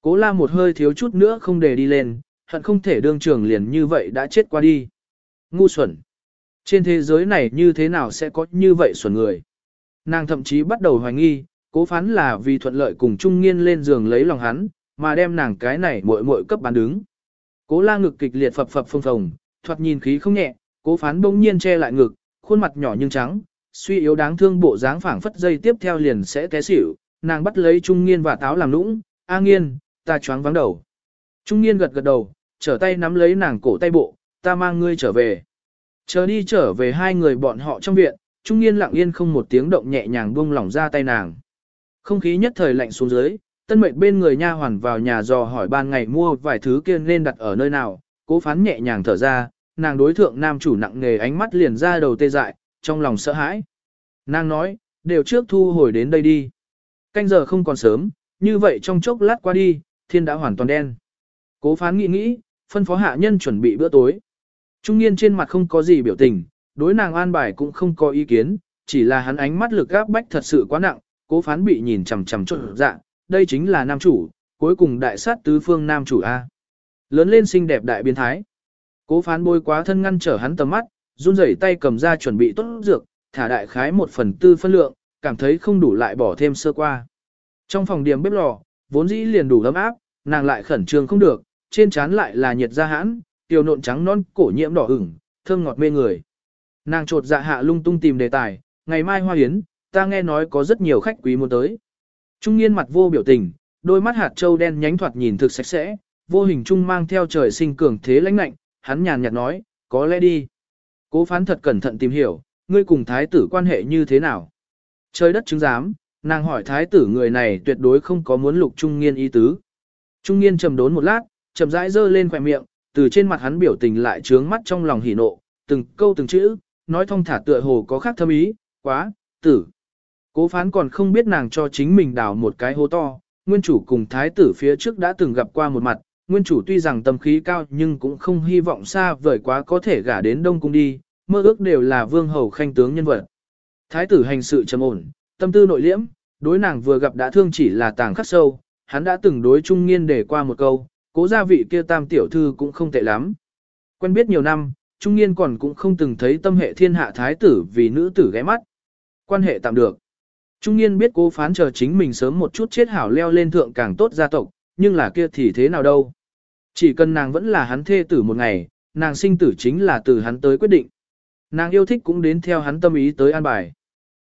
Cố la một hơi thiếu chút nữa không để đi lên, hận không thể đương trường liền như vậy đã chết qua đi. Ngu xuẩn. Trên thế giới này như thế nào sẽ có như vậy xuẩn người? Nàng thậm chí bắt đầu hoài nghi, cố phán là vì thuận lợi cùng Trung Nghiên lên giường lấy lòng hắn, mà đem nàng cái này muội muội cấp bán đứng. Cố la ngực kịch liệt phập phập phồng phồng, thoạt nhìn khí không nhẹ, cố phán bỗng nhiên che lại ngực, khuôn mặt nhỏ nhưng trắng, suy yếu đáng thương bộ dáng phảng phất dây tiếp theo liền sẽ té xỉu, nàng bắt lấy Trung Nghiên và táo làm nũng, A Nghiên, ta choáng vắng đầu. Trung Nghiên gật gật đầu, trở tay nắm lấy nàng cổ tay bộ, ta mang ngươi trở về. Chờ đi trở về hai người bọn họ trong viện, Trung niên lặng yên không một tiếng động nhẹ nhàng buông lỏng ra tay nàng. Không khí nhất thời lạnh xuống dưới, tân mệnh bên người nha hoàn vào nhà dò hỏi ban ngày mua vài thứ kia nên đặt ở nơi nào, cố phán nhẹ nhàng thở ra, nàng đối thượng nam chủ nặng nghề ánh mắt liền ra đầu tê dại, trong lòng sợ hãi. Nàng nói, đều trước thu hồi đến đây đi. Canh giờ không còn sớm, như vậy trong chốc lát qua đi, thiên đã hoàn toàn đen. Cố phán nghĩ nghĩ, phân phó hạ nhân chuẩn bị bữa tối. Trung niên trên mặt không có gì biểu tình, đối nàng an bài cũng không có ý kiến, chỉ là hắn ánh mắt lực gáp bách thật sự quá nặng, cố phán bị nhìn chằm chằm trộn dạ, đây chính là nam chủ, cuối cùng đại sát tứ phương nam chủ A. Lớn lên xinh đẹp đại biến thái. Cố phán bôi quá thân ngăn trở hắn tầm mắt, run rẩy tay cầm ra chuẩn bị tốt dược, thả đại khái một phần tư phân lượng, cảm thấy không đủ lại bỏ thêm sơ qua. Trong phòng điểm bếp lò, vốn dĩ liền đủ ấm áp, nàng lại khẩn trương không được, trên trán lại là nhiệt ra hãn, tiểu nộn trắng non cổ nhiễm đỏ ửng, thơm ngọt mê người. Nàng trột dạ hạ lung tung tìm đề tài, ngày mai hoa hiến, ta nghe nói có rất nhiều khách quý muốn tới. Trung niên mặt vô biểu tình, đôi mắt hạt châu đen nhánh thoạt nhìn thực sạch sẽ, vô hình trung mang theo trời sinh cường thế lãnh lạnh, hắn nhàn nhạt nói, có lẽ đi. Cố phán thật cẩn thận tìm hiểu, ngươi cùng thái tử quan hệ như thế nào. Trời đất chứng giám, nàng hỏi thái tử người này tuyệt đối không có muốn lục trung niên ý tứ. Trung niên trầm đốn một lát, chậm rãi giơ lên khỏe miệng, từ trên mặt hắn biểu tình lại trướng mắt trong lòng hỉ nộ, từng câu từng chữ, nói thông thả tựa hồ có khác thâm ý, quá, tử. Cố phán còn không biết nàng cho chính mình đào một cái hố to, nguyên chủ cùng thái tử phía trước đã từng gặp qua một mặt, nguyên chủ tuy rằng tâm khí cao nhưng cũng không hy vọng xa vời quá có thể gả đến Đông Cung đi, mơ ước đều là vương hầu khanh tướng nhân vật. Thái tử hành sự trầm ổn, tâm tư nội liễm, đối nàng vừa gặp đã thương chỉ là tàng khắc sâu, hắn đã từng đối trung nghiên để qua một câu, cố gia vị kia tam tiểu thư cũng không tệ lắm. Quen biết nhiều năm, trung niên còn cũng không từng thấy tâm hệ thiên hạ thái tử vì nữ tử ghé mắt. Quan hệ tạm được. Trung niên biết cố phán chờ chính mình sớm một chút chết hảo leo lên thượng càng tốt gia tộc, nhưng là kia thì thế nào đâu. Chỉ cần nàng vẫn là hắn thê tử một ngày, nàng sinh tử chính là từ hắn tới quyết định. Nàng yêu thích cũng đến theo hắn tâm ý tới an bài.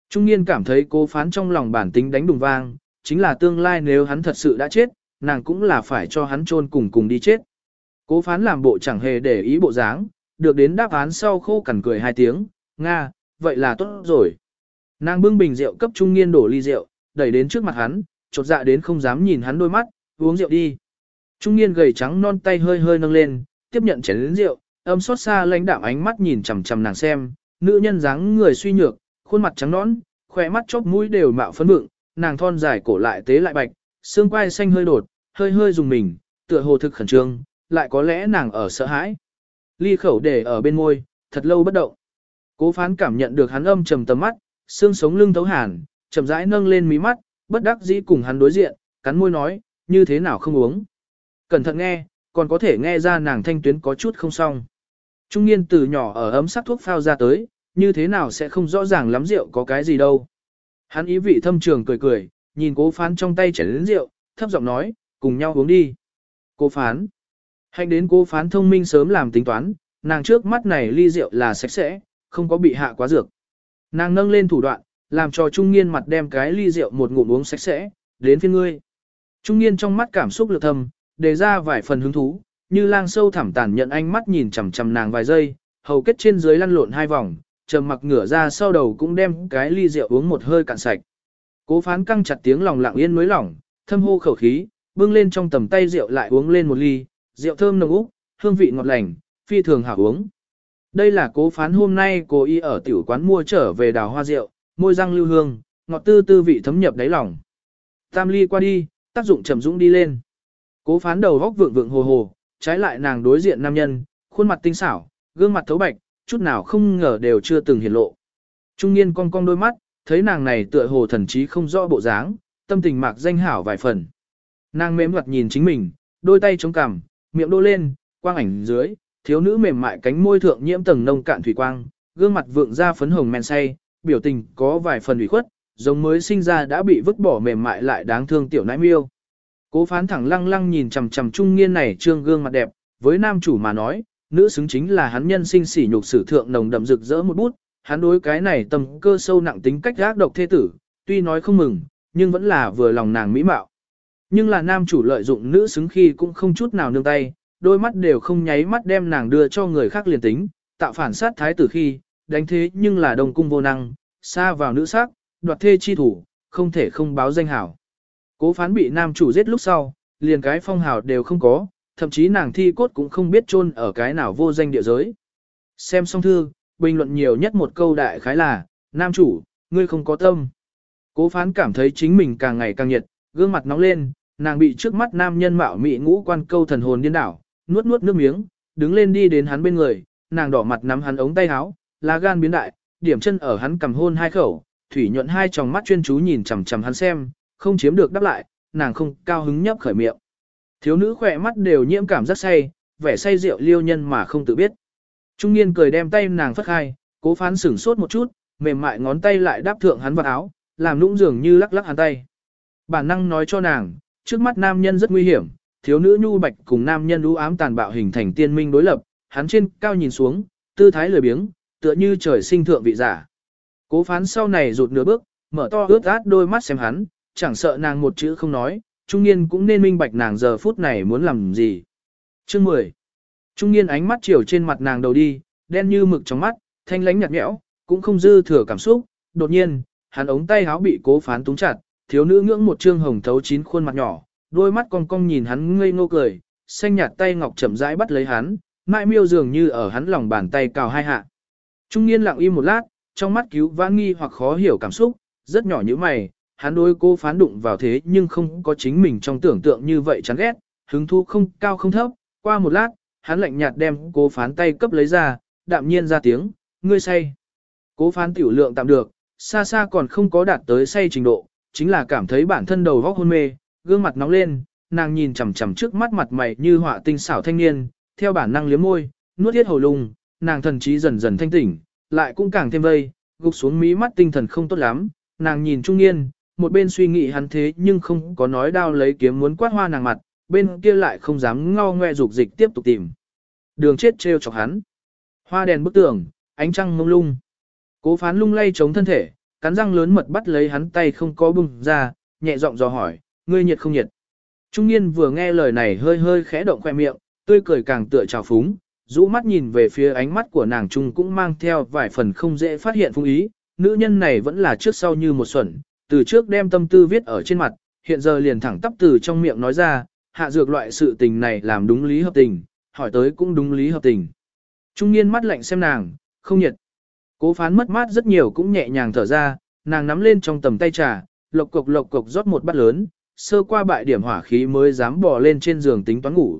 Trung niên cảm thấy cố phán trong lòng bản tính đánh đùng vang, chính là tương lai nếu hắn thật sự đã chết, nàng cũng là phải cho hắn chôn cùng cùng đi chết. Cố phán làm bộ chẳng hề để ý bộ dáng, được đến đáp án sau khô cằn cười hai tiếng, Nga, vậy là tốt rồi. Nàng bưng bình rượu cấp trung niên đổ ly rượu, đẩy đến trước mặt hắn, chột dạ đến không dám nhìn hắn đôi mắt, uống rượu đi. Trung niên gầy trắng non tay hơi hơi nâng lên, tiếp nhận chén lớn rượu, âm xót xa lãnh đạm ánh mắt nhìn chằm chằm nàng xem, nữ nhân dáng người suy nhược, khuôn mặt trắng nõn, khỏe mắt chóp mũi đều mạo phấn vượng, nàng thon dài cổ lại tế lại bạch, xương quai xanh hơi đột, hơi hơi dùng mình, tựa hồ thực khẩn trương, lại có lẽ nàng ở sợ hãi. Ly khẩu để ở bên môi, thật lâu bất động. Cố phán cảm nhận được hắn âm trầm tầm mắt, xương sống lưng thấu hàn, chậm rãi nâng lên mí mắt, bất đắc dĩ cùng hắn đối diện, cắn môi nói, như thế nào không uống. Cẩn thận nghe, còn có thể nghe ra nàng thanh tuyến có chút không xong. Trung niên từ nhỏ ở ấm sắc thuốc phao ra tới, như thế nào sẽ không rõ ràng lắm rượu có cái gì đâu. Hắn ý vị thâm trường cười cười, nhìn cố phán trong tay chảy đến rượu, thấp giọng nói, cùng nhau uống đi. Cố phán. Hạnh đến cố phán thông minh sớm làm tính toán, nàng trước mắt này ly rượu là sạch sẽ, không có bị hạ quá dược. Nàng nâng lên thủ đoạn, làm cho trung niên mặt đem cái ly rượu một ngụm uống sạch sẽ, đến phiên ngươi. Trung niên trong mắt cảm xúc lực thầm, đề ra vài phần hứng thú, như lang sâu thẳm tàn nhận ánh mắt nhìn chằm chằm nàng vài giây, hầu kết trên dưới lăn lộn hai vòng, trầm mặc ngửa ra sau đầu cũng đem cái ly rượu uống một hơi cạn sạch. Cố phán căng chặt tiếng lòng lặng yên mới lỏng, thâm hô khẩu khí, bưng lên trong tầm tay rượu lại uống lên một ly, rượu thơm nồng úc, hương vị ngọt lành, phi thường hảo uống. Đây là cố phán hôm nay cố y ở tiểu quán mua trở về đào hoa rượu, môi răng lưu hương, ngọt tư tư vị thấm nhập đáy lòng. Tam ly qua đi, tác dụng trầm dũng đi lên. Cố phán đầu góc vượng vượng hồ hồ, trái lại nàng đối diện nam nhân, khuôn mặt tinh xảo, gương mặt thấu bạch, chút nào không ngờ đều chưa từng hiển lộ. Trung niên cong cong đôi mắt, thấy nàng này tựa hồ thần trí không rõ bộ dáng, tâm tình mạc danh hảo vài phần. Nàng mềm mặt nhìn chính mình, đôi tay chống cằm, miệng đô lên, quang ảnh dưới, thiếu nữ mềm mại cánh môi thượng nhiễm tầng nông cạn thủy quang, gương mặt vượng ra phấn hồng men say, biểu tình có vài phần ủy khuất, giống mới sinh ra đã bị vứt bỏ mềm mại lại đáng thương tiểu nãi miêu. Cố phán thẳng lăng lăng nhìn chằm chằm trung niên này trương gương mặt đẹp, với nam chủ mà nói, nữ xứng chính là hắn nhân sinh sỉ nhục sử thượng nồng đậm rực rỡ một bút, hắn đối cái này tầm cơ sâu nặng tính cách gác độc thế tử, tuy nói không mừng, nhưng vẫn là vừa lòng nàng mỹ mạo. Nhưng là nam chủ lợi dụng nữ xứng khi cũng không chút nào nương tay, đôi mắt đều không nháy mắt đem nàng đưa cho người khác liền tính, tạo phản sát thái tử khi, đánh thế nhưng là đồng cung vô năng, xa vào nữ sắc, đoạt thê chi thủ, không thể không báo danh hảo. Cố phán bị nam chủ giết lúc sau, liền cái phong hào đều không có, thậm chí nàng thi cốt cũng không biết chôn ở cái nào vô danh địa giới. Xem xong thư, bình luận nhiều nhất một câu đại khái là, nam chủ, ngươi không có tâm. Cố phán cảm thấy chính mình càng ngày càng nhiệt, gương mặt nóng lên, nàng bị trước mắt nam nhân mạo mị ngũ quan câu thần hồn điên đảo, nuốt nuốt nước miếng, đứng lên đi đến hắn bên người, nàng đỏ mặt nắm hắn ống tay áo, lá gan biến đại, điểm chân ở hắn cầm hôn hai khẩu, thủy nhuận hai tròng mắt chuyên chú nhìn chằm chằm hắn xem, không chiếm được đáp lại, nàng không cao hứng nhấp khởi miệng. Thiếu nữ khỏe mắt đều nhiễm cảm rất say, vẻ say rượu liêu nhân mà không tự biết. Trung niên cười đem tay nàng phất khai, cố phán sửng sốt một chút, mềm mại ngón tay lại đáp thượng hắn vào áo, làm nũng dường như lắc lắc hắn tay. Bản năng nói cho nàng, trước mắt nam nhân rất nguy hiểm, thiếu nữ nhu bạch cùng nam nhân u ám tàn bạo hình thành tiên minh đối lập, hắn trên cao nhìn xuống, tư thái lười biếng, tựa như trời sinh thượng vị giả. Cố phán sau này rụt nửa bước, mở to ướt át đôi mắt xem hắn, chẳng sợ nàng một chữ không nói, trung niên cũng nên minh bạch nàng giờ phút này muốn làm gì. Chương 10. Trung niên ánh mắt chiều trên mặt nàng đầu đi, đen như mực trong mắt, thanh lánh nhạt nhẽo, cũng không dư thừa cảm xúc, đột nhiên, hắn ống tay áo bị cố phán túng chặt, thiếu nữ ngưỡng một trương hồng thấu chín khuôn mặt nhỏ, đôi mắt cong cong nhìn hắn ngây ngô cười, xanh nhạt tay ngọc chậm rãi bắt lấy hắn, mại miêu dường như ở hắn lòng bàn tay cào hai hạ. Trung niên lặng im một lát, trong mắt cứu vãn nghi hoặc khó hiểu cảm xúc, rất nhỏ như mày, hắn đối cô phán đụng vào thế nhưng không có chính mình trong tưởng tượng như vậy chán ghét, hứng thú không cao không thấp, qua một lát, hắn lạnh nhạt đem cô phán tay cấp lấy ra, đạm nhiên ra tiếng, ngươi say. Cố phán tiểu lượng tạm được, xa xa còn không có đạt tới say trình độ, chính là cảm thấy bản thân đầu vóc hôn mê, gương mặt nóng lên, nàng nhìn chằm chằm trước mắt mặt mày như họa tinh xảo thanh niên, theo bản năng liếm môi, nuốt thiết hầu lung, nàng thần trí dần dần thanh tỉnh, lại cũng càng thêm vây, gục xuống mí mắt tinh thần không tốt lắm, nàng nhìn trung niên, một bên suy nghĩ hắn thế nhưng không có nói đao lấy kiếm muốn quát hoa nàng mặt, bên kia lại không dám ngao ngoe dục dịch tiếp tục tìm. Đường chết trêu chọc hắn. Hoa đèn bức tường, ánh trăng mông lung. Cố phán lung lay chống thân thể, cắn răng lớn mật bắt lấy hắn tay không có bung ra, nhẹ giọng dò hỏi, ngươi nhiệt không nhiệt. Trung niên vừa nghe lời này hơi hơi khẽ động khoe miệng, tươi cười càng tựa trào phúng, rũ mắt nhìn về phía ánh mắt của nàng trung cũng mang theo vài phần không dễ phát hiện phung ý, nữ nhân này vẫn là trước sau như một xuẩn, từ trước đem tâm tư viết ở trên mặt, hiện giờ liền thẳng tắp từ trong miệng nói ra, hạ dược loại sự tình này làm đúng lý hợp tình, hỏi tới cũng đúng lý hợp tình. Trung niên mắt lạnh xem nàng, không nhiệt. Cố phán mất mát rất nhiều cũng nhẹ nhàng thở ra, nàng nắm lên trong tầm tay trà, lộc cục lộc cục rót một bát lớn, sơ qua bại điểm hỏa khí mới dám bò lên trên giường tính toán ngủ.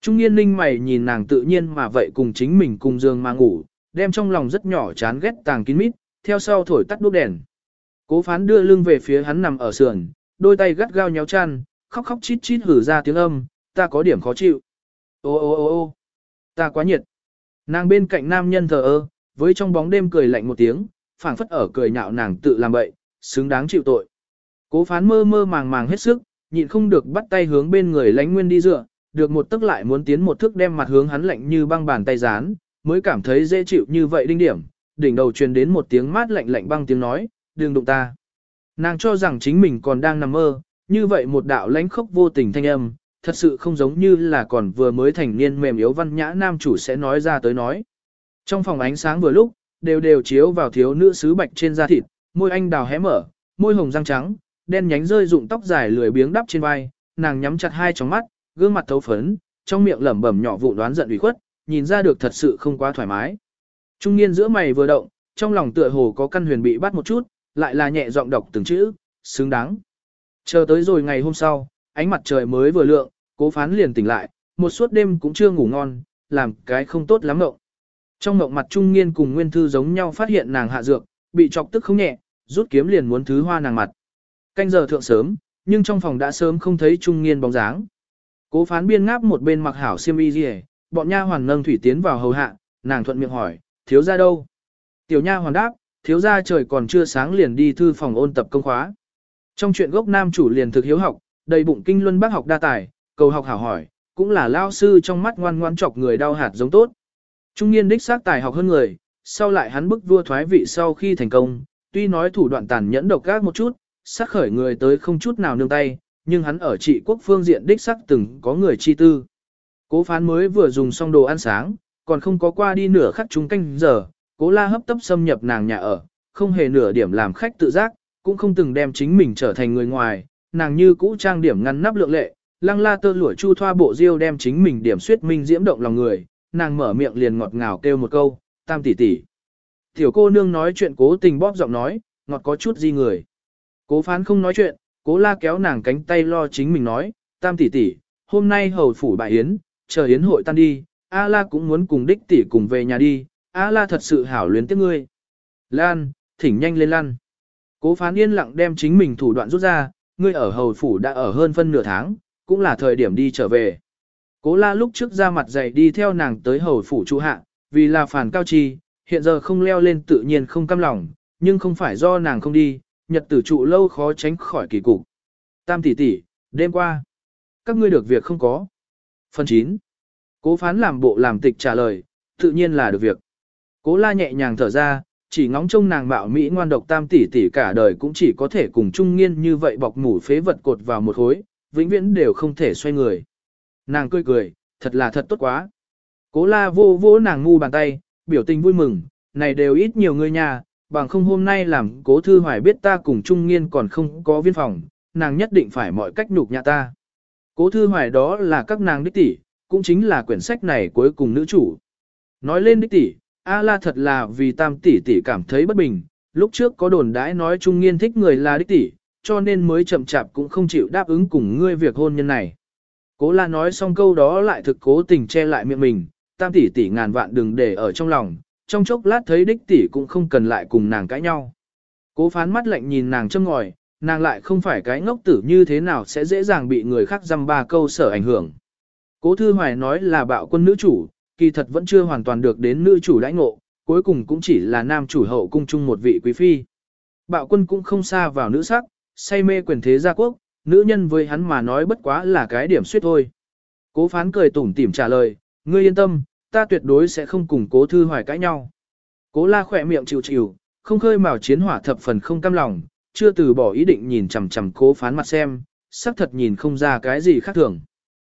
Trung niên ninh mày nhìn nàng tự nhiên mà vậy cùng chính mình cùng giường mà ngủ, đem trong lòng rất nhỏ chán ghét tàng kín mít, theo sau thổi tắt đuốc đèn. Cố phán đưa lưng về phía hắn nằm ở sườn, đôi tay gắt gao nhéo chăn, khóc khóc chít chít hử ra tiếng âm, ta có điểm khó chịu. Ô ô ô ô ta quá nhiệt. Nàng bên cạnh nam nhân thờ ơ, với trong bóng đêm cười lạnh một tiếng, phảng phất ở cười nhạo nàng tự làm bậy, xứng đáng chịu tội. Cố phán mơ mơ màng màng hết sức, nhịn không được bắt tay hướng bên người lánh nguyên đi dựa, được một tức lại muốn tiến một thước đem mặt hướng hắn lạnh như băng bàn tay dán, mới cảm thấy dễ chịu như vậy đinh điểm, đỉnh đầu truyền đến một tiếng mát lạnh lạnh băng tiếng nói, đừng đụng ta. Nàng cho rằng chính mình còn đang nằm mơ, như vậy một đạo lãnh khốc vô tình thanh âm, thật sự không giống như là còn vừa mới thành niên mềm yếu văn nhã nam chủ sẽ nói ra tới nói. Trong phòng ánh sáng vừa lúc, đều đều chiếu vào thiếu nữ sứ bạch trên da thịt, môi anh đào hé mở, môi hồng răng trắng, đen nhánh rơi rụng tóc dài lười biếng đắp trên vai, nàng nhắm chặt hai tròng mắt, gương mặt thấu phấn, trong miệng lẩm bẩm nhỏ vụ đoán giận ủy khuất, nhìn ra được thật sự không quá thoải mái. Trung niên giữa mày vừa động, trong lòng tựa hồ có căn huyền bị bắt một chút, lại là nhẹ giọng đọc từng chữ, xứng đáng. Chờ tới rồi ngày hôm sau, ánh mặt trời mới vừa lượng, cố phán liền tỉnh lại, một suốt đêm cũng chưa ngủ ngon, làm cái không tốt lắm mộng. Trong mộng mặt trung niên cùng nguyên thư giống nhau phát hiện nàng hạ dược, bị chọc tức không nhẹ, rút kiếm liền muốn thứ hoa nàng mặt. Canh giờ thượng sớm, nhưng trong phòng đã sớm không thấy trung niên bóng dáng. Cố phán biên ngáp một bên mặc hảo xiêm y gì bọn nha hoàn nâng thủy tiến vào hầu hạ, nàng thuận miệng hỏi, thiếu ra đâu? Tiểu nha hoàn đáp, thiếu ra trời còn chưa sáng liền đi thư phòng ôn tập công khóa. Trong chuyện gốc nam chủ liền thực hiếu học, đầy bụng kinh luân bác học đa tài, cầu học hảo hỏi, cũng là lao sư trong mắt ngoan ngoan chọc người đau hạt giống tốt. Trung niên đích xác tài học hơn người, sau lại hắn bức vua thoái vị sau khi thành công, tuy nói thủ đoạn tàn nhẫn độc ác một chút, sát khởi người tới không chút nào nương tay, nhưng hắn ở trị quốc phương diện đích sắc từng có người chi tư. Cố phán mới vừa dùng xong đồ ăn sáng, còn không có qua đi nửa khắc chúng canh giờ, cố la hấp tấp xâm nhập nàng nhà ở, không hề nửa điểm làm khách tự giác, cũng không từng đem chính mình trở thành người ngoài, nàng như cũ trang điểm ngăn nắp lượng lệ, lăng la tơ lụa chu thoa bộ diêu đem chính mình điểm suyết minh diễm động lòng người, nàng mở miệng liền ngọt ngào kêu một câu, tam tỷ tỷ. Tiểu cô nương nói chuyện cố tình bóp giọng nói, ngọt có chút gì người. Cố phán không nói chuyện, cố la kéo nàng cánh tay lo chính mình nói, tam tỷ tỷ, hôm nay hầu phủ bại yến, chờ yến hội tan đi, A la cũng muốn cùng đích tỷ cùng về nhà đi, A la thật sự hảo luyến tiếc ngươi. Lan, thỉnh nhanh lên lăn. Cố phán yên lặng đem chính mình thủ đoạn rút ra, ngươi ở hầu phủ đã ở hơn phân nửa tháng, cũng là thời điểm đi trở về. Cố la lúc trước ra mặt dày đi theo nàng tới hầu phủ trụ hạ, vì là phản cao chi, hiện giờ không leo lên tự nhiên không cam lòng, nhưng không phải do nàng không đi, nhật tử trụ lâu khó tránh khỏi kỳ cục. Tam tỷ tỷ, đêm qua, các ngươi được việc không có. Phần 9. Cố phán làm bộ làm tịch trả lời, tự nhiên là được việc. Cố la nhẹ nhàng thở ra, chỉ ngóng trông nàng bạo Mỹ ngoan độc tam tỷ tỷ cả đời cũng chỉ có thể cùng trung nghiên như vậy bọc mủ phế vật cột vào một khối, vĩnh viễn đều không thể xoay người. Nàng cười cười, thật là thật tốt quá. Cố la vô vô nàng ngu bàn tay, biểu tình vui mừng, này đều ít nhiều người nhà, bằng không hôm nay làm cố thư hoài biết ta cùng trung nghiên còn không có viên phòng, nàng nhất định phải mọi cách nhục nhã ta. Cố thư hoài đó là các nàng đích tỷ, cũng chính là quyển sách này cuối cùng nữ chủ. Nói lên đích tỷ, A la thật là vì tam tỷ tỷ cảm thấy bất bình, lúc trước có đồn đãi nói trung nghiên thích người là đích tỷ, cho nên mới chậm chạp cũng không chịu đáp ứng cùng ngươi việc hôn nhân này. Cố la nói xong câu đó lại thực cố tình che lại miệng mình, tam tỷ tỷ ngàn vạn đừng để ở trong lòng, trong chốc lát thấy đích tỷ cũng không cần lại cùng nàng cãi nhau. Cố phán mắt lạnh nhìn nàng châm ngòi, nàng lại không phải cái ngốc tử như thế nào sẽ dễ dàng bị người khác dăm ba câu sở ảnh hưởng. Cố Thư Hoài nói là bạo quân nữ chủ, kỳ thật vẫn chưa hoàn toàn được đến nữ chủ đãi ngộ, cuối cùng cũng chỉ là nam chủ hậu cung chung một vị quý phi. Bạo quân cũng không xa vào nữ sắc, say mê quyền thế gia quốc, nữ nhân với hắn mà nói bất quá là cái điểm suyết thôi. Cố phán cười tủm tỉm trả lời, ngươi yên tâm, ta tuyệt đối sẽ không cùng cố thư hoài cãi nhau. Cố la khỏe miệng chịu chịu, không khơi mào chiến hỏa thập phần không cam lòng, chưa từ bỏ ý định nhìn chằm chằm cố phán mặt xem, sắc thật nhìn không ra cái gì khác thường.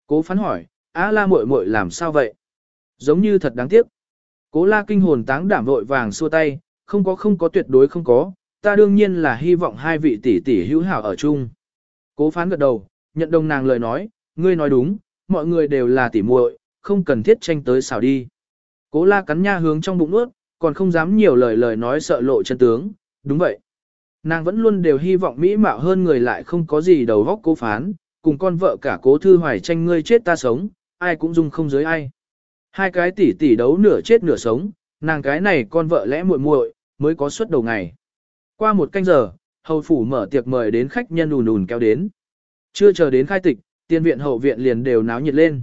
Cố phán hỏi, á la muội muội làm sao vậy? Giống như thật đáng tiếc. Cố la kinh hồn táng đảm vội vàng xua tay, không có không có tuyệt đối không có, ta đương nhiên là hy vọng hai vị tỷ tỷ hữu hảo ở chung. Cố phán gật đầu, nhận đồng nàng lời nói, ngươi nói đúng, mọi người đều là tỷ muội, không cần thiết tranh tới xảo đi. Cố la cắn nha hướng trong bụng nuốt, còn không dám nhiều lời lời nói sợ lộ chân tướng, đúng vậy. Nàng vẫn luôn đều hy vọng mỹ mạo hơn người lại không có gì đầu góc cố phán, cùng con vợ cả cố thư hoài tranh ngươi chết ta sống, ai cũng dung không giới ai. Hai cái tỷ tỷ đấu nửa chết nửa sống, nàng cái này con vợ lẽ muội muội mới có suất đầu ngày. Qua một canh giờ, hầu phủ mở tiệc mời đến khách nhân ùn ùn kéo đến. Chưa chờ đến khai tịch, tiên viện hậu viện liền đều náo nhiệt lên.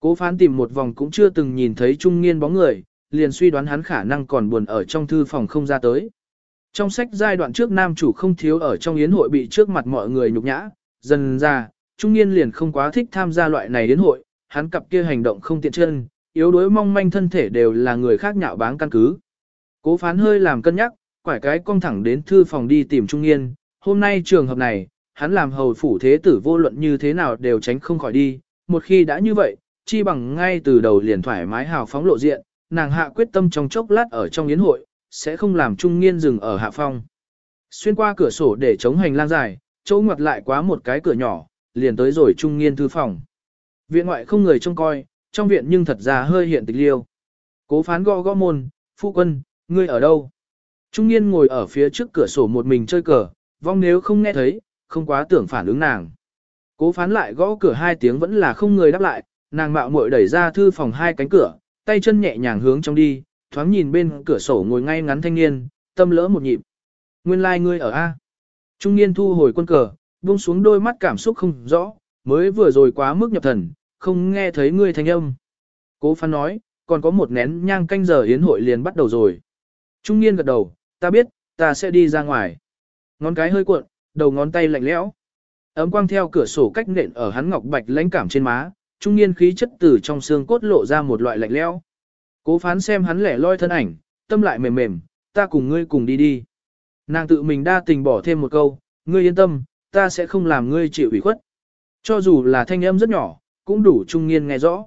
Cố phán tìm một vòng cũng chưa từng nhìn thấy trung niên bóng người, liền suy đoán hắn khả năng còn buồn ở trong thư phòng không ra tới. Trong sách giai đoạn trước nam chủ không thiếu ở trong yến hội bị trước mặt mọi người nhục nhã, dần ra, trung niên liền không quá thích tham gia loại này yến hội, hắn cặp kia hành động không tiện chân, yếu đuối mong manh thân thể đều là người khác nhạo báng căn cứ. Cố phán hơi làm cân nhắc, quải cái cong thẳng đến thư phòng đi tìm trung niên, hôm nay trường hợp này, hắn làm hầu phủ thế tử vô luận như thế nào đều tránh không khỏi đi, một khi đã như vậy, chi bằng ngay từ đầu liền thoải mái hào phóng lộ diện, nàng hạ quyết tâm trong chốc lát ở trong yến hội, sẽ không làm trung niên dừng ở hạ phong. Xuyên qua cửa sổ để chống hành lang dài, chỗ ngoặt lại quá một cái cửa nhỏ, liền tới rồi trung niên thư phòng. Viện ngoại không người trông coi, trong viện nhưng thật ra hơi hiện tịch liêu. Cố phán gõ gõ môn, phu quân, ngươi ở đâu? Trung niên ngồi ở phía trước cửa sổ một mình chơi cờ, vong nếu không nghe thấy, không quá tưởng phản ứng nàng. Cố phán lại gõ cửa hai tiếng vẫn là không người đáp lại, nàng mạo muội đẩy ra thư phòng hai cánh cửa, tay chân nhẹ nhàng hướng trong đi, thoáng nhìn bên cửa sổ ngồi ngay ngắn thanh niên, tâm lỡ một nhịp. Nguyên lai like ngươi ở A. Trung niên thu hồi quân cờ, buông xuống đôi mắt cảm xúc không rõ, mới vừa rồi quá mức nhập thần, không nghe thấy ngươi thanh âm. Cố phán nói, còn có một nén nhang canh giờ yến hội liền bắt đầu rồi. Trung niên gật đầu, ta biết, ta sẽ đi ra ngoài. Ngón cái hơi cuộn, đầu ngón tay lạnh lẽo. Ấm quang theo cửa sổ cách nện ở hắn ngọc bạch lãnh cảm trên má, trung niên khí chất từ trong xương cốt lộ ra một loại lạnh lẽo. Cố phán xem hắn lẻ loi thân ảnh, tâm lại mềm mềm, ta cùng ngươi cùng đi đi. Nàng tự mình đa tình bỏ thêm một câu, ngươi yên tâm, ta sẽ không làm ngươi chịu ủy khuất. Cho dù là thanh âm rất nhỏ, cũng đủ trung niên nghe rõ.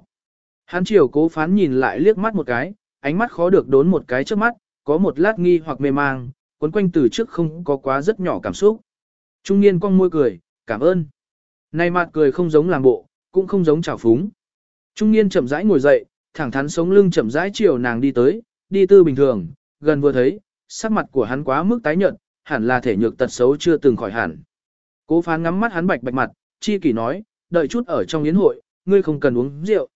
Hắn chiều cố phán nhìn lại liếc mắt một cái, ánh mắt khó được đốn một cái trước mắt, có một lát nghi hoặc mê mang, quấn quanh từ trước không có quá rất nhỏ cảm xúc. Trung niên cong môi cười, cảm ơn. Này mặt cười không giống làm bộ, cũng không giống trào phúng. Trung niên chậm rãi ngồi dậy, thẳng thắn sống lưng chậm rãi chiều nàng đi tới, đi tư bình thường, gần vừa thấy, sắc mặt của hắn quá mức tái nhợt, hẳn là thể nhược tật xấu chưa từng khỏi hẳn. Cố phán ngắm mắt hắn bạch bạch mặt, chi kỷ nói, đợi chút ở trong yến hội, ngươi không cần uống rượu.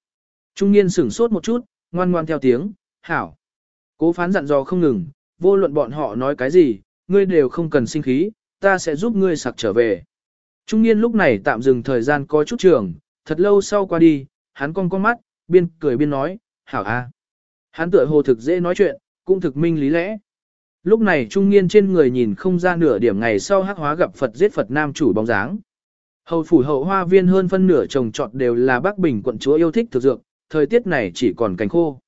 Trung niên sửng sốt một chút, ngoan ngoan theo tiếng, hảo. Cố phán dặn dò không ngừng, vô luận bọn họ nói cái gì, ngươi đều không cần sinh khí, ta sẽ giúp ngươi sặc trở về. Trung niên lúc này tạm dừng thời gian có chút trường, thật lâu sau qua đi, hắn cong con mắt, biên cười biên nói, hảo a. Hắn tựa hồ thực dễ nói chuyện, cũng thực minh lý lẽ. Lúc này trung niên trên người nhìn không ra nửa điểm ngày sau hắc hóa gặp Phật giết Phật nam chủ bóng dáng. Hầu phủ hậu hoa viên hơn phân nửa trồng trọt đều là Bắc Bình quận chúa yêu thích thực dược, thời tiết này chỉ còn cánh khô.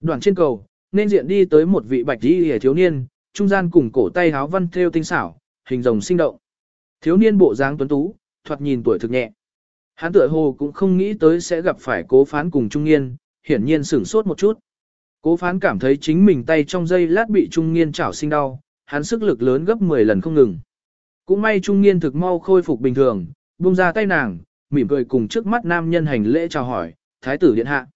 Đoạn trên cầu, nên diện đi tới một vị bạch y hề thiếu niên, trung gian cùng cổ tay háo văn theo tinh xảo, hình rồng sinh động. Thiếu niên bộ dáng tuấn tú, thoạt nhìn tuổi thực nhẹ. Hắn tựa hồ cũng không nghĩ tới sẽ gặp phải cố phán cùng trung niên, hiển nhiên sửng sốt một chút. Cố phán cảm thấy chính mình tay trong dây lát bị trung niên chảo sinh đau, hắn sức lực lớn gấp 10 lần không ngừng. Cũng may trung niên thực mau khôi phục bình thường, buông ra tay nàng, mỉm cười cùng trước mắt nam nhân hành lễ chào hỏi, thái tử điện hạ.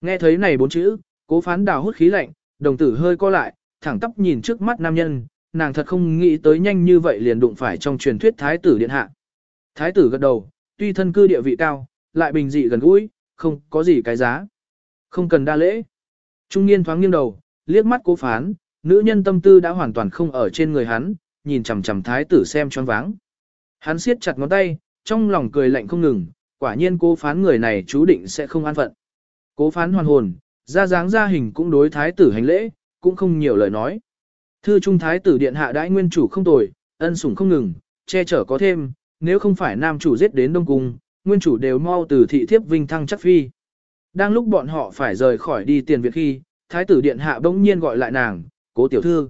Nghe thấy này bốn chữ, cố phán đào hút khí lạnh, đồng tử hơi co lại, thẳng tắp nhìn trước mắt nam nhân, nàng thật không nghĩ tới nhanh như vậy liền đụng phải trong truyền thuyết thái tử điện hạ. Thái tử gật đầu, tuy thân cư địa vị cao, lại bình dị gần gũi, không có gì cái giá. Không cần đa lễ. Trung niên thoáng nghiêng đầu, liếc mắt cố phán, nữ nhân tâm tư đã hoàn toàn không ở trên người hắn, nhìn chằm chằm thái tử xem choáng váng. Hắn siết chặt ngón tay, trong lòng cười lạnh không ngừng, quả nhiên cố phán người này chú định sẽ không an phận. Cố phán hoàn hồn, ra dáng ra hình cũng đối thái tử hành lễ, cũng không nhiều lời nói. Thư trung thái tử điện hạ đãi nguyên chủ không tồi, ân sủng không ngừng, che chở có thêm, nếu không phải nam chủ giết đến Đông Cung, nguyên chủ đều mau từ thị thiếp vinh thăng chắc phi. Đang lúc bọn họ phải rời khỏi đi tiền viện khi, thái tử điện hạ bỗng nhiên gọi lại nàng, cố tiểu thư.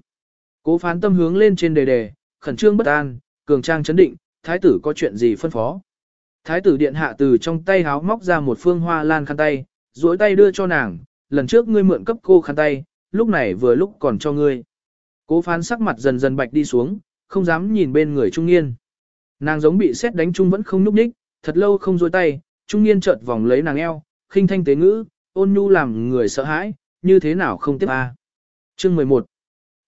Cố phán tâm hướng lên trên đề đề, khẩn trương bất an, cường trang chấn định, thái tử có chuyện gì phân phó. Thái tử điện hạ từ trong tay háo móc ra một phương hoa lan khăn tay, duỗi tay đưa cho nàng, lần trước ngươi mượn cấp cô khăn tay, lúc này vừa lúc còn cho ngươi. Cố phán sắc mặt dần dần bạch đi xuống, không dám nhìn bên người trung niên. Nàng giống bị xét đánh chung vẫn không núp đích, thật lâu không duỗi tay, trung niên chợt vòng lấy nàng eo, khinh thanh tế ngữ, ôn nhu làm người sợ hãi, như thế nào không tiếp a. Chương 11.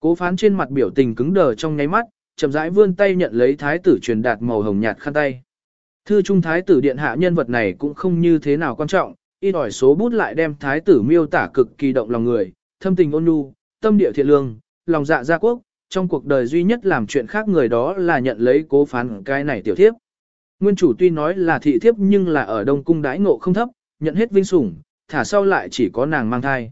Cố phán trên mặt biểu tình cứng đờ trong nháy mắt, chậm rãi vươn tay nhận lấy thái tử truyền đạt màu hồng nhạt khăn tay. Thư trung thái tử điện hạ nhân vật này cũng không như thế nào quan trọng, ít ỏi số bút lại đem thái tử miêu tả cực kỳ động lòng người, thâm tình ôn nhu, tâm địa thiện lương, lòng dạ gia quốc, trong cuộc đời duy nhất làm chuyện khác người đó là nhận lấy cố phán cái này tiểu thiếp. Nguyên chủ tuy nói là thị thiếp nhưng là ở Đông Cung đãi ngộ không thấp, nhận hết vinh sủng, thả sau lại chỉ có nàng mang thai.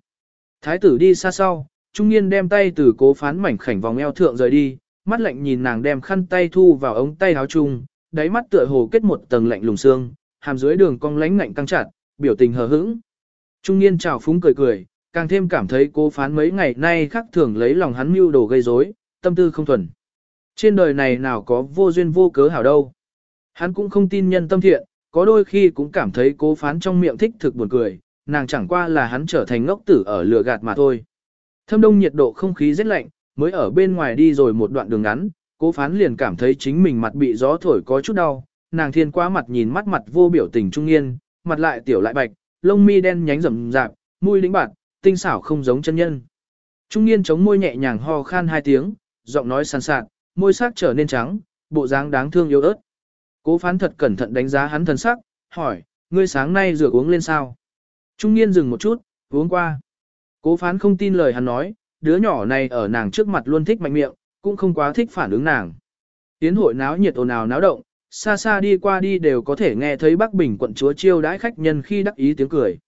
Thái tử đi xa sau, trung niên đem tay từ cố phán mảnh khảnh vòng eo thượng rời đi, mắt lạnh nhìn nàng đem khăn tay thu vào ống tay áo chung, đáy mắt tựa hồ kết một tầng lạnh lùng xương, hàm dưới đường cong lánh ngạnh căng chặt, biểu tình hờ hững. Trung niên chào phúng cười cười, càng thêm cảm thấy cố phán mấy ngày nay khác thường lấy lòng hắn mưu đồ gây rối, tâm tư không thuần. Trên đời này nào có vô duyên vô cớ hảo đâu. Hắn cũng không tin nhân tâm thiện, có đôi khi cũng cảm thấy cố phán trong miệng thích thực buồn cười, nàng chẳng qua là hắn trở thành ngốc tử ở lửa gạt mà thôi. Thâm đông nhiệt độ không khí rất lạnh, mới ở bên ngoài đi rồi một đoạn đường ngắn, cố phán liền cảm thấy chính mình mặt bị gió thổi có chút đau, nàng thiên quá mặt nhìn mắt mặt vô biểu tình trung niên, mặt lại tiểu lại bạch, lông mi đen nhánh rậm rạp, mũi lĩnh bạt, tinh xảo không giống chân nhân. Trung niên chống môi nhẹ nhàng ho khan hai tiếng, giọng nói sàn sạt, môi sắc trở nên trắng, bộ dáng đáng thương yếu ớt. Cố phán thật cẩn thận đánh giá hắn thần sắc, hỏi, ngươi sáng nay rửa uống lên sao? Trung niên dừng một chút, uống qua. Cố phán không tin lời hắn nói, đứa nhỏ này ở nàng trước mặt luôn thích mạnh miệng, cũng không quá thích phản ứng nàng. Tiến hội náo nhiệt ồn ào náo động, xa xa đi qua đi đều có thể nghe thấy Bắc Bình quận chúa chiêu đãi khách nhân khi đắc ý tiếng cười.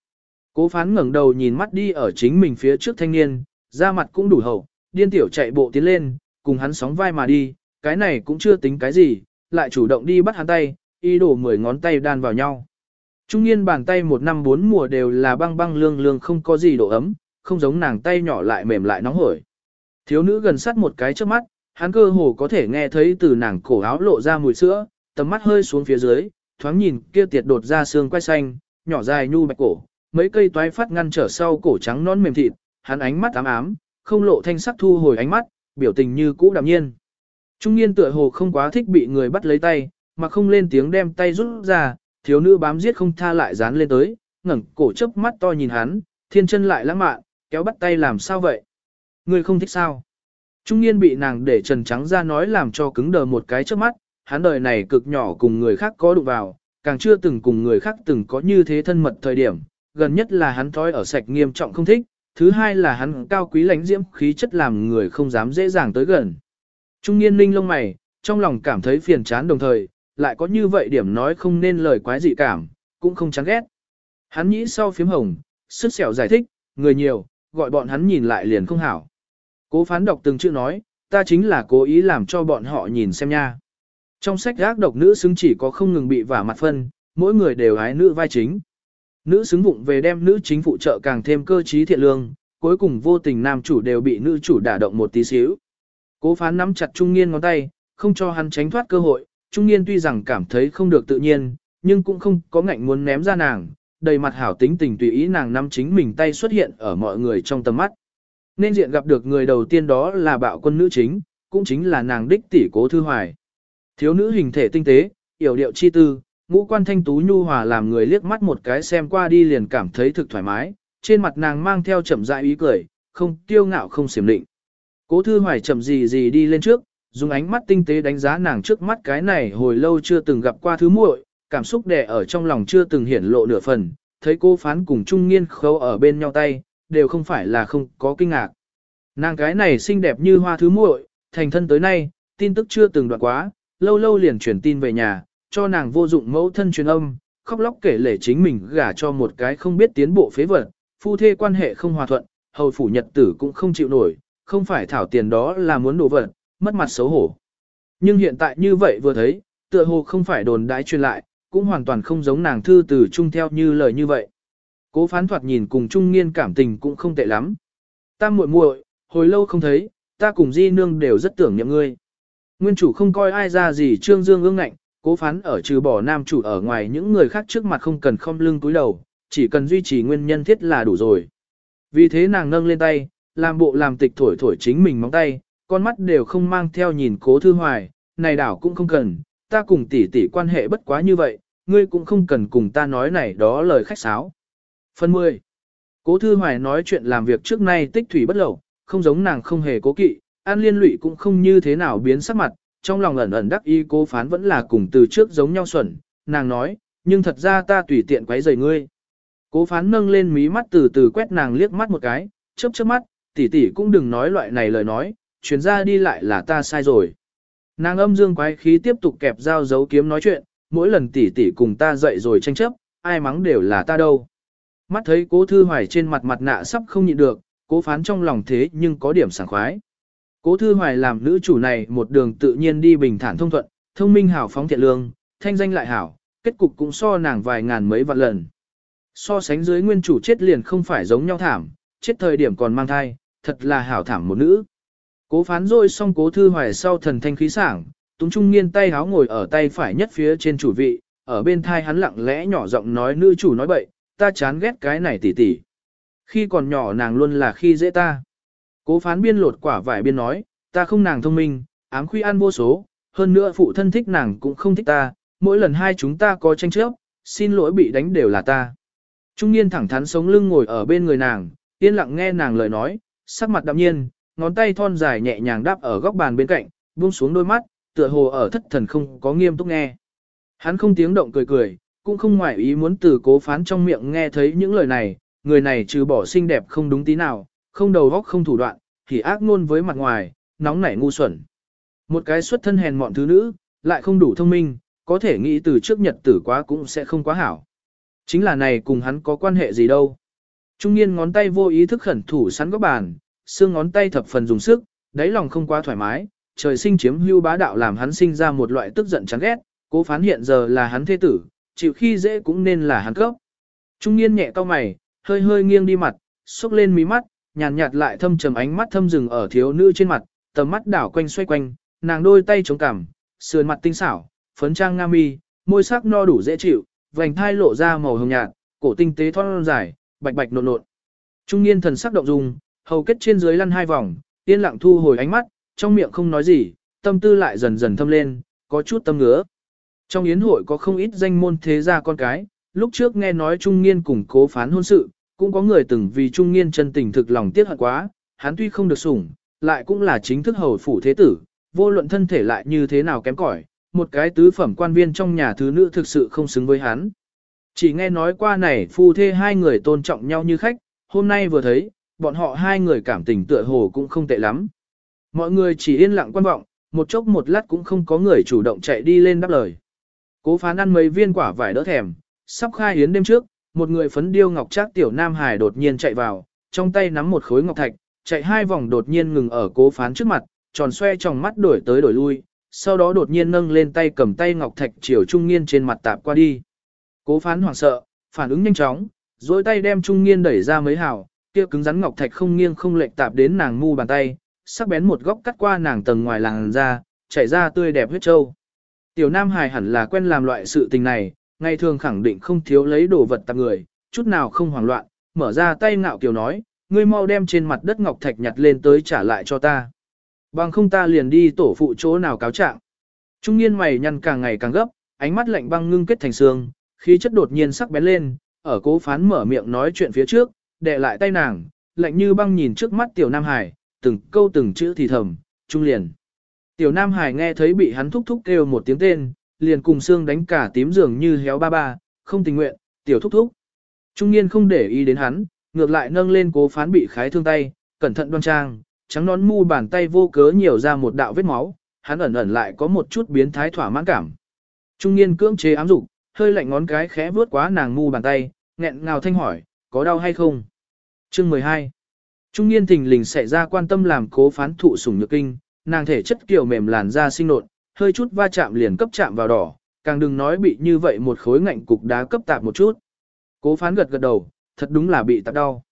Cố phán ngẩng đầu nhìn mắt đi ở chính mình phía trước thanh niên, da mặt cũng đủ hậu, điên tiểu chạy bộ tiến lên, cùng hắn sóng vai mà đi, cái này cũng chưa tính cái gì, lại chủ động đi bắt hắn tay, y đổ mười ngón tay đan vào nhau. Trung niên bàn tay một năm bốn mùa đều là băng băng lương lương không có gì độ ấm, không giống nàng tay nhỏ lại mềm lại nóng hổi. Thiếu nữ gần sát một cái trước mắt, hắn cơ hồ có thể nghe thấy từ nàng cổ áo lộ ra mùi sữa, tầm mắt hơi xuống phía dưới, thoáng nhìn kia tiệt đột ra xương quai xanh, nhỏ dài nhu bạch cổ, mấy cây toái phát ngăn trở sau cổ trắng non mềm thịt, hắn ánh mắt ám ám, không lộ thanh sắc thu hồi ánh mắt, biểu tình như cũ đạm nhiên. Trung niên tựa hồ không quá thích bị người bắt lấy tay, mà không lên tiếng đem tay rút ra, thiếu nữ bám giết không tha lại dán lên tới, ngẩng cổ chớp mắt to nhìn hắn, thiên chân lại lãng mạn, kéo bắt tay làm sao vậy? Người không thích sao? Trung niên bị nàng để trần trắng ra nói làm cho cứng đờ một cái trước mắt, hắn đời này cực nhỏ cùng người khác có đụng vào, càng chưa từng cùng người khác từng có như thế thân mật thời điểm, gần nhất là hắn thói ở sạch nghiêm trọng không thích, thứ hai là hắn cao quý lãnh diễm khí chất làm người không dám dễ dàng tới gần. Trung niên ninh lông mày, trong lòng cảm thấy phiền chán đồng thời, lại có như vậy điểm nói không nên lời quái dị cảm, cũng không chán ghét. Hắn nghĩ sau phím hồng, sức sẹo giải thích, người nhiều, gọi bọn hắn nhìn lại liền không hảo. Cố phán đọc từng chữ nói, ta chính là cố ý làm cho bọn họ nhìn xem nha. Trong sách gác độc nữ xứng chỉ có không ngừng bị vả mặt phân, mỗi người đều hái nữ vai chính. Nữ xứng vụng về đem nữ chính phụ trợ càng thêm cơ trí thiện lương, cuối cùng vô tình nam chủ đều bị nữ chủ đả động một tí xíu. Cố phán nắm chặt trung niên ngón tay, không cho hắn tránh thoát cơ hội, trung niên tuy rằng cảm thấy không được tự nhiên, nhưng cũng không có ngạnh muốn ném ra nàng, đầy mặt hảo tính tình tùy ý nàng nắm chính mình tay xuất hiện ở mọi người trong tầm mắt. Nên diện gặp được người đầu tiên đó là bạo quân nữ chính, cũng chính là nàng đích tỷ cố thư hoài. Thiếu nữ hình thể tinh tế, yểu điệu chi tư, ngũ quan thanh tú nhu hòa làm người liếc mắt một cái xem qua đi liền cảm thấy thực thoải mái, trên mặt nàng mang theo chậm rãi ý cười, không tiêu ngạo không xiểm định. Cố thư hoài chậm gì gì đi lên trước, dùng ánh mắt tinh tế đánh giá nàng trước mắt cái này hồi lâu chưa từng gặp qua thứ muội, cảm xúc đè ở trong lòng chưa từng hiển lộ nửa phần, thấy cô phán cùng trung nghiên khâu ở bên nhau tay, đều không phải là không có kinh ngạc. Nàng cái này xinh đẹp như hoa thứ muội, thành thân tới nay, tin tức chưa từng đoạn quá, lâu lâu liền truyền tin về nhà, cho nàng vô dụng mẫu thân truyền âm, khóc lóc kể lể chính mình gả cho một cái không biết tiến bộ phế vật, phu thê quan hệ không hòa thuận, hầu phủ nhật tử cũng không chịu nổi, không phải thảo tiền đó là muốn đổ vật, mất mặt xấu hổ. Nhưng hiện tại như vậy vừa thấy, tựa hồ không phải đồn đãi truyền lại, cũng hoàn toàn không giống nàng thư từ chung theo như lời như vậy. Cố phán thoạt nhìn cùng trung niên cảm tình cũng không tệ lắm. Ta muội muội, hồi lâu không thấy, ta cùng di nương đều rất tưởng niệm ngươi. Nguyên chủ không coi ai ra gì trương dương ương ngạnh, cố phán ở trừ bỏ nam chủ ở ngoài những người khác trước mặt không cần không lưng túi đầu, chỉ cần duy trì nguyên nhân thiết là đủ rồi. Vì thế nàng nâng lên tay, làm bộ làm tịch thổi thổi chính mình móng tay, con mắt đều không mang theo nhìn cố thư hoài, này đảo cũng không cần, ta cùng tỷ tỷ quan hệ bất quá như vậy, ngươi cũng không cần cùng ta nói này đó lời khách sáo. Phần 10. Cố thư hoài nói chuyện làm việc trước nay tích thủy bất lậu, không giống nàng không hề cố kỵ, an liên lụy cũng không như thế nào biến sắc mặt, trong lòng ẩn ẩn đắc y cố phán vẫn là cùng từ trước giống nhau xuẩn, nàng nói, nhưng thật ra ta tùy tiện quấy rầy ngươi. Cố phán nâng lên mí mắt từ từ quét nàng liếc mắt một cái, chớp chớp mắt, tỷ tỷ cũng đừng nói loại này lời nói, chuyển ra đi lại là ta sai rồi. Nàng âm dương quái khí tiếp tục kẹp dao giấu kiếm nói chuyện, mỗi lần tỷ tỷ cùng ta dậy rồi tranh chấp, ai mắng đều là ta đâu. Mắt thấy cố thư hoài trên mặt mặt nạ sắp không nhịn được, cố phán trong lòng thế nhưng có điểm sảng khoái. Cố thư hoài làm nữ chủ này một đường tự nhiên đi bình thản thông thuận, thông minh hảo phóng thiện lương, thanh danh lại hảo, kết cục cũng so nàng vài ngàn mấy vạn lần. So sánh dưới nguyên chủ chết liền không phải giống nhau thảm, chết thời điểm còn mang thai, thật là hảo thảm một nữ. Cố phán rồi xong cố thư hoài sau thần thanh khí sảng, túng trung nghiên tay háo ngồi ở tay phải nhất phía trên chủ vị, ở bên thai hắn lặng lẽ nhỏ giọng nói nữ chủ nói bậy, ta chán ghét cái này tỉ tỉ. Khi còn nhỏ nàng luôn là khi dễ ta. Cố phán biên lột quả vải biên nói, ta không nàng thông minh, ám khuy ăn vô số, hơn nữa phụ thân thích nàng cũng không thích ta, mỗi lần hai chúng ta có tranh chấp, xin lỗi bị đánh đều là ta. Trung niên thẳng thắn sống lưng ngồi ở bên người nàng, yên lặng nghe nàng lời nói, sắc mặt đạm nhiên, ngón tay thon dài nhẹ nhàng đáp ở góc bàn bên cạnh, buông xuống đôi mắt, tựa hồ ở thất thần không có nghiêm túc nghe. Hắn không tiếng động cười cười, cũng không ngoại ý muốn từ cố phán trong miệng nghe thấy những lời này, người này trừ bỏ xinh đẹp không đúng tí nào, không đầu góc không thủ đoạn, thì ác ngôn với mặt ngoài, nóng nảy ngu xuẩn. Một cái xuất thân hèn mọn thứ nữ, lại không đủ thông minh, có thể nghĩ từ trước nhật tử quá cũng sẽ không quá hảo. Chính là này cùng hắn có quan hệ gì đâu. Trung niên ngón tay vô ý thức khẩn thủ sắn góc bàn, xương ngón tay thập phần dùng sức, đáy lòng không quá thoải mái, trời sinh chiếm hưu bá đạo làm hắn sinh ra một loại tức giận chán ghét, cố phán hiện giờ là hắn thế tử, chịu khi dễ cũng nên là hắn cấp. Trung niên nhẹ cau mày, hơi hơi nghiêng đi mặt, xúc lên mí mắt, nhàn nhạt, lại thâm trầm ánh mắt thâm rừng ở thiếu nữ trên mặt, tầm mắt đảo quanh xoay quanh, nàng đôi tay chống cằm, sườn mặt tinh xảo, phấn trang nga mi, môi sắc no đủ dễ chịu, vành thai lộ ra màu hồng nhạt, cổ tinh tế thon dài, bạch bạch nộn nộn. Trung niên thần sắc động dung, hầu kết trên dưới lăn hai vòng, yên lặng thu hồi ánh mắt, trong miệng không nói gì, tâm tư lại dần dần thâm lên, có chút tâm ngứa. Trong yến hội có không ít danh môn thế gia con cái, lúc trước nghe nói Trung niên cùng cố phán hôn sự, cũng có người từng vì Trung Nghiên chân tình thực lòng tiếc hận quá, hắn tuy không được sủng, lại cũng là chính thức hầu phủ thế tử, vô luận thân thể lại như thế nào kém cỏi, một cái tứ phẩm quan viên trong nhà thứ nữ thực sự không xứng với hắn. Chỉ nghe nói qua này phu thê hai người tôn trọng nhau như khách, hôm nay vừa thấy, bọn họ hai người cảm tình tựa hồ cũng không tệ lắm. Mọi người chỉ yên lặng quan vọng, một chốc một lát cũng không có người chủ động chạy đi lên đáp lời. Cố phán ăn mấy viên quả vải đỡ thèm, sắp khai hiến đêm trước, một người phấn điêu ngọc trác tiểu nam hải đột nhiên chạy vào, trong tay nắm một khối ngọc thạch, chạy hai vòng đột nhiên ngừng ở cố phán trước mặt, tròn xoe trong mắt đổi tới đổi lui, sau đó đột nhiên nâng lên tay cầm tay ngọc thạch chiều trung niên trên mặt tạp qua đi. Cố phán hoảng sợ, phản ứng nhanh chóng, dối tay đem trung niên đẩy ra mấy hào, kia cứng rắn ngọc thạch không nghiêng không lệch tạp đến nàng mu bàn tay, sắc bén một góc cắt qua nàng tầng ngoài làn da, chảy ra tươi đẹp huyết trâu. Tiểu Nam Hải hẳn là quen làm loại sự tình này, ngày thường khẳng định không thiếu lấy đồ vật tặng người, chút nào không hoảng loạn, mở ra tay ngạo kiều nói, ngươi mau đem trên mặt đất ngọc thạch nhặt lên tới trả lại cho ta. Bằng không ta liền đi tổ phụ chỗ nào cáo trạng. Trung niên mày nhăn càng ngày càng gấp, ánh mắt lạnh băng ngưng kết thành xương, khí chất đột nhiên sắc bén lên, ở cố phán mở miệng nói chuyện phía trước, đè lại tay nàng, lạnh như băng nhìn trước mắt tiểu Nam Hải, từng câu từng chữ thì thầm, trung liền. Tiểu Nam Hải nghe thấy bị hắn thúc thúc kêu một tiếng tên, liền cùng xương đánh cả tím dường như héo ba ba, không tình nguyện, tiểu thúc thúc. Trung niên không để ý đến hắn, ngược lại nâng lên cố phán bị khái thương tay, cẩn thận đoan trang, trắng nón mu bàn tay vô cớ nhiều ra một đạo vết máu, hắn ẩn ẩn lại có một chút biến thái thỏa mãn cảm. Trung niên cưỡng chế ám dục, hơi lạnh ngón cái khẽ vuốt quá nàng mu bàn tay, nghẹn ngào thanh hỏi, có đau hay không? Chương 12 Trung niên thình lình xảy ra quan tâm làm cố phán thụ sủng nhược kinh, nàng thể chất kiểu mềm làn da sinh nộn, hơi chút va chạm liền cấp chạm vào đỏ, càng đừng nói bị như vậy một khối ngạnh cục đá cấp tạp một chút. Cố phán gật gật đầu, thật đúng là bị tạp đau.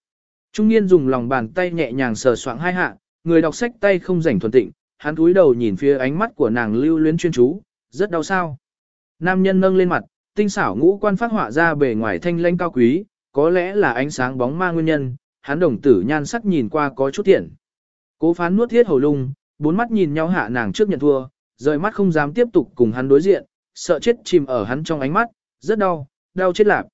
Trung niên dùng lòng bàn tay nhẹ nhàng sờ soạng hai hạ, người đọc sách tay không rảnh thuần tịnh, hắn cúi đầu nhìn phía ánh mắt của nàng lưu luyến chuyên chú, rất đau sao. Nam nhân nâng lên mặt, tinh xảo ngũ quan phát họa ra bề ngoài thanh lãnh cao quý, có lẽ là ánh sáng bóng ma nguyên nhân, hắn đồng tử nhan sắc nhìn qua có chút tiện. Cố phán nuốt thiết hầu lung, bốn mắt nhìn nhau hạ nàng trước nhận thua, rời mắt không dám tiếp tục cùng hắn đối diện, sợ chết chìm ở hắn trong ánh mắt, rất đau, đau chết lạp.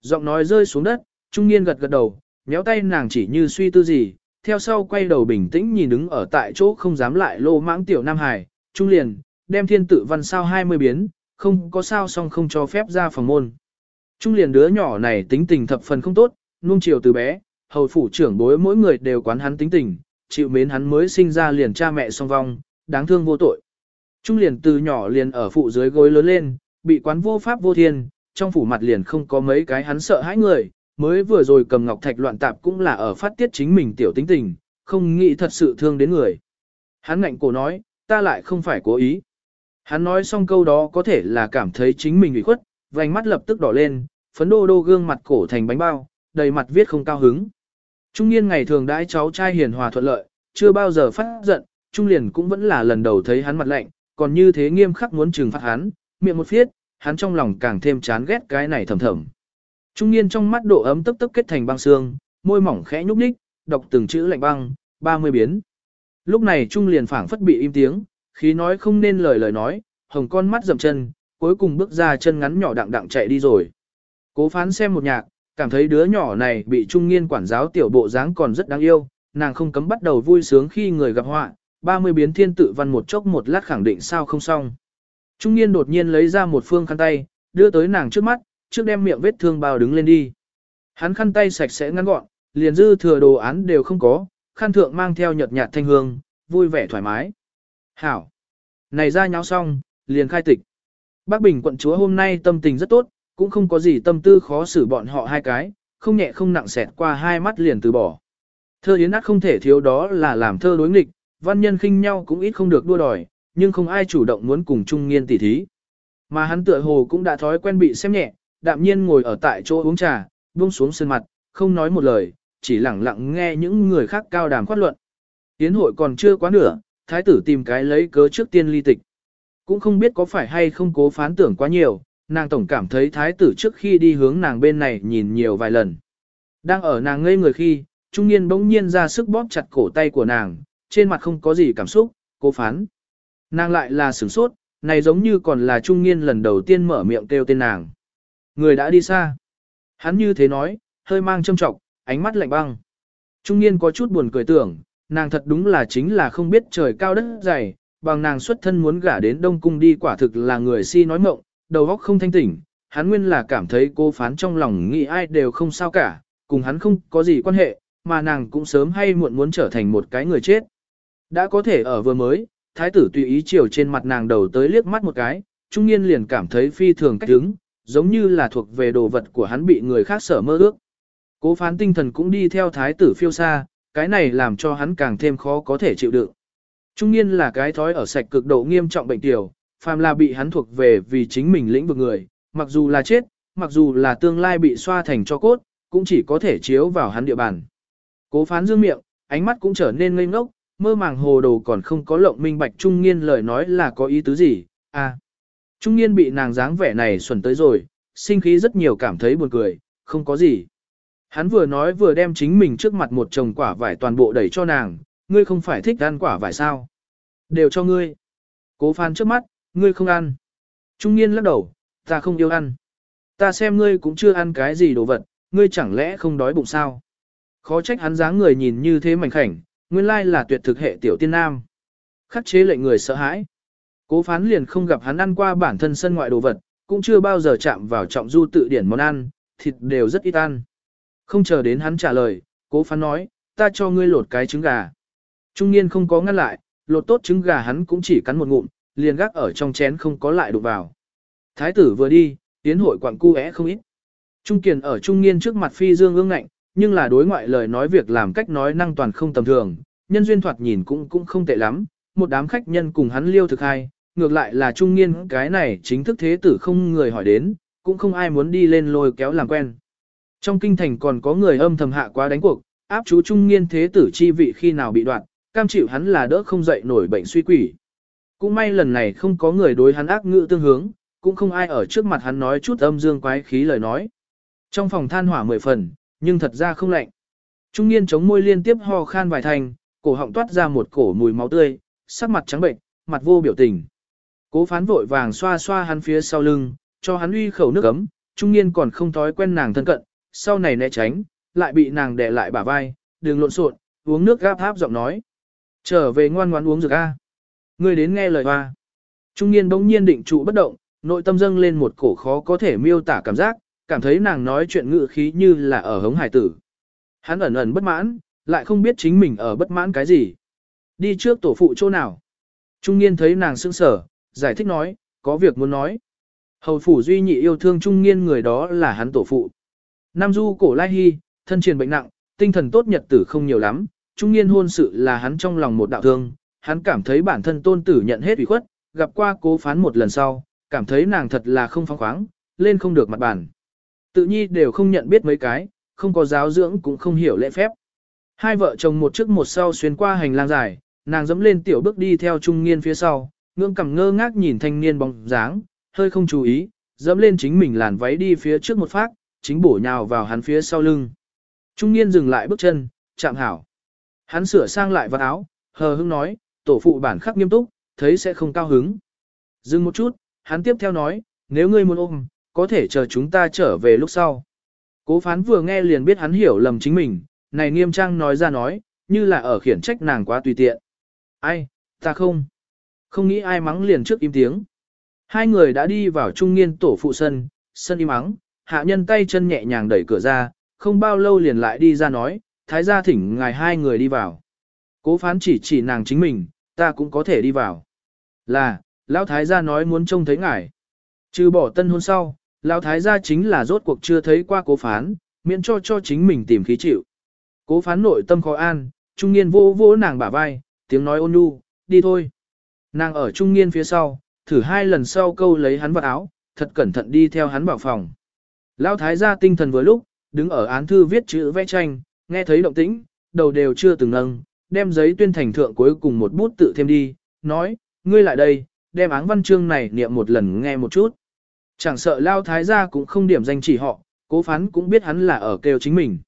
Giọng nói rơi xuống đất, trung niên gật gật đầu, méo tay nàng chỉ như suy tư gì, theo sau quay đầu bình tĩnh nhìn đứng ở tại chỗ không dám lại lô mãng tiểu Nam Hải, trung liền, đem thiên tự văn sao 20 biến, không có sao song không cho phép ra phòng môn. Trung liền đứa nhỏ này tính tình thập phần không tốt, nuông chiều từ bé, hầu phủ trưởng bối mỗi người đều quán hắn tính tình, chịu mến hắn mới sinh ra liền cha mẹ song vong, đáng thương vô tội. Trung liền từ nhỏ liền ở phụ dưới gối lớn lên, bị quán vô pháp vô thiên, trong phủ mặt liền không có mấy cái hắn sợ hãi người, mới vừa rồi cầm ngọc thạch loạn tạp cũng là ở phát tiết chính mình tiểu tính tình, không nghĩ thật sự thương đến người. Hắn ngạnh cổ nói, ta lại không phải cố ý. Hắn nói xong câu đó có thể là cảm thấy chính mình ủy khuất, vành mắt lập tức đỏ lên, phấn đô đô gương mặt cổ thành bánh bao, đầy mặt viết không cao hứng. Trung niên ngày thường đãi cháu trai hiền hòa thuận lợi, chưa bao giờ phát giận, Trung liền cũng vẫn là lần đầu thấy hắn mặt lạnh, còn như thế nghiêm khắc muốn trừng phạt hắn, miệng một phiết, hắn trong lòng càng thêm chán ghét cái này thầm thầm. Trung niên trong mắt độ ấm tấp tấp kết thành băng xương, môi mỏng khẽ nhúc nhích, đọc từng chữ lạnh băng, 30 biến. Lúc này Trung liền phảng phất bị im tiếng, khí nói không nên lời lời nói, hồng con mắt dậm chân, cuối cùng bước ra chân ngắn nhỏ đặng đặng chạy đi rồi. Cố phán xem một nhạc, cảm thấy đứa nhỏ này bị trung niên quản giáo tiểu bộ dáng còn rất đáng yêu, nàng không cấm bắt đầu vui sướng khi người gặp họa, 30 biến thiên tự văn một chốc một lát khẳng định sao không xong. Trung niên đột nhiên lấy ra một phương khăn tay, đưa tới nàng trước mắt, trước đem miệng vết thương bao đứng lên đi. Hắn khăn tay sạch sẽ ngắn gọn, liền dư thừa đồ án đều không có, khăn thượng mang theo nhợt nhạt thanh hương, vui vẻ thoải mái. Hảo! Này ra nháo xong, liền khai tịch. Bác Bình quận chúa hôm nay tâm tình rất tốt, cũng không có gì tâm tư khó xử bọn họ hai cái, không nhẹ không nặng xẹt qua hai mắt liền từ bỏ. Thơ yến ác không thể thiếu đó là làm thơ đối nghịch, văn nhân khinh nhau cũng ít không được đua đòi, nhưng không ai chủ động muốn cùng trung nghiên tỉ thí. Mà hắn tựa hồ cũng đã thói quen bị xem nhẹ, đạm nhiên ngồi ở tại chỗ uống trà, buông xuống sân mặt, không nói một lời, chỉ lặng lặng nghe những người khác cao đàm khoát luận. Yến hội còn chưa quá nửa, thái tử tìm cái lấy cớ trước tiên ly tịch. Cũng không biết có phải hay không cố phán tưởng quá nhiều, nàng tổng cảm thấy thái tử trước khi đi hướng nàng bên này nhìn nhiều vài lần. Đang ở nàng ngây người khi, trung niên bỗng nhiên ra sức bóp chặt cổ tay của nàng, trên mặt không có gì cảm xúc, cô phán. Nàng lại là sửng sốt, này giống như còn là trung niên lần đầu tiên mở miệng kêu tên nàng. Người đã đi xa. Hắn như thế nói, hơi mang châm trọng, ánh mắt lạnh băng. Trung niên có chút buồn cười tưởng, nàng thật đúng là chính là không biết trời cao đất dày, bằng nàng xuất thân muốn gả đến Đông Cung đi quả thực là người si nói mộng, đầu óc không thanh tỉnh, hắn nguyên là cảm thấy cô phán trong lòng nghĩ ai đều không sao cả, cùng hắn không có gì quan hệ, mà nàng cũng sớm hay muộn muốn trở thành một cái người chết. Đã có thể ở vừa mới, thái tử tùy ý chiều trên mặt nàng đầu tới liếc mắt một cái, trung niên liền cảm thấy phi thường cách đứng, giống như là thuộc về đồ vật của hắn bị người khác sở mơ ước. Cố phán tinh thần cũng đi theo thái tử phiêu xa, cái này làm cho hắn càng thêm khó có thể chịu đựng. Trung niên là cái thói ở sạch cực độ nghiêm trọng bệnh tiểu, phàm là bị hắn thuộc về vì chính mình lĩnh vực người, mặc dù là chết, mặc dù là tương lai bị xoa thành cho cốt, cũng chỉ có thể chiếu vào hắn địa bàn. Cố phán dương miệng, ánh mắt cũng trở nên ngây ngốc, mơ màng hồ đồ còn không có lộng minh bạch trung niên lời nói là có ý tứ gì, à. Trung niên bị nàng dáng vẻ này xuẩn tới rồi, sinh khí rất nhiều cảm thấy buồn cười, không có gì. Hắn vừa nói vừa đem chính mình trước mặt một chồng quả vải toàn bộ đẩy cho nàng, ngươi không phải thích ăn quả vải sao. Đều cho ngươi. Cố phán trước mắt, ngươi không ăn. Trung niên lắc đầu, ta không yêu ăn. Ta xem ngươi cũng chưa ăn cái gì đồ vật, ngươi chẳng lẽ không đói bụng sao? Khó trách hắn dáng người nhìn như thế mảnh khảnh, nguyên lai là tuyệt thực hệ tiểu tiên nam. Khắc chế lệnh người sợ hãi. Cố phán liền không gặp hắn ăn qua bản thân sân ngoại đồ vật, cũng chưa bao giờ chạm vào trọng du tự điển món ăn, thịt đều rất ít ăn. Không chờ đến hắn trả lời, cố phán nói, ta cho ngươi lột cái trứng gà. Trung niên không có ngăn lại, lột tốt trứng gà hắn cũng chỉ cắn một ngụm, liền gác ở trong chén không có lại đụng vào. Thái tử vừa đi, tiến hội quặng cu é không ít. Trung kiền ở trung niên trước mặt phi dương ương ngạnh, nhưng là đối ngoại lời nói việc làm cách nói năng toàn không tầm thường, nhân duyên thoạt nhìn cũng cũng không tệ lắm, một đám khách nhân cùng hắn liêu thực hay, ngược lại là trung niên cái này chính thức thế tử không người hỏi đến, cũng không ai muốn đi lên lôi kéo làm quen. Trong kinh thành còn có người âm thầm hạ quá đánh cuộc, áp chú trung niên thế tử chi vị khi nào bị đoạn, cam chịu hắn là đỡ không dậy nổi bệnh suy quỷ. Cũng may lần này không có người đối hắn ác ngữ tương hướng, cũng không ai ở trước mặt hắn nói chút âm dương quái khí lời nói. Trong phòng than hỏa mười phần, nhưng thật ra không lạnh. Trung niên chống môi liên tiếp ho khan vài thành, cổ họng toát ra một cổ mùi máu tươi, sắc mặt trắng bệnh, mặt vô biểu tình. Cố phán vội vàng xoa xoa hắn phía sau lưng, cho hắn uy khẩu nước ấm, trung niên còn không thói quen nàng thân cận, sau này né tránh, lại bị nàng đè lại bả vai, đừng lộn xộn, uống nước gáp tháp giọng nói. Trở về ngoan ngoãn uống dược a. Ngươi đến nghe lời hoa. Trung niên bỗng nhiên định trụ bất động, nội tâm dâng lên một cổ khó có thể miêu tả cảm giác, cảm thấy nàng nói chuyện ngự khí như là ở hống hải tử. Hắn ẩn ẩn bất mãn, lại không biết chính mình ở bất mãn cái gì. Đi trước tổ phụ chỗ nào. Trung niên thấy nàng sững sở, giải thích nói, có việc muốn nói. Hầu phủ duy nhị yêu thương trung niên người đó là hắn tổ phụ. Nam du cổ lai hy, thân truyền bệnh nặng, tinh thần tốt nhật tử không nhiều lắm, trung niên hôn sự là hắn trong lòng một đạo thương, hắn cảm thấy bản thân tôn tử nhận hết ủy khuất, gặp qua cố phán một lần sau, cảm thấy nàng thật là không phóng khoáng, lên không được mặt bản. Tự nhi đều không nhận biết mấy cái, không có giáo dưỡng cũng không hiểu lễ phép. Hai vợ chồng một trước một sau xuyên qua hành lang dài, nàng dẫm lên tiểu bước đi theo trung niên phía sau, ngưỡng cằm ngơ ngác nhìn thanh niên bóng dáng, hơi không chú ý, dẫm lên chính mình làn váy đi phía trước một phát, chính bổ nhào vào hắn phía sau lưng. Trung niên dừng lại bước chân, chạm hảo. Hắn sửa sang lại vật áo, hờ hững nói, tổ phụ bản khắc nghiêm túc, thấy sẽ không cao hứng. Dừng một chút, hắn tiếp theo nói, nếu ngươi muốn ôm, có thể chờ chúng ta trở về lúc sau. Cố phán vừa nghe liền biết hắn hiểu lầm chính mình, này nghiêm trang nói ra nói, như là ở khiển trách nàng quá tùy tiện. Ai, ta không. Không nghĩ ai mắng liền trước im tiếng. Hai người đã đi vào trung niên tổ phụ sân, sân im mắng, hạ nhân tay chân nhẹ nhàng đẩy cửa ra, không bao lâu liền lại đi ra nói, thái gia thỉnh ngài hai người đi vào. Cố phán chỉ chỉ nàng chính mình, ta cũng có thể đi vào. Là, lão thái gia nói muốn trông thấy ngài. Trừ bỏ tân hôn sau, lão thái gia chính là rốt cuộc chưa thấy qua cố phán, miễn cho cho chính mình tìm khí chịu. Cố phán nội tâm khó an, trung niên vô vô nàng bả vai, tiếng nói ôn nhu, đi thôi. Nàng ở trung niên phía sau, thử hai lần sau câu lấy hắn vào áo, thật cẩn thận đi theo hắn vào phòng. Lão thái gia tinh thần vừa lúc, đứng ở án thư viết chữ vẽ tranh, nghe thấy động tĩnh, đầu đều chưa từng nâng, đem giấy tuyên thành thượng cuối cùng một bút tự thêm đi, nói, ngươi lại đây, đem áng văn chương này niệm một lần nghe một chút. Chẳng sợ lao thái gia cũng không điểm danh chỉ họ, cố phán cũng biết hắn là ở kêu chính mình.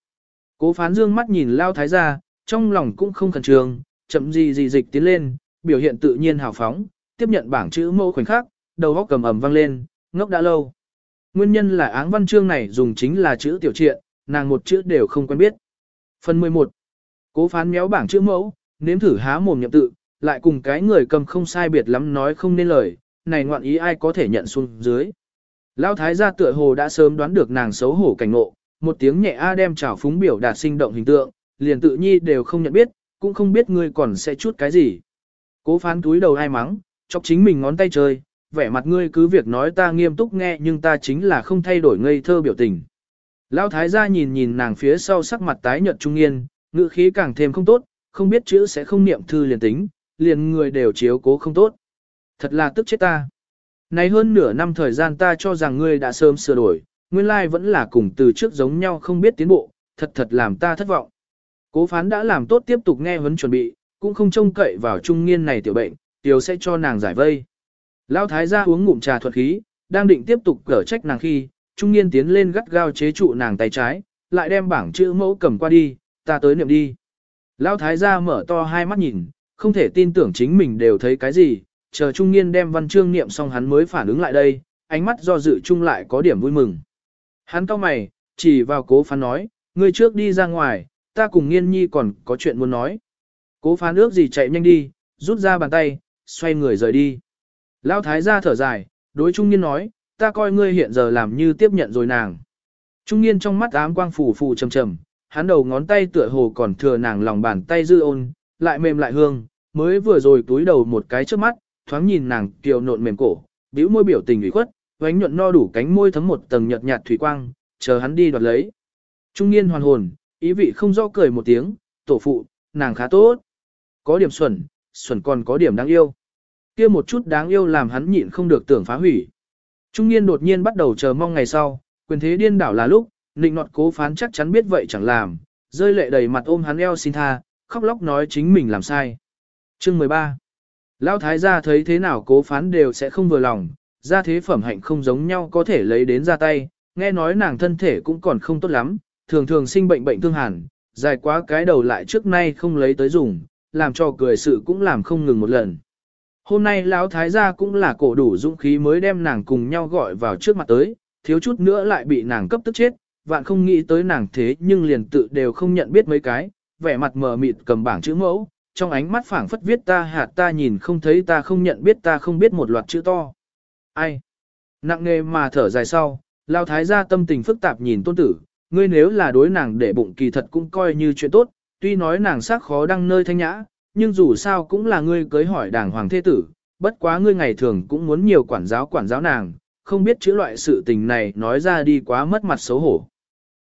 Cố phán dương mắt nhìn lao thái gia, trong lòng cũng không khẩn trương, chậm gì gì dịch tiến lên, biểu hiện tự nhiên hào phóng, tiếp nhận bảng chữ mẫu khoảnh khắc, đầu góc cầm ầm vang lên, ngốc đã lâu. Nguyên nhân là áng văn chương này dùng chính là chữ tiểu triện, nàng một chữ đều không quen biết. Phần 11. Cố phán méo bảng chữ mẫu, nếm thử há mồm nhậm tự, lại cùng cái người cầm không sai biệt lắm nói không nên lời, này ngoạn ý ai có thể nhận xuống dưới. Lão thái gia tựa hồ đã sớm đoán được nàng xấu hổ cảnh ngộ, một tiếng nhẹ a đem chảo phúng biểu đạt sinh động hình tượng, liền tự nhi đều không nhận biết, cũng không biết ngươi còn sẽ chút cái gì. Cố phán túi đầu ai mắng, chọc chính mình ngón tay chơi, vẻ mặt ngươi cứ việc nói ta nghiêm túc nghe nhưng ta chính là không thay đổi ngây thơ biểu tình. Lão thái gia nhìn nhìn nàng phía sau sắc mặt tái nhợt trung niên, ngữ khí càng thêm không tốt, không biết chữ sẽ không niệm thư liền tính, liền người đều chiếu cố không tốt. Thật là tức chết ta. Này hơn nửa năm thời gian ta cho rằng ngươi đã sớm sửa đổi, nguyên lai vẫn là cùng từ trước giống nhau không biết tiến bộ, thật thật làm ta thất vọng. Cố phán đã làm tốt tiếp tục nghe huấn chuẩn bị, cũng không trông cậy vào trung niên này tiểu bệnh, tiểu sẽ cho nàng giải vây. Lão thái gia uống ngụm trà thuật khí, đang định tiếp tục cở trách nàng khi, trung niên tiến lên gắt gao chế trụ nàng tay trái, lại đem bảng chữ mẫu cầm qua đi, ta tới niệm đi. Lão thái gia mở to hai mắt nhìn, không thể tin tưởng chính mình đều thấy cái gì, chờ trung niên đem văn chương niệm xong hắn mới phản ứng lại đây, ánh mắt do dự chung lại có điểm vui mừng. Hắn cau mày, chỉ vào cố phán nói, ngươi trước đi ra ngoài, ta cùng nghiên nhi còn có chuyện muốn nói. Cố phán ước gì chạy nhanh đi, rút ra bàn tay, xoay người rời đi. Lão thái gia thở dài, đối trung niên nói, ta coi ngươi hiện giờ làm như tiếp nhận rồi nàng. Trung niên trong mắt ám quang phủ phù trầm trầm, hắn đầu ngón tay tựa hồ còn thừa nàng lòng bàn tay dư ôn, lại mềm lại hương, mới vừa rồi túi đầu một cái trước mắt, thoáng nhìn nàng kiều nộn mềm cổ, bĩu môi biểu tình ủy khuất, vánh nhuận no đủ cánh môi thấm một tầng nhợt nhạt thủy quang, chờ hắn đi đoạt lấy. Trung niên hoàn hồn, ý vị không rõ cười một tiếng, tổ phụ, nàng khá tốt. Có điểm xuẩn, xuẩn còn có điểm đáng yêu. kia một chút đáng yêu làm hắn nhịn không được tưởng phá hủy. Trung niên đột nhiên bắt đầu chờ mong ngày sau, quyền thế điên đảo là lúc, nịnh nọt cố phán chắc chắn biết vậy chẳng làm, rơi lệ đầy mặt ôm hắn eo xin tha, khóc lóc nói chính mình làm sai. Chương 13 Lão thái gia thấy thế nào cố phán đều sẽ không vừa lòng, ra thế phẩm hạnh không giống nhau có thể lấy đến ra tay, nghe nói nàng thân thể cũng còn không tốt lắm, thường thường sinh bệnh bệnh thương hàn, dài quá cái đầu lại trước nay không lấy tới dùng, làm cho cười sự cũng làm không ngừng một lần. Hôm nay lão thái gia cũng là cổ đủ dũng khí mới đem nàng cùng nhau gọi vào trước mặt tới, thiếu chút nữa lại bị nàng cấp tức chết, vạn không nghĩ tới nàng thế nhưng liền tự đều không nhận biết mấy cái, vẻ mặt mờ mịt cầm bảng chữ mẫu, trong ánh mắt phảng phất viết ta hạt ta nhìn không thấy ta không nhận biết ta không biết một loạt chữ to. Ai? Nặng nề mà thở dài sau, lao thái gia tâm tình phức tạp nhìn tôn tử, ngươi nếu là đối nàng để bụng kỳ thật cũng coi như chuyện tốt, tuy nói nàng sắc khó đăng nơi thanh nhã, nhưng dù sao cũng là ngươi cưới hỏi đàng hoàng thế tử, bất quá ngươi ngày thường cũng muốn nhiều quản giáo quản giáo nàng, không biết chữ loại sự tình này nói ra đi quá mất mặt xấu hổ.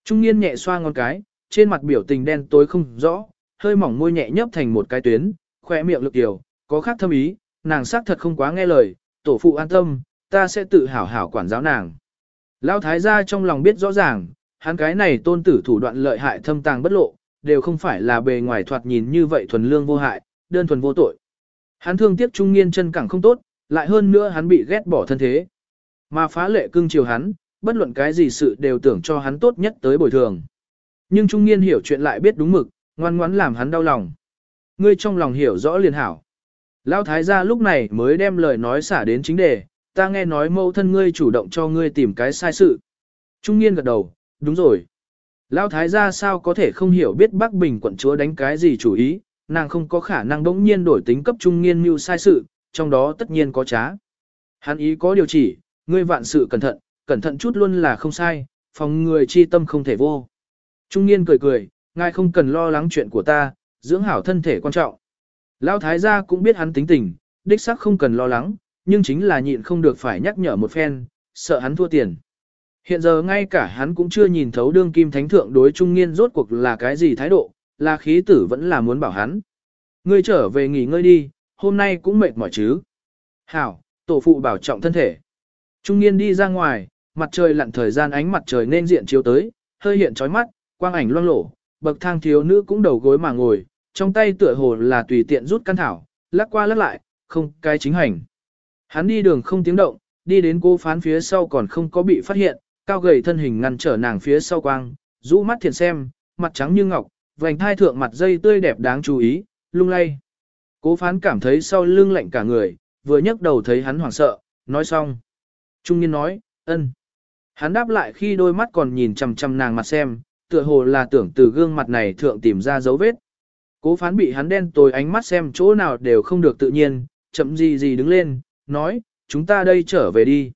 Trung niên nhẹ xoa ngón cái, trên mặt biểu tình đen tối không rõ, hơi mỏng môi nhẹ nhấp thành một cái tuyến, khỏe miệng lực tiểu, có khác thâm ý, nàng xác thật không quá nghe lời, tổ phụ an tâm, ta sẽ tự hảo hảo quản giáo nàng. Lão thái gia trong lòng biết rõ ràng, hắn cái này tôn tử thủ đoạn lợi hại thâm tàng bất lộ, đều không phải là bề ngoài thoạt nhìn như vậy thuần lương vô hại, đơn thuần vô tội. Hắn thương tiếc trung niên chân cẳng không tốt, lại hơn nữa hắn bị ghét bỏ thân thế. Mà phá lệ cưng chiều hắn, bất luận cái gì sự đều tưởng cho hắn tốt nhất tới bồi thường. Nhưng trung niên hiểu chuyện lại biết đúng mực, ngoan ngoãn làm hắn đau lòng. Ngươi trong lòng hiểu rõ liền hảo. Lão thái gia lúc này mới đem lời nói xả đến chính đề, ta nghe nói mẫu thân ngươi chủ động cho ngươi tìm cái sai sự. Trung niên gật đầu, đúng rồi. Lão thái gia sao có thể không hiểu biết Bắc Bình quận chúa đánh cái gì chủ ý, nàng không có khả năng bỗng nhiên đổi tính cấp trung niên mưu sai sự, trong đó tất nhiên có trá. Hắn ý có điều chỉ, ngươi vạn sự cẩn thận, cẩn thận chút luôn là không sai, phòng người chi tâm không thể vô. Trung niên cười cười, ngài không cần lo lắng chuyện của ta, dưỡng hảo thân thể quan trọng. Lão thái gia cũng biết hắn tính tình, đích xác không cần lo lắng, nhưng chính là nhịn không được phải nhắc nhở một phen, sợ hắn thua tiền. Hiện giờ ngay cả hắn cũng chưa nhìn thấu đương kim thánh thượng đối trung niên rốt cuộc là cái gì thái độ, là khí tử vẫn là muốn bảo hắn. Ngươi trở về nghỉ ngơi đi, hôm nay cũng mệt mỏi chứ. Hảo, tổ phụ bảo trọng thân thể. Trung niên đi ra ngoài, mặt trời lặn thời gian ánh mặt trời nên diện chiếu tới, hơi hiện chói mắt, quang ảnh loang lổ, bậc thang thiếu nữ cũng đầu gối mà ngồi, trong tay tựa hồ là tùy tiện rút căn thảo, lắc qua lắc lại, không cái chính hành. Hắn đi đường không tiếng động, đi đến cô phán phía sau còn không có bị phát hiện, cao gầy thân hình ngăn trở nàng phía sau quang, rũ mắt thiền xem, mặt trắng như ngọc, vành thai thượng mặt dây tươi đẹp đáng chú ý, lung lay. Cố phán cảm thấy sau lưng lạnh cả người, vừa nhấc đầu thấy hắn hoảng sợ, nói xong. Trung niên nói, ân. Hắn đáp lại khi đôi mắt còn nhìn chằm chằm nàng mặt xem, tựa hồ là tưởng từ gương mặt này thượng tìm ra dấu vết. Cố phán bị hắn đen tối ánh mắt xem chỗ nào đều không được tự nhiên, chậm gì gì đứng lên, nói, chúng ta đây trở về đi.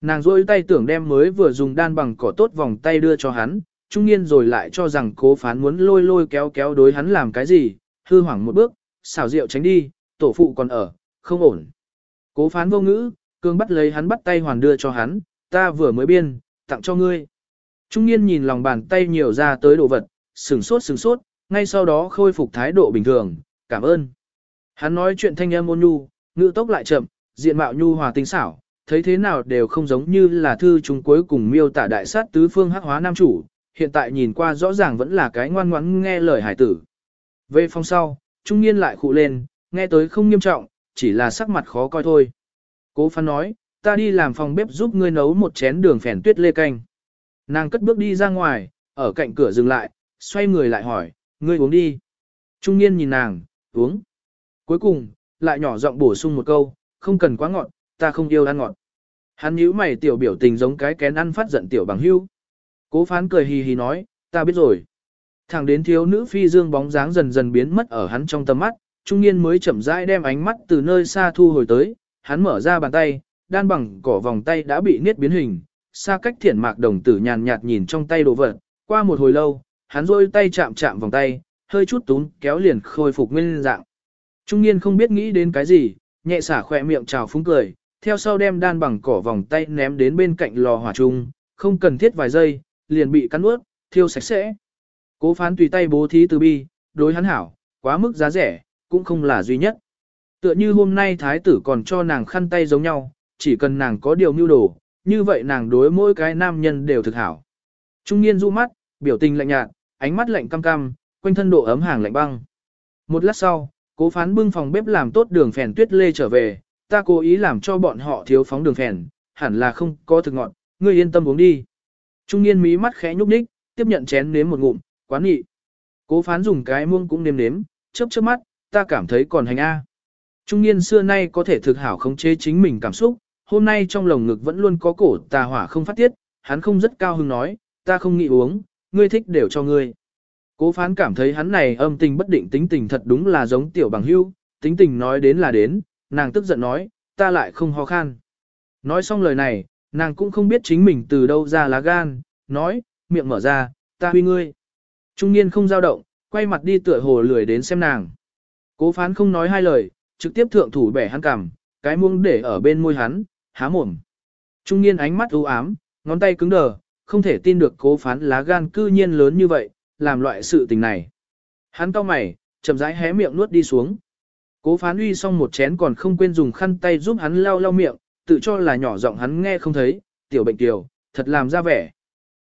Nàng rôi tay tưởng đem mới vừa dùng đan bằng cỏ tốt vòng tay đưa cho hắn, trung niên rồi lại cho rằng cố phán muốn lôi lôi kéo kéo đối hắn làm cái gì, hư hoảng một bước, xảo rượu tránh đi, tổ phụ còn ở, không ổn. Cố phán vô ngữ, cương bắt lấy hắn bắt tay hoàn đưa cho hắn, ta vừa mới biên, tặng cho ngươi. Trung niên nhìn lòng bàn tay nhiều ra tới đồ vật, sừng sốt sừng sốt, ngay sau đó khôi phục thái độ bình thường, cảm ơn. Hắn nói chuyện thanh âm ôn nhu, ngữ tốc lại chậm, diện mạo nhu hòa tinh xảo, thấy thế nào đều không giống như là thư chúng cuối cùng miêu tả đại sát tứ phương hắc hóa nam chủ, hiện tại nhìn qua rõ ràng vẫn là cái ngoan ngoãn nghe lời hải tử. Về phòng sau, trung niên lại khụ lên, nghe tới không nghiêm trọng, chỉ là sắc mặt khó coi thôi. Cố phán nói, ta đi làm phòng bếp giúp ngươi nấu một chén đường phèn tuyết lê canh. Nàng cất bước đi ra ngoài, ở cạnh cửa dừng lại, xoay người lại hỏi, ngươi uống đi. Trung niên nhìn nàng, uống. Cuối cùng, lại nhỏ giọng bổ sung một câu, không cần quá ngọt, ta không yêu ăn ngọt. Hắn nhíu mày tiểu biểu tình giống cái kén ăn phát giận tiểu bằng hưu. Cố phán cười hì hì nói, ta biết rồi. Thẳng đến thiếu nữ phi dương bóng dáng dần dần biến mất ở hắn trong tầm mắt, trung niên mới chậm rãi đem ánh mắt từ nơi xa thu hồi tới, hắn mở ra bàn tay, đan bằng cỏ vòng tay đã bị niết biến hình, xa cách thiển mạc đồng tử nhàn nhạt nhìn trong tay đồ vật, qua một hồi lâu, hắn rôi tay chạm chạm vòng tay, hơi chút tún kéo liền khôi phục nguyên dạng. Trung niên không biết nghĩ đến cái gì, nhẹ xả khỏe miệng trào phúng cười, theo sau đem đan bằng cỏ vòng tay ném đến bên cạnh lò hỏa trung, không cần thiết vài giây, liền bị cắn ướt, thiêu sạch sẽ. Cố phán tùy tay bố thí từ bi, đối hắn hảo, quá mức giá rẻ, cũng không là duy nhất. Tựa như hôm nay thái tử còn cho nàng khăn tay giống nhau, chỉ cần nàng có điều mưu đồ, như vậy nàng đối mỗi cái nam nhân đều thực hảo. Trung niên du mắt, biểu tình lạnh nhạt, ánh mắt lạnh cam cam, quanh thân độ ấm hàng lạnh băng. Một lát sau, cố phán bưng phòng bếp làm tốt đường phèn tuyết lê trở về, ta cố ý làm cho bọn họ thiếu phóng đường phèn, hẳn là không có thực ngọn, ngươi yên tâm uống đi. Trung niên mí mắt khẽ nhúc nhích, tiếp nhận chén nếm một ngụm, quán nghị. Cố phán dùng cái muông cũng nếm nếm, chớp chớp mắt, ta cảm thấy còn hành a. Trung niên xưa nay có thể thực hảo khống chế chính mình cảm xúc, hôm nay trong lồng ngực vẫn luôn có cổ tà hỏa không phát tiết, hắn không rất cao hứng nói, ta không nghĩ uống, ngươi thích đều cho ngươi. Cố phán cảm thấy hắn này âm tình bất định tính tình thật đúng là giống tiểu bằng hưu, tính tình nói đến là đến, nàng tức giận nói, ta lại không ho khan. Nói xong lời này, nàng cũng không biết chính mình từ đâu ra lá gan, nói, miệng mở ra, ta huy ngươi. Trung niên không giao động, quay mặt đi tựa hồ lười đến xem nàng. Cố phán không nói hai lời, trực tiếp thượng thủ bẻ hắn cằm, cái muông để ở bên môi hắn, há mồm. Trung niên ánh mắt u ám, ngón tay cứng đờ, không thể tin được cố phán lá gan cư nhiên lớn như vậy, làm loại sự tình này. Hắn cau mày, chậm rãi hé miệng nuốt đi xuống. Cố phán uy xong một chén còn không quên dùng khăn tay giúp hắn lau lau miệng, tự cho là nhỏ giọng hắn nghe không thấy, tiểu bệnh tiểu, thật làm ra vẻ.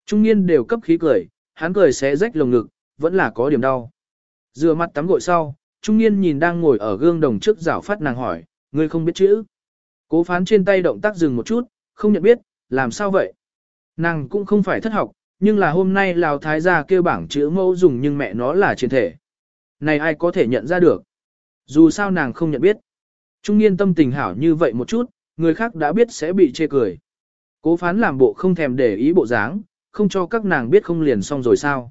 Trung niên đều cấp khí cười, hắn cười xé rách lồng ngực, vẫn là có điểm đau. dừa mặt tắm gội sau, trung niên nhìn đang ngồi ở gương đồng trước rảo phát nàng hỏi, ngươi không biết chữ. Cố phán trên tay động tác dừng một chút, không nhận biết, làm sao vậy? Nàng cũng không phải thất học, nhưng là hôm nay Lào Thái gia kêu bảng chữ mẫu dùng nhưng mẹ nó là trên thể. Này ai có thể nhận ra được? Dù sao nàng không nhận biết. Trung niên tâm tình hảo như vậy một chút, người khác đã biết sẽ bị chê cười. Cố phán làm bộ không thèm để ý bộ dáng, không cho các nàng biết không liền xong rồi sao.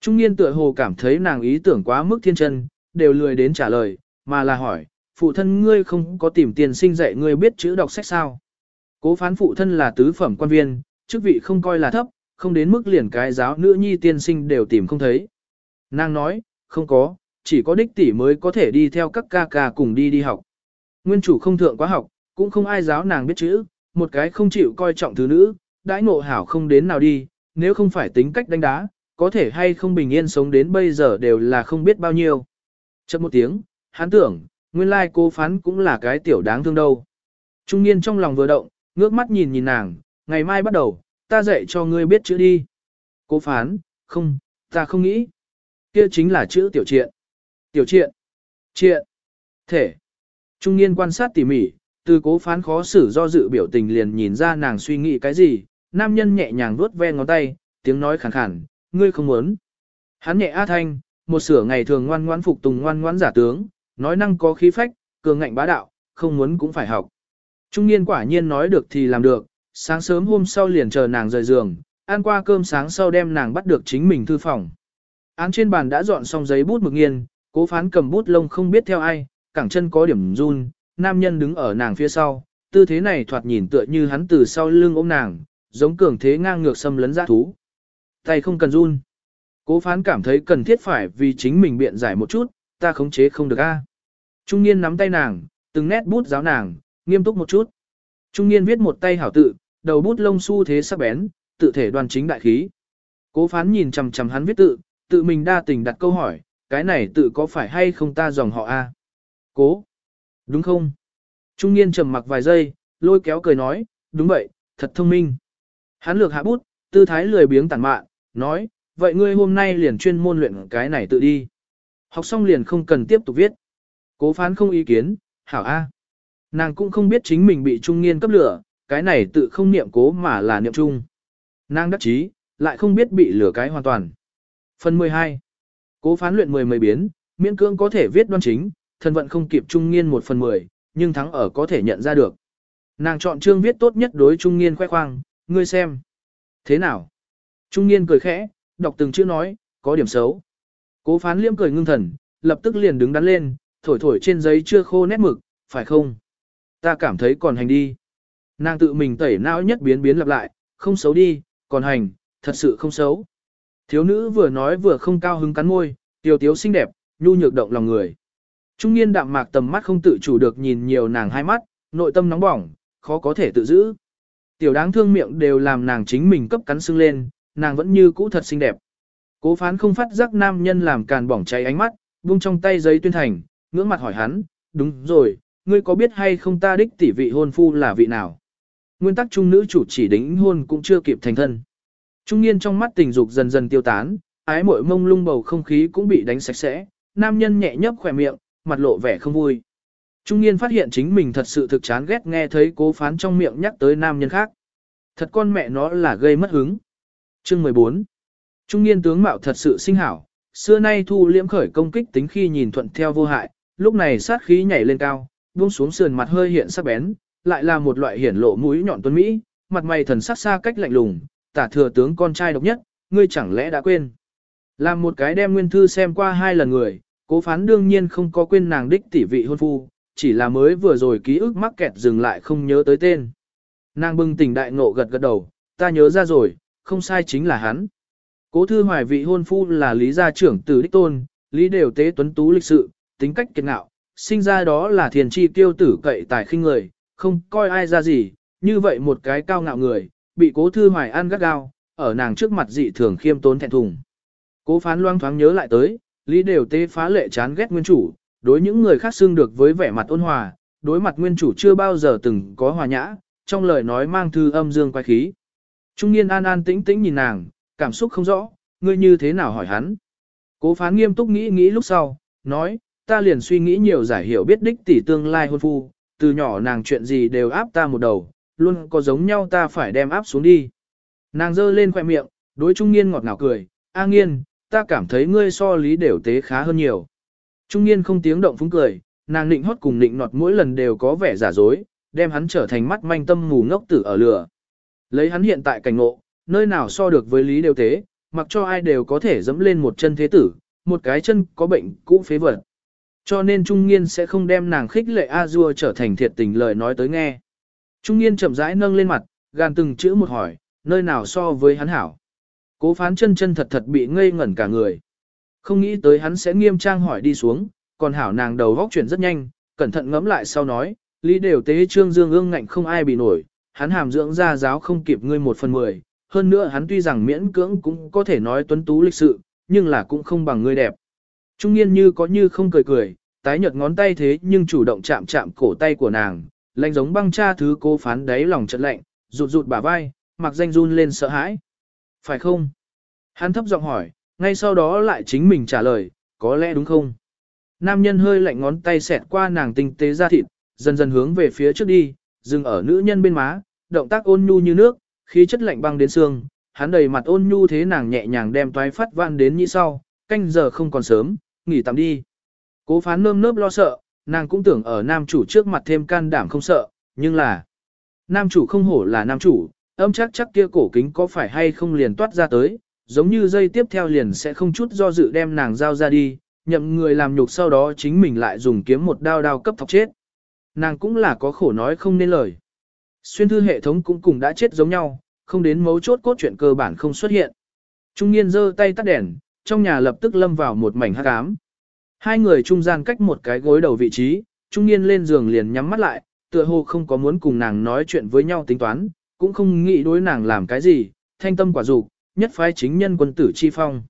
Trung niên tựa hồ cảm thấy nàng ý tưởng quá mức thiên chân, đều lười đến trả lời, mà là hỏi, phụ thân ngươi không có tìm tiền sinh dạy ngươi biết chữ đọc sách sao. Cố phán phụ thân là tứ phẩm quan viên, chức vị không coi là thấp, không đến mức liền cái giáo nữ nhi tiên sinh đều tìm không thấy. Nàng nói, không có, chỉ có đích tỷ mới có thể đi theo các ca ca cùng đi đi học. Nguyên chủ không thượng quá học, cũng không ai giáo nàng biết chữ, một cái không chịu coi trọng thứ nữ, đãi ngộ hảo không đến nào đi, nếu không phải tính cách đánh đá, có thể hay không bình yên sống đến bây giờ đều là không biết bao nhiêu. Chậm một tiếng, hắn tưởng, nguyên lai cô phán cũng là cái tiểu đáng thương đâu. Trung niên trong lòng vừa động, ngước mắt nhìn nhìn nàng, ngày mai bắt đầu, ta dạy cho ngươi biết chữ đi. Cô phán, không, ta không nghĩ. Kia chính là chữ tiểu triện. Tiểu triện. Triện. Thể. Trung niên quan sát tỉ mỉ, từ cố phán khó xử do dự biểu tình liền nhìn ra nàng suy nghĩ cái gì, nam nhân nhẹ nhàng vuốt ve ngón tay, tiếng nói khàn khàn, ngươi không muốn. Hắn nhẹ a thanh, một sửa ngày thường ngoan ngoãn phục tùng ngoan ngoãn giả tướng, nói năng có khí phách, cường ngạnh bá đạo, không muốn cũng phải học. Trung niên quả nhiên nói được thì làm được, sáng sớm hôm sau liền chờ nàng rời giường, ăn qua cơm sáng sau đem nàng bắt được chính mình thư phòng. Án trên bàn đã dọn xong giấy bút mực nghiên, cố phán cầm bút lông không biết theo ai, cẳng chân có điểm run, nam nhân đứng ở nàng phía sau, tư thế này thoạt nhìn tựa như hắn từ sau lưng ôm nàng, giống cường thế ngang ngược xâm lấn giã thú. Tay không cần run. Cố phán cảm thấy cần thiết phải vì chính mình biện giải một chút, ta khống chế không được a. Trung niên nắm tay nàng, từng nét bút giáo nàng, nghiêm túc một chút. Trung niên viết một tay hảo tự, đầu bút lông su thế sắc bén, tự thể đoan chính đại khí. Cố phán nhìn chằm chằm hắn viết tự, tự mình đa tình đặt câu hỏi, cái này tự có phải hay không ta dòng họ a? Cố. Đúng không? Trung niên trầm mặc vài giây, lôi kéo cười nói, đúng vậy, thật thông minh. Hắn lược hạ bút, tư thái lười biếng tản mạn, nói, vậy ngươi hôm nay liền chuyên môn luyện cái này tự đi. Học xong liền không cần tiếp tục viết. Cố phán không ý kiến, hảo A. Nàng cũng không biết chính mình bị trung niên cấp lửa, cái này tự không niệm cố mà là niệm trung. Nàng đắc chí, lại không biết bị lửa cái hoàn toàn. Phần 12. Cố phán luyện 10 mười biến, miễn cưỡng có thể viết đoan chính, thân vận không kịp trung niên một phần 10, nhưng thắng ở có thể nhận ra được. Nàng chọn chương viết tốt nhất đối trung niên khoe khoang, ngươi xem. Thế nào? Trung niên cười khẽ, đọc từng chữ nói, có điểm xấu. Cố phán liêm cười ngưng thần, lập tức liền đứng đắn lên, thổi thổi trên giấy chưa khô nét mực, phải không? Ta cảm thấy còn hành đi. Nàng tự mình tẩy não nhất biến biến lặp lại, không xấu đi, còn hành, thật sự không xấu. Thiếu nữ vừa nói vừa không cao hứng cắn môi, tiểu tiếu xinh đẹp, nhu nhược động lòng người. Trung niên đạm mạc tầm mắt không tự chủ được nhìn nhiều nàng hai mắt, nội tâm nóng bỏng, khó có thể tự giữ. Tiểu đáng thương miệng đều làm nàng chính mình cấp cắn sưng lên, nàng vẫn như cũ thật xinh đẹp. Cố phán không phát giác nam nhân làm càn bỏng cháy ánh mắt, buông trong tay giấy tuyên thành, ngưỡng mặt hỏi hắn, đúng rồi, ngươi có biết hay không ta đích tỷ vị hôn phu là vị nào? Nguyên tắc trung nữ chủ chỉ đính hôn cũng chưa kịp thành thân. Trung niên trong mắt tình dục dần dần tiêu tán, ái muội mông lung bầu không khí cũng bị đánh sạch sẽ, nam nhân nhẹ nhấp khỏe miệng, mặt lộ vẻ không vui. Trung niên phát hiện chính mình thật sự thực chán ghét nghe thấy cố phán trong miệng nhắc tới nam nhân khác. Thật con mẹ nó là gây mất hứng. Chương 14 Trung niên tướng mạo thật sự sinh hảo, xưa nay thu liễm khởi công kích tính khi nhìn thuận theo vô hại, lúc này sát khí nhảy lên cao, buông xuống sườn mặt hơi hiện sắc bén, lại là một loại hiển lộ mũi nhọn tuấn mỹ, mặt mày thần sắc xa cách lạnh lùng, tả thừa tướng con trai độc nhất, ngươi chẳng lẽ đã quên. Làm một cái đem nguyên thư xem qua hai lần người, cố phán đương nhiên không có quên nàng đích tỷ vị hôn phu, chỉ là mới vừa rồi ký ức mắc kẹt dừng lại không nhớ tới tên. Nàng bừng tỉnh đại ngộ gật gật đầu, ta nhớ ra rồi, không sai chính là hắn. Cố thư hoài vị hôn phu là lý gia trưởng tử đích tôn, lý đều tế tuấn tú lịch sự, tính cách kiệt ngạo, sinh ra đó là thiền chi tiêu tử cậy tài khinh người, không coi ai ra gì, như vậy một cái cao ngạo người, bị cố thư hoài ăn gắt gao, ở nàng trước mặt dị thường khiêm tốn thẹn thùng. Cố phán loang thoáng nhớ lại tới, lý đều tế phá lệ chán ghét nguyên chủ, đối những người khác xưng được với vẻ mặt ôn hòa, đối mặt nguyên chủ chưa bao giờ từng có hòa nhã, trong lời nói mang thư âm dương quái khí. Trung niên an an tĩnh tĩnh nhìn nàng, cảm xúc không rõ, ngươi như thế nào hỏi hắn. Cố phán nghiêm túc nghĩ nghĩ lúc sau, nói, ta liền suy nghĩ nhiều giải hiểu biết đích tỷ tương lai hôn phu, từ nhỏ nàng chuyện gì đều áp ta một đầu, luôn có giống nhau ta phải đem áp xuống đi. Nàng giơ lên khoẻ miệng, đối trung niên ngọt ngào cười, A nghiên, ta cảm thấy ngươi so lý đều tế khá hơn nhiều. Trung niên không tiếng động phúng cười, nàng định hót cùng định nọt mỗi lần đều có vẻ giả dối, đem hắn trở thành mắt manh tâm mù ngốc tử ở lửa. Lấy hắn hiện tại cảnh ngộ, nơi nào so được với lý đều tế, mặc cho ai đều có thể dẫm lên một chân thế tử, một cái chân có bệnh cũ phế vật. Cho nên Trung Nghiên sẽ không đem nàng khích lệ A-dua trở thành thiệt tình lời nói tới nghe. Trung Nghiên chậm rãi nâng lên mặt, gàn từng chữ một hỏi, nơi nào so với hắn hảo. Cố phán chân chân thật thật bị ngây ngẩn cả người. Không nghĩ tới hắn sẽ nghiêm trang hỏi đi xuống, còn hảo nàng đầu góc chuyển rất nhanh, cẩn thận ngẫm lại sau nói, lý đều tế trương dương ương ngạnh không ai bị nổi, hắn hàm dưỡng ra giáo không kịp ngươi một phần mười, hơn nữa hắn tuy rằng miễn cưỡng cũng có thể nói tuấn tú lịch sự, nhưng là cũng không bằng ngươi đẹp. Trung niên như có như không cười cười, tái nhợt ngón tay thế nhưng chủ động chạm chạm cổ tay của nàng, lạnh giống băng cha thứ cố phán đáy lòng trận lạnh, rụt rụt bả vai, mặc danh run lên sợ hãi. Phải không? Hắn thấp giọng hỏi, ngay sau đó lại chính mình trả lời, có lẽ đúng không? Nam nhân hơi lạnh ngón tay xẹt qua nàng tinh tế ra thịt, dần dần hướng về phía trước đi, dừng ở nữ nhân bên má, động tác ôn nhu như nước, khí chất lạnh băng đến xương, hắn đầy mặt ôn nhu thế nàng nhẹ nhàng đem toái phát vạn đến như sau, canh giờ không còn sớm, nghỉ tạm đi. Cố phán nơm nớp lo sợ, nàng cũng tưởng ở nam chủ trước mặt thêm can đảm không sợ, nhưng là nam chủ không hổ là nam chủ, âm chắc chắc kia cổ kính có phải hay không liền toát ra tới, giống như dây tiếp theo liền sẽ không chút do dự đem nàng giao ra đi, nhậm người làm nhục sau đó chính mình lại dùng kiếm một đao đao cấp thọc chết. Nàng cũng là có khổ nói không nên lời. Xuyên thư hệ thống cũng cùng đã chết giống nhau, không đến mấu chốt cốt truyện cơ bản không xuất hiện. Trung niên giơ tay tắt đèn, trong nhà lập tức lâm vào một mảnh hắc ám. Hai người trung gian cách một cái gối đầu vị trí, trung niên lên giường liền nhắm mắt lại, tựa hồ không có muốn cùng nàng nói chuyện với nhau tính toán, cũng không nghĩ đối nàng làm cái gì, thanh tâm quả dục, nhất phái chính nhân quân tử chi phong.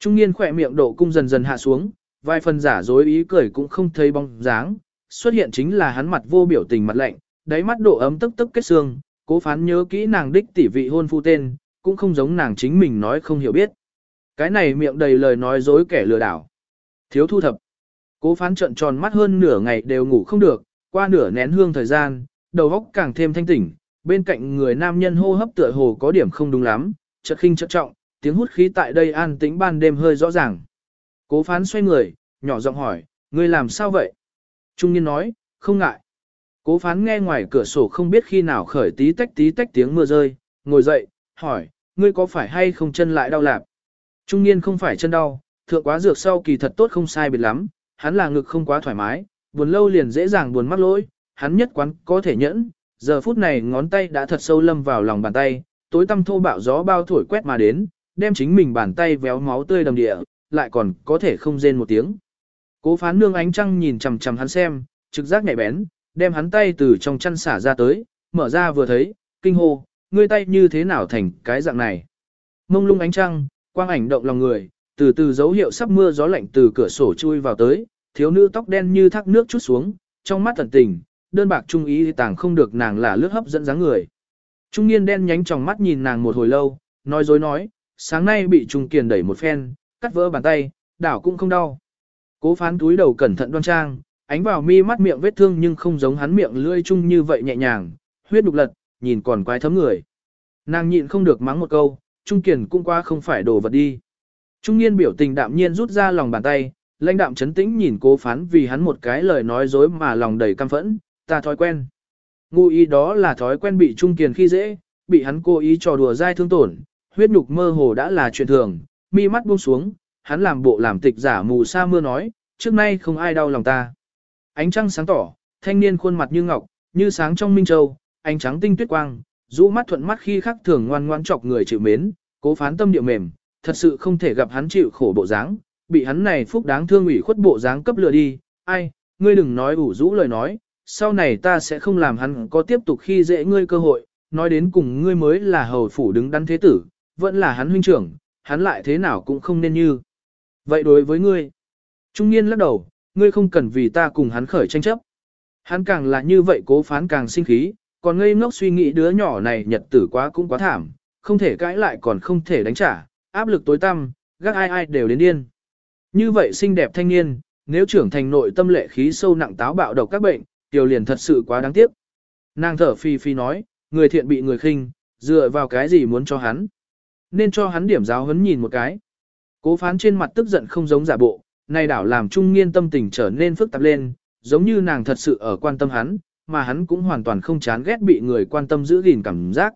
Trung niên khỏe miệng độ cung dần dần hạ xuống, vài phần giả dối ý cười cũng không thấy bóng dáng, xuất hiện chính là hắn mặt vô biểu tình mặt lạnh, đáy mắt độ ấm tức tức kết xương, cố phán nhớ kỹ nàng đích tỷ vị hôn phu tên, cũng không giống nàng chính mình nói không hiểu biết. Cái này miệng đầy lời nói dối kẻ lừa đảo. Thiếu thu thập. Cố phán trận tròn mắt hơn nửa ngày đều ngủ không được, qua nửa nén hương thời gian, đầu óc càng thêm thanh tỉnh, bên cạnh người nam nhân hô hấp tựa hồ có điểm không đúng lắm, chợt khinh chợt trọng, tiếng hút khí tại đây an tĩnh ban đêm hơi rõ ràng. Cố phán xoay người, nhỏ giọng hỏi, ngươi làm sao vậy? Trung niên nói, không ngại. Cố phán nghe ngoài cửa sổ không biết khi nào khởi tí tách tí tách tiếng mưa rơi, ngồi dậy, hỏi, ngươi có phải hay không chân lại đau lạp? Trung niên không phải chân đau, thượng quá dược sau kỳ thật tốt không sai biệt lắm, hắn là ngực không quá thoải mái, buồn lâu liền dễ dàng buồn mắc lỗi, hắn nhất quán có thể nhẫn, giờ phút này ngón tay đã thật sâu lâm vào lòng bàn tay, tối tăm thô bạo gió bao thổi quét mà đến, đem chính mình bàn tay véo máu tươi đầm địa, lại còn có thể không rên một tiếng. Cố phán nương ánh trăng nhìn chằm chằm hắn xem, trực giác nhạy bén, đem hắn tay từ trong chăn xả ra tới, mở ra vừa thấy, kinh hô, ngươi tay như thế nào thành cái dạng này. Mông lung ánh trăng, quang ảnh động lòng người, từ từ dấu hiệu sắp mưa gió lạnh từ cửa sổ chui vào tới, thiếu nữ tóc đen như thác nước chút xuống, trong mắt tận tình, đơn bạc trung ý tàng không được nàng là lướt hấp dẫn dáng người. Trung niên đen nhánh trong mắt nhìn nàng một hồi lâu, nói dối nói, sáng nay bị Trung Kiền đẩy một phen, cắt vỡ bàn tay, đảo cũng không đau. Cố phán túi đầu cẩn thận đoan trang, ánh vào mi mắt miệng vết thương nhưng không giống hắn miệng lưỡi chung như vậy nhẹ nhàng, huyết đục lật, nhìn còn quái thấm người. Nàng nhịn không được mắng một câu, Trung Kiền cũng qua không phải đồ vật đi. Trung niên biểu tình đạm nhiên rút ra lòng bàn tay, lãnh đạm chấn tĩnh nhìn cố phán vì hắn một cái lời nói dối mà lòng đầy căm phẫn, ta thói quen. Ngụ ý đó là thói quen bị Trung Kiền khi dễ, bị hắn cố ý trò đùa dai thương tổn, huyết nhục mơ hồ đã là chuyện thường, mi mắt buông xuống, hắn làm bộ làm tịch giả mù sa mưa nói, trước nay không ai đau lòng ta. Ánh trăng sáng tỏ, thanh niên khuôn mặt như ngọc, như sáng trong minh châu, ánh trắng tinh tuyết quang, rũ mắt thuận mắt khi khắc thường ngoan ngoan chọc người chịu mến, cố phán tâm địa mềm, thật sự không thể gặp hắn chịu khổ bộ dáng, bị hắn này phúc đáng thương ủy khuất bộ dáng cấp lừa đi, ai, ngươi đừng nói ủ rũ lời nói, sau này ta sẽ không làm hắn có tiếp tục khi dễ ngươi cơ hội, nói đến cùng ngươi mới là hầu phủ đứng đắn thế tử, vẫn là hắn huynh trưởng, hắn lại thế nào cũng không nên như. Vậy đối với ngươi, trung niên lắc đầu, ngươi không cần vì ta cùng hắn khởi tranh chấp. Hắn càng là như vậy cố phán càng sinh khí, còn ngây ngốc suy nghĩ đứa nhỏ này nhật tử quá cũng quá thảm, không thể cãi lại còn không thể đánh trả, áp lực tối tăm, gác ai ai đều đến điên. Như vậy xinh đẹp thanh niên, nếu trưởng thành nội tâm lệ khí sâu nặng táo bạo độc các bệnh, tiểu liền thật sự quá đáng tiếc. Nàng thở phi phi nói, người thiện bị người khinh, dựa vào cái gì muốn cho hắn. Nên cho hắn điểm giáo huấn nhìn một cái. Cố phán trên mặt tức giận không giống giả bộ, này đảo làm trung nghiên tâm tình trở nên phức tạp lên, giống như nàng thật sự ở quan tâm hắn, mà hắn cũng hoàn toàn không chán ghét bị người quan tâm giữ gìn cảm giác.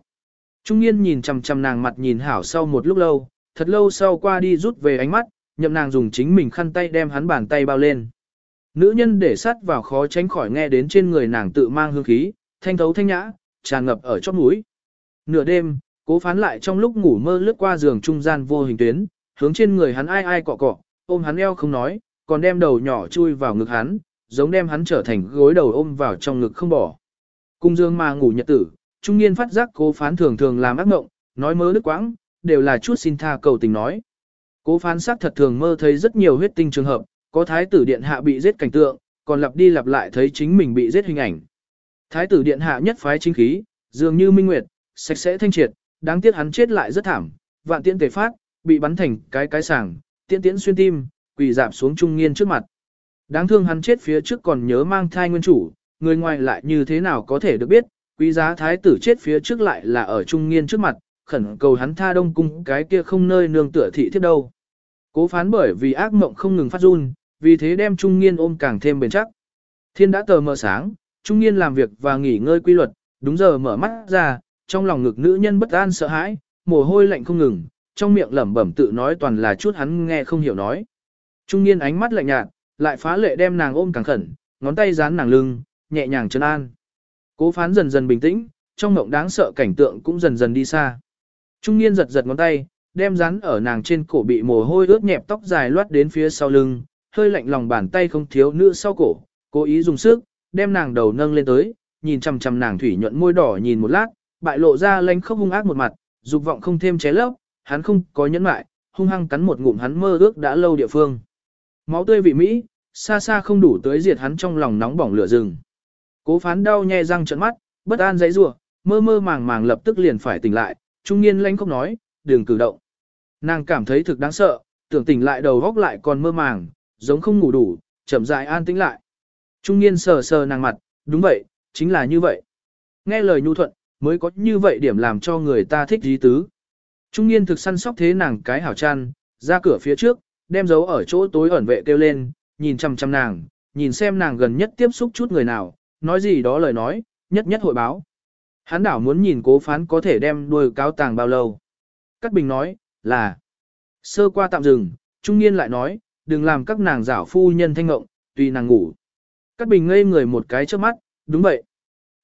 Trung nghiên nhìn chằm chằm nàng mặt nhìn hảo sau một lúc lâu, thật lâu sau qua đi rút về ánh mắt, nhậm nàng dùng chính mình khăn tay đem hắn bàn tay bao lên. Nữ nhân để sát vào khó tránh khỏi nghe đến trên người nàng tự mang hương khí, thanh thấu thanh nhã, tràn ngập ở chót mũi. Nửa đêm, cố phán lại trong lúc ngủ mơ lướt qua giường trung gian vô hình tuyến, hướng trên người hắn ai ai cọ cọ, ôm hắn eo không nói, còn đem đầu nhỏ chui vào ngực hắn, giống đem hắn trở thành gối đầu ôm vào trong ngực không bỏ. Cung dương mà ngủ nhật tử, trung niên phát giác cố phán thường thường làm ác mộng, nói mơ nước quãng, đều là chút xin tha cầu tình nói. Cố phán sắc thật thường mơ thấy rất nhiều huyết tinh trường hợp, có thái tử điện hạ bị giết cảnh tượng, còn lặp đi lặp lại thấy chính mình bị giết hình ảnh. Thái tử điện hạ nhất phái chính khí, dường như minh nguyệt, sạch sẽ thanh triệt, đáng tiếc hắn chết lại rất thảm, vạn tiễn tề phát, bị bắn thành cái cái sàng, tiễn tiễn xuyên tim, quỳ dạp xuống trung niên trước mặt. Đáng thương hắn chết phía trước còn nhớ mang thai nguyên chủ, người ngoài lại như thế nào có thể được biết, quý giá thái tử chết phía trước lại là ở trung niên trước mặt, khẩn cầu hắn tha đông cung cái kia không nơi nương tựa thị thiết đâu. Cố phán bởi vì ác mộng không ngừng phát run, vì thế đem Trung niên ôm càng thêm bền chắc. Thiên đã tờ mờ sáng, Trung niên làm việc và nghỉ ngơi quy luật, đúng giờ mở mắt ra, trong lòng ngực nữ nhân bất an sợ hãi, mồ hôi lạnh không ngừng, trong miệng lẩm bẩm tự nói toàn là chút hắn nghe không hiểu nói. Trung niên ánh mắt lạnh nhạt, lại phá lệ đem nàng ôm càng khẩn, ngón tay dán nàng lưng, nhẹ nhàng trấn an. Cố phán dần dần bình tĩnh, trong mộng đáng sợ cảnh tượng cũng dần dần đi xa. Trung niên giật giật ngón tay, đem rắn ở nàng trên cổ bị mồ hôi ướt nhẹp tóc dài loát đến phía sau lưng, hơi lạnh lòng bàn tay không thiếu nữ sau cổ, cố ý dùng sức, đem nàng đầu nâng lên tới, nhìn chằm chằm nàng thủy nhuận môi đỏ nhìn một lát, bại lộ ra lánh khóc hung ác một mặt, dục vọng không thêm ché lấp, hắn không có nhẫn mại, hung hăng cắn một ngụm hắn mơ ước đã lâu địa phương. Máu tươi vị mỹ, xa xa không đủ tới diệt hắn trong lòng nóng bỏng lửa rừng. Cố phán đau nhe răng trợn mắt, bất an dãy rủa, mơ mơ màng màng lập tức liền phải tỉnh lại, trung niên lanh không nói, đừng cử động. Nàng cảm thấy thực đáng sợ, tưởng tỉnh lại đầu góc lại còn mơ màng, giống không ngủ đủ, chậm rãi an tĩnh lại. Trung niên sờ sờ nàng mặt, đúng vậy, chính là như vậy. Nghe lời nhu thuận, mới có như vậy điểm làm cho người ta thích dí tứ. Trung niên thực săn sóc thế nàng cái hảo chăn, ra cửa phía trước, đem dấu ở chỗ tối ẩn vệ kêu lên, nhìn chăm chăm nàng, nhìn xem nàng gần nhất tiếp xúc chút người nào, nói gì đó lời nói, nhất nhất hội báo. Hắn đảo muốn nhìn cố phán có thể đem đuôi cáo tàng bao lâu. Cát Bình nói, là, sơ qua tạm dừng, trung niên lại nói, đừng làm các nàng giảo phu nhân thanh ngộng, tùy nàng ngủ. Cát Bình ngây người một cái trước mắt, đúng vậy.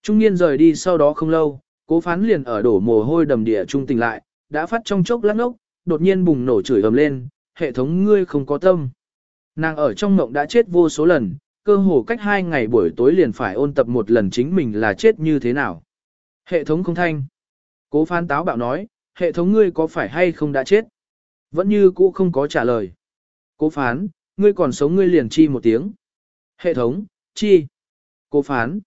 Trung niên rời đi sau đó không lâu, cố phán liền ở đổ mồ hôi đầm địa trung tình lại, đã phát trong chốc lát ngốc, đột nhiên bùng nổ chửi ầm lên, hệ thống ngươi không có tâm. Nàng ở trong mộng đã chết vô số lần, cơ hồ cách hai ngày buổi tối liền phải ôn tập một lần chính mình là chết như thế nào. Hệ thống không thanh. Cố phán táo bạo nói, hệ thống ngươi có phải hay không đã chết? Vẫn như cũ không có trả lời. Cố phán, ngươi còn sống ngươi liền chi một tiếng. Hệ thống, chi. Cố phán.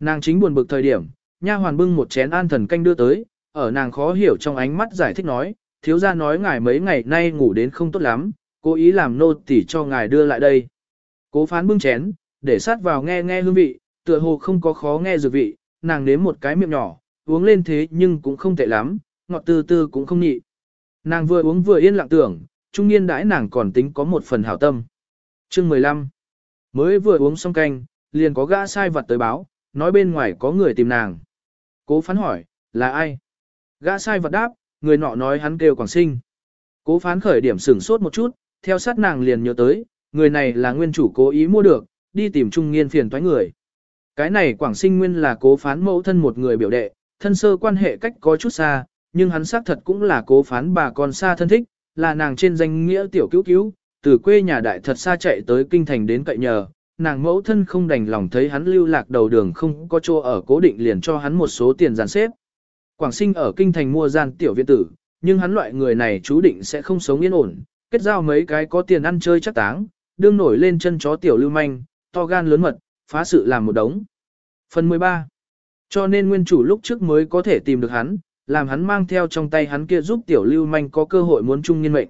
Nàng chính buồn bực thời điểm, nha hoàn bưng một chén an thần canh đưa tới, ở nàng khó hiểu trong ánh mắt giải thích nói, thiếu gia nói ngài mấy ngày nay ngủ đến không tốt lắm, cố ý làm nô tỉ cho ngài đưa lại đây. Cố phán bưng chén, để sát vào nghe nghe hương vị, tựa hồ không có khó nghe dược vị, nàng nếm một cái miệng nhỏ, uống lên thế nhưng cũng không tệ lắm, ngọt tư tư cũng không nhị. Nàng vừa uống vừa yên lặng tưởng, trung niên đãi nàng còn tính có một phần hảo tâm. Chương 15 Mới vừa uống xong canh, liền có gã sai vật tới báo, nói bên ngoài có người tìm nàng. Cố phán hỏi, là ai? Gã sai vật đáp, người nọ nói hắn kêu Quảng Sinh. Cố phán khởi điểm sửng sốt một chút, theo sát nàng liền nhớ tới, người này là nguyên chủ cố ý mua được, đi tìm trung nghiên phiền toái người. Cái này Quảng Sinh nguyên là cố phán mẫu thân một người biểu đệ, thân sơ quan hệ cách có chút xa, nhưng hắn xác thật cũng là cố phán bà con xa thân thích, là nàng trên danh nghĩa tiểu cứu cứu, từ quê nhà đại thật xa chạy tới kinh thành đến cậy nhờ, nàng mẫu thân không đành lòng thấy hắn lưu lạc đầu đường không có chỗ ở cố định liền cho hắn một số tiền giàn xếp. Quảng sinh ở kinh thành mua gian tiểu viện tử, nhưng hắn loại người này chú định sẽ không sống yên ổn, kết giao mấy cái có tiền ăn chơi chắc táng, đương nổi lên chân chó tiểu lưu manh, to gan lớn mật, phá sự làm một đống. Phần 13. Cho nên nguyên chủ lúc trước mới có thể tìm được hắn, làm hắn mang theo trong tay hắn kia giúp tiểu lưu manh có cơ hội muốn chung nhân mệnh.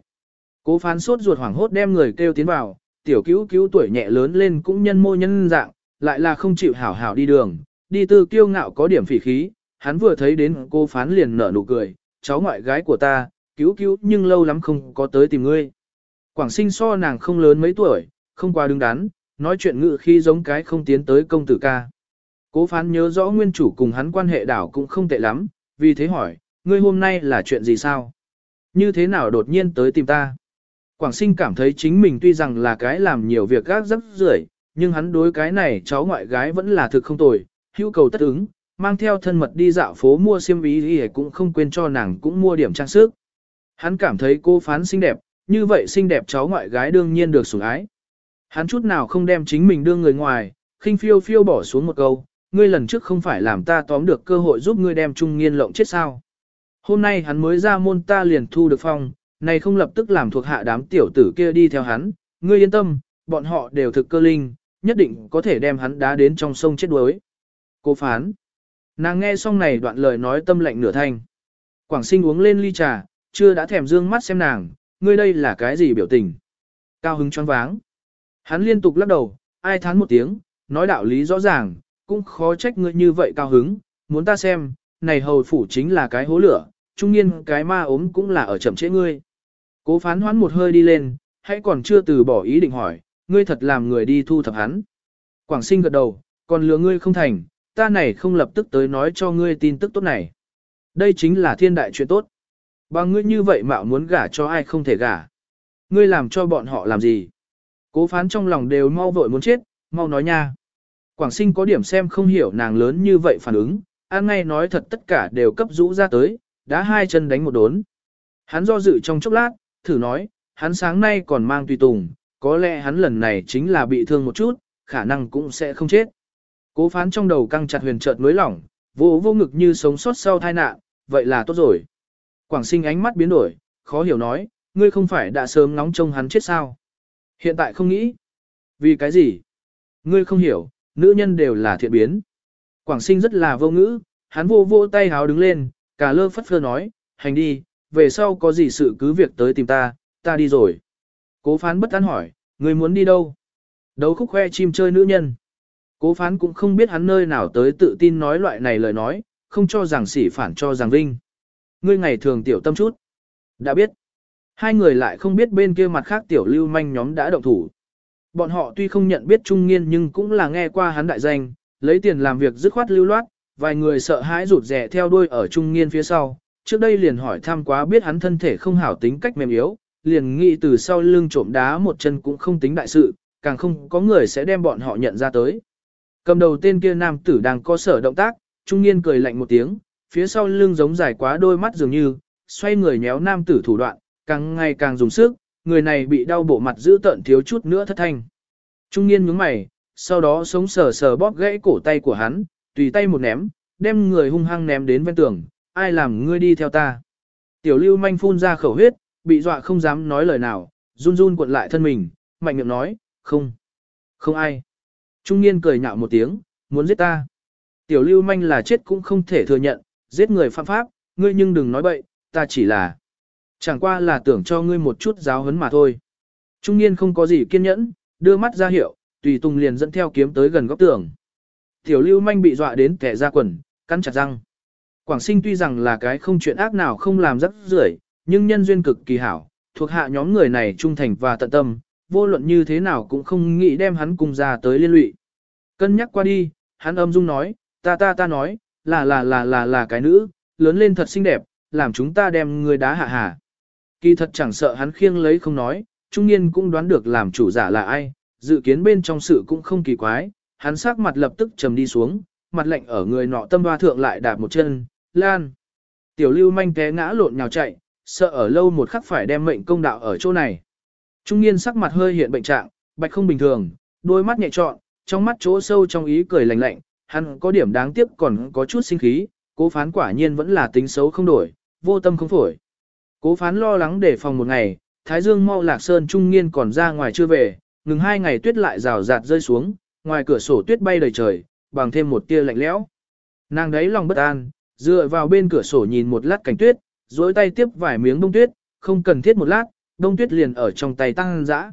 Cố phán sốt ruột hoảng hốt đem người kêu tiến vào, tiểu cứu cứu tuổi nhẹ lớn lên cũng nhân mô nhân dạng, lại là không chịu hảo hảo đi đường, đi tư kiêu ngạo có điểm phỉ khí, hắn vừa thấy đến cô phán liền nở nụ cười, cháu ngoại gái của ta, cứu cứu nhưng lâu lắm không có tới tìm ngươi. Quảng sinh so nàng không lớn mấy tuổi, không qua đứng đắn, nói chuyện ngự khi giống cái không tiến tới công tử ca. Cố phán nhớ rõ nguyên chủ cùng hắn quan hệ đảo cũng không tệ lắm, vì thế hỏi, ngươi hôm nay là chuyện gì sao? Như thế nào đột nhiên tới tìm ta? Quảng sinh cảm thấy chính mình tuy rằng là cái làm nhiều việc gác rất rưởi, nhưng hắn đối cái này cháu ngoại gái vẫn là thực không tồi, hữu cầu tất ứng, mang theo thân mật đi dạo phố mua xiêm ý thì cũng không quên cho nàng cũng mua điểm trang sức. Hắn cảm thấy cô phán xinh đẹp, như vậy xinh đẹp cháu ngoại gái đương nhiên được sủng ái. Hắn chút nào không đem chính mình đưa người ngoài, khinh phiêu phiêu bỏ xuống một câu, ngươi lần trước không phải làm ta tóm được cơ hội giúp ngươi đem trung nghiên lộng chết sao. Hôm nay hắn mới ra môn ta liền thu được phong, này không lập tức làm thuộc hạ đám tiểu tử kia đi theo hắn, ngươi yên tâm, bọn họ đều thực cơ linh, nhất định có thể đem hắn đá đến trong sông chết đuối. Cô phán. Nàng nghe xong này đoạn lời nói tâm lệnh nửa thanh. Quảng sinh uống lên ly trà, chưa đã thèm dương mắt xem nàng, ngươi đây là cái gì biểu tình. Cao hứng choáng váng. Hắn liên tục lắc đầu, ai thán một tiếng, nói đạo lý rõ ràng, cũng khó trách ngươi như vậy cao hứng, muốn ta xem, này hầu phủ chính là cái hố lửa, trung niên cái ma ốm cũng là ở chậm trễ ngươi. Cố phán hoán một hơi đi lên, hãy còn chưa từ bỏ ý định hỏi, ngươi thật làm người đi thu thập hắn. Quảng sinh gật đầu, còn lừa ngươi không thành, ta này không lập tức tới nói cho ngươi tin tức tốt này. Đây chính là thiên đại chuyện tốt. Bằng ngươi như vậy mạo muốn gả cho ai không thể gả. Ngươi làm cho bọn họ làm gì? Cố phán trong lòng đều mau vội muốn chết, mau nói nha. Quảng sinh có điểm xem không hiểu nàng lớn như vậy phản ứng, an ngay nói thật tất cả đều cấp rũ ra tới, đã hai chân đánh một đốn. Hắn do dự trong chốc lát, thử nói, hắn sáng nay còn mang tùy tùng, có lẽ hắn lần này chính là bị thương một chút, khả năng cũng sẽ không chết. Cố phán trong đầu căng chặt huyền chợt nối lỏng, vô vô ngực như sống sót sau tai nạn, vậy là tốt rồi. Quảng sinh ánh mắt biến đổi, khó hiểu nói, ngươi không phải đã sớm nóng trông hắn chết sao? Hiện tại không nghĩ. Vì cái gì? Ngươi không hiểu, nữ nhân đều là thiện biến. Quảng sinh rất là vô ngữ, hắn vô vô tay háo đứng lên, cả lơ phất phơ nói, hành đi, về sau có gì sự cứ việc tới tìm ta, ta đi rồi. Cố phán bất an hỏi, ngươi muốn đi đâu? Đấu khúc khoe chim chơi nữ nhân. Cố phán cũng không biết hắn nơi nào tới tự tin nói loại này lời nói, không cho rằng sỉ phản cho rằng vinh. Ngươi ngày thường tiểu tâm chút. Đã biết. Hai người lại không biết bên kia mặt khác tiểu lưu manh nhóm đã động thủ. Bọn họ tuy không nhận biết Trung Nghiên nhưng cũng là nghe qua hắn đại danh, lấy tiền làm việc dứt khoát lưu loát, vài người sợ hãi rụt rè theo đuôi ở Trung Nghiên phía sau. Trước đây liền hỏi thăm quá biết hắn thân thể không hảo tính cách mềm yếu, liền nghĩ từ sau lưng trộm đá một chân cũng không tính đại sự, càng không có người sẽ đem bọn họ nhận ra tới. Cầm đầu tên kia nam tử đang có sở động tác, trung niên cười lạnh một tiếng, phía sau lưng giống dài quá đôi mắt dường như, xoay người nhéo nam tử thủ đoạn, càng ngày càng dùng sức, người này bị đau bộ mặt giữ tận thiếu chút nữa thất thanh. Trung niên nhướng mày, sau đó sống sờ sờ bóp gãy cổ tay của hắn, tùy tay một ném, đem người hung hăng ném đến ven tường, ai làm ngươi đi theo ta. Tiểu lưu manh phun ra khẩu huyết, bị dọa không dám nói lời nào, run run cuộn lại thân mình, mạnh miệng nói, không, không ai. Trung niên cười nhạo một tiếng, muốn giết ta. Tiểu lưu manh là chết cũng không thể thừa nhận, giết người phạm pháp, ngươi nhưng đừng nói bậy, ta chỉ là. Chẳng qua là tưởng cho ngươi một chút giáo huấn mà thôi. Trung niên không có gì kiên nhẫn, đưa mắt ra hiệu, tùy tùng liền dẫn theo kiếm tới gần góc tường. Tiểu lưu manh bị dọa đến kẻ ra quần, cắn chặt răng. Quảng sinh tuy rằng là cái không chuyện ác nào không làm rắc rưởi, nhưng nhân duyên cực kỳ hảo, thuộc hạ nhóm người này trung thành và tận tâm, vô luận như thế nào cũng không nghĩ đem hắn cùng ra tới liên lụy. Cân nhắc qua đi, hắn âm dung nói, ta ta ta nói, là là là là là cái nữ, lớn lên thật xinh đẹp, làm chúng ta đem người đá hạ hạ. Kỳ thật chẳng sợ hắn khiêng lấy không nói, trung niên cũng đoán được làm chủ giả là ai, dự kiến bên trong sự cũng không kỳ quái, hắn sắc mặt lập tức trầm đi xuống, mặt lạnh ở người nọ tâm hoa thượng lại đạp một chân, lan. Tiểu lưu manh té ngã lộn nhào chạy, sợ ở lâu một khắc phải đem mệnh công đạo ở chỗ này. Trung niên sắc mặt hơi hiện bệnh trạng, bạch không bình thường, đôi mắt nhẹ trọn, trong mắt chỗ sâu trong ý cười lạnh lạnh, hắn có điểm đáng tiếc còn có chút sinh khí, cố phán quả nhiên vẫn là tính xấu không đổi, vô tâm không phổi. Cố phán lo lắng để phòng một ngày, Thái Dương mau lạc sơn trung niên còn ra ngoài chưa về, ngừng hai ngày tuyết lại rào rạt rơi xuống, ngoài cửa sổ tuyết bay đầy trời, bằng thêm một tia lạnh lẽo. Nàng đấy lòng bất an, dựa vào bên cửa sổ nhìn một lát cảnh tuyết, duỗi tay tiếp vài miếng bông tuyết, không cần thiết một lát, đông tuyết liền ở trong tay tăng dã.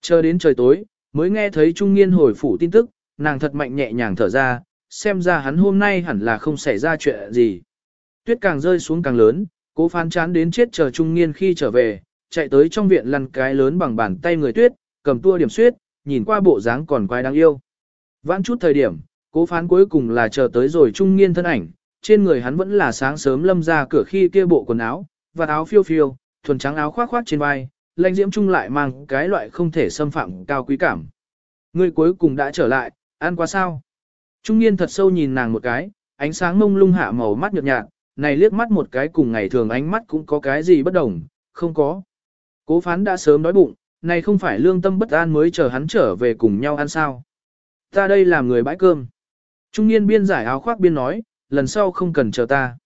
Chờ đến trời tối, mới nghe thấy Trung Nghiên hồi phủ tin tức, nàng thật mạnh nhẹ nhàng thở ra, xem ra hắn hôm nay hẳn là không xảy ra chuyện gì. Tuyết càng rơi xuống càng lớn, cố phán chán đến chết chờ Trung Nghiên khi trở về, chạy tới trong viện lăn cái lớn bằng bàn tay người tuyết, cầm tua điểm suyết, nhìn qua bộ dáng còn quái đáng yêu. Vãn chút thời điểm, cố phán cuối cùng là chờ tới rồi Trung Nghiên thân ảnh, trên người hắn vẫn là sáng sớm lâm ra cửa khi kia bộ quần áo, và áo phiêu phiêu, thuần trắng áo khoác khoác trên vai, lãnh diễm trung lại mang cái loại không thể xâm phạm cao quý cảm. Người cuối cùng đã trở lại, ăn qua sao? Trung niên thật sâu nhìn nàng một cái, ánh sáng mông lung hạ màu mắt nhợt nhạt, này liếc mắt một cái cùng ngày thường ánh mắt cũng có cái gì bất đồng, không có. Cố phán đã sớm đói bụng, này không phải lương tâm bất an mới chờ hắn trở về cùng nhau ăn sao. Ta đây làm người bãi cơm. Trung niên biên giải áo khoác biên nói, lần sau không cần chờ ta.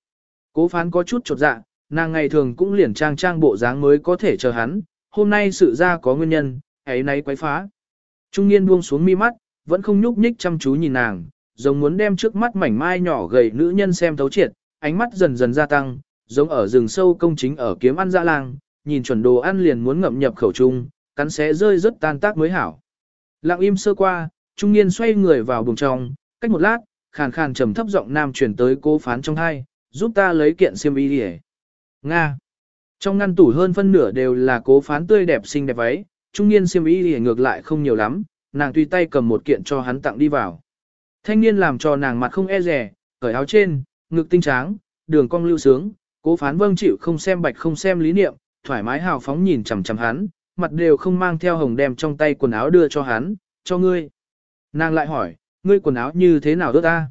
Cố phán có chút chột dạ, nàng ngày thường cũng liền trang trang bộ dáng mới có thể chờ hắn, hôm nay sự ra có nguyên nhân, ấy nấy quấy phá. Trung niên buông xuống mi mắt, vẫn không nhúc nhích chăm chú nhìn nàng, giống muốn đem trước mắt mảnh mai nhỏ gầy nữ nhân xem thấu triệt, ánh mắt dần dần gia tăng, giống ở rừng sâu công chính ở kiếm ăn dã lang, nhìn chuẩn đồ ăn liền muốn ngậm nhập khẩu trung, cắn xé rơi rất tan tác mới hảo. Lặng im sơ qua, trung niên xoay người vào buồng trong, cách một lát, khàn khàn trầm thấp giọng nam truyền tới cố phán trong hai, giúp ta lấy kiện xiêm y đi Nga. Trong ngăn tủ hơn phân nửa đều là cố phán tươi đẹp xinh đẹp váy, trung niên xiêm y thì ngược lại không nhiều lắm, nàng tùy tay cầm một kiện cho hắn tặng đi vào. Thanh niên làm cho nàng mặt không e rẻ, cởi áo trên, ngực tinh tráng, đường cong lưu sướng, cố phán vâng chịu không xem bạch không xem lý niệm, thoải mái hào phóng nhìn chằm chằm hắn, mặt đều không mang theo hồng đem trong tay quần áo đưa cho hắn, cho ngươi. Nàng lại hỏi, ngươi quần áo như thế nào đốt ta?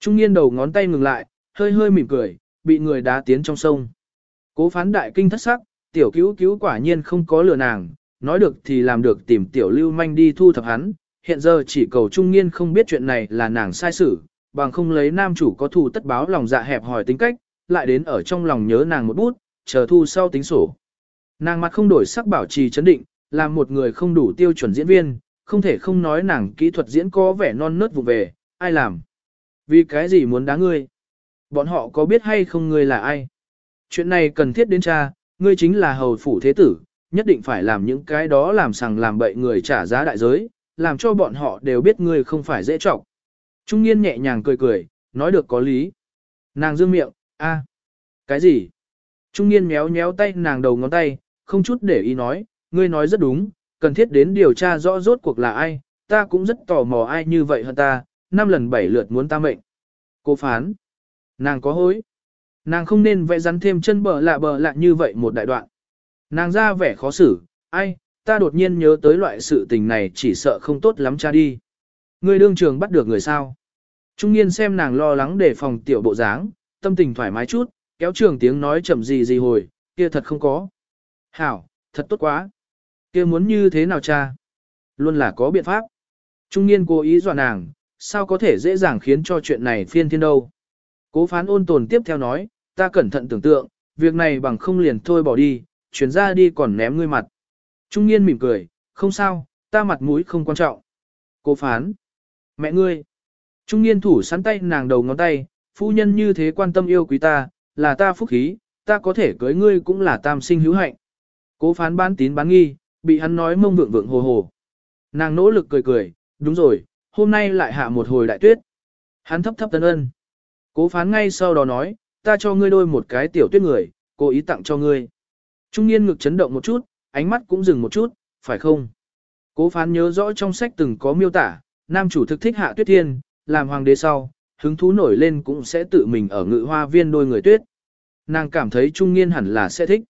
Trung niên đầu ngón tay ngừng lại, hơi hơi mỉm cười, bị người đá tiến trong sông. Cố phán đại kinh thất sắc, tiểu cứu cứu quả nhiên không có lừa nàng, nói được thì làm được tìm tiểu lưu manh đi thu thập hắn, hiện giờ chỉ cầu trung niên không biết chuyện này là nàng sai xử, bằng không lấy nam chủ có thù tất báo lòng dạ hẹp hỏi tính cách, lại đến ở trong lòng nhớ nàng một bút, chờ thu sau tính sổ. Nàng mặt không đổi sắc bảo trì chấn định, là một người không đủ tiêu chuẩn diễn viên, không thể không nói nàng kỹ thuật diễn có vẻ non nớt vụ về, ai làm. Vì cái gì muốn đá ngươi? Bọn họ có biết hay không ngươi là ai? Chuyện này cần thiết đến cha, ngươi chính là hầu phủ thế tử, nhất định phải làm những cái đó làm sằng làm bậy người trả giá đại giới, làm cho bọn họ đều biết ngươi không phải dễ trọng. Trung niên nhẹ nhàng cười cười, nói được có lý. Nàng dương miệng, a, cái gì? Trung niên méo méo tay nàng đầu ngón tay, không chút để ý nói, ngươi nói rất đúng, cần thiết đến điều tra rõ rốt cuộc là ai, ta cũng rất tò mò ai như vậy hơn ta, năm lần bảy lượt muốn ta mệnh. Cô phán, nàng có hối. Nàng không nên vẽ rắn thêm chân bờ lạ bờ lạ như vậy một đại đoạn. Nàng ra vẻ khó xử, ai, ta đột nhiên nhớ tới loại sự tình này chỉ sợ không tốt lắm cha đi. Người đương trường bắt được người sao. Trung niên xem nàng lo lắng để phòng tiểu bộ dáng, tâm tình thoải mái chút, kéo trường tiếng nói chậm gì gì hồi, kia thật không có. Hảo, thật tốt quá. kia muốn như thế nào cha? Luôn là có biện pháp. Trung niên cố ý dọa nàng, sao có thể dễ dàng khiến cho chuyện này phiên thiên đâu. Cố phán ôn tồn tiếp theo nói, ta cẩn thận tưởng tượng, việc này bằng không liền thôi bỏ đi, chuyển ra đi còn ném ngươi mặt. Trung niên mỉm cười, không sao, ta mặt mũi không quan trọng. Cố phán, mẹ ngươi. Trung niên thủ sắn tay nàng đầu ngón tay, phu nhân như thế quan tâm yêu quý ta, là ta phúc khí, ta có thể cưới ngươi cũng là tam sinh hữu hạnh. Cố phán bán tín bán nghi, bị hắn nói mông vượng vượng hồ hồ. Nàng nỗ lực cười cười, đúng rồi, hôm nay lại hạ một hồi đại tuyết. Hắn thấp thấp tân ân. Cố phán ngay sau đó nói, ta cho ngươi đôi một cái tiểu tuyết người, cố ý tặng cho ngươi. Trung niên ngực chấn động một chút, ánh mắt cũng dừng một chút, phải không? Cố phán nhớ rõ trong sách từng có miêu tả, nam chủ thực thích hạ tuyết thiên, làm hoàng đế sau, hứng thú nổi lên cũng sẽ tự mình ở ngự hoa viên đôi người tuyết. Nàng cảm thấy trung niên hẳn là sẽ thích.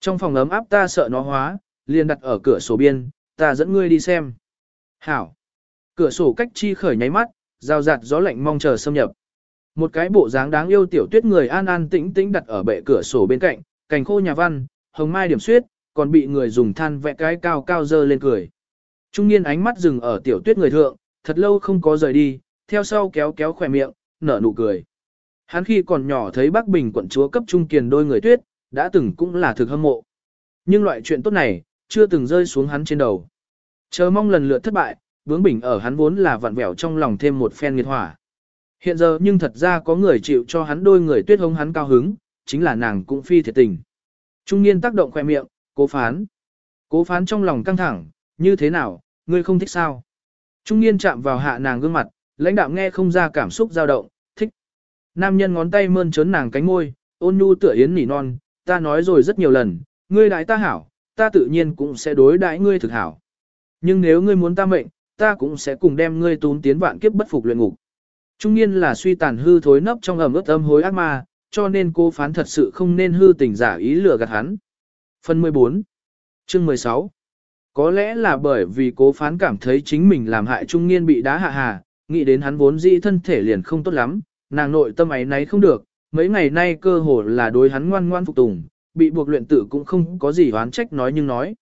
Trong phòng ấm áp ta sợ nó hóa, liền đặt ở cửa sổ biên, ta dẫn ngươi đi xem. Hảo. Cửa sổ cách chi khởi nháy mắt, rào rạt gió lạnh mong chờ xâm nhập. Một cái bộ dáng đáng yêu tiểu tuyết người an an tĩnh tĩnh đặt ở bệ cửa sổ bên cạnh, cành khô nhà văn, hồng mai điểm suyết, còn bị người dùng than vẽ cái cao cao dơ lên cười. Trung niên ánh mắt dừng ở tiểu tuyết người thượng, thật lâu không có rời đi, theo sau kéo kéo khỏe miệng, nở nụ cười. Hắn khi còn nhỏ thấy Bắc Bình quận chúa cấp trung kiền đôi người tuyết, đã từng cũng là thực hâm mộ. Nhưng loại chuyện tốt này, chưa từng rơi xuống hắn trên đầu. Chờ mong lần lượt thất bại, bướng bỉnh ở hắn vốn là vặn vẹo trong lòng thêm một phen nghiệt hỏa. Hiện giờ nhưng thật ra có người chịu cho hắn đôi người tuyết hống hắn cao hứng, chính là nàng cũng phi thiệt tình. Trung niên tác động khoe miệng, cố phán. Cố phán trong lòng căng thẳng, như thế nào, ngươi không thích sao? Trung niên chạm vào hạ nàng gương mặt, lãnh đạo nghe không ra cảm xúc dao động, thích. Nam nhân ngón tay mơn trớn nàng cánh môi, ôn nhu tựa yến nỉ non, ta nói rồi rất nhiều lần, ngươi đãi ta hảo, ta tự nhiên cũng sẽ đối đãi ngươi thực hảo. Nhưng nếu ngươi muốn ta mệnh, ta cũng sẽ cùng đem ngươi tún tiến vạn kiếp bất phục luyện ngục. Trung niên là suy tàn hư thối nấp trong ẩm ướt âm hối ác ma, cho nên cô phán thật sự không nên hư tình giả ý lừa gạt hắn. Phần 14 Chương 16 Có lẽ là bởi vì cố phán cảm thấy chính mình làm hại trung niên bị đá hạ hà, nghĩ đến hắn vốn dĩ thân thể liền không tốt lắm, nàng nội tâm ấy nấy không được, mấy ngày nay cơ hồ là đối hắn ngoan ngoan phục tùng, bị buộc luyện tử cũng không có gì oán trách nói nhưng nói.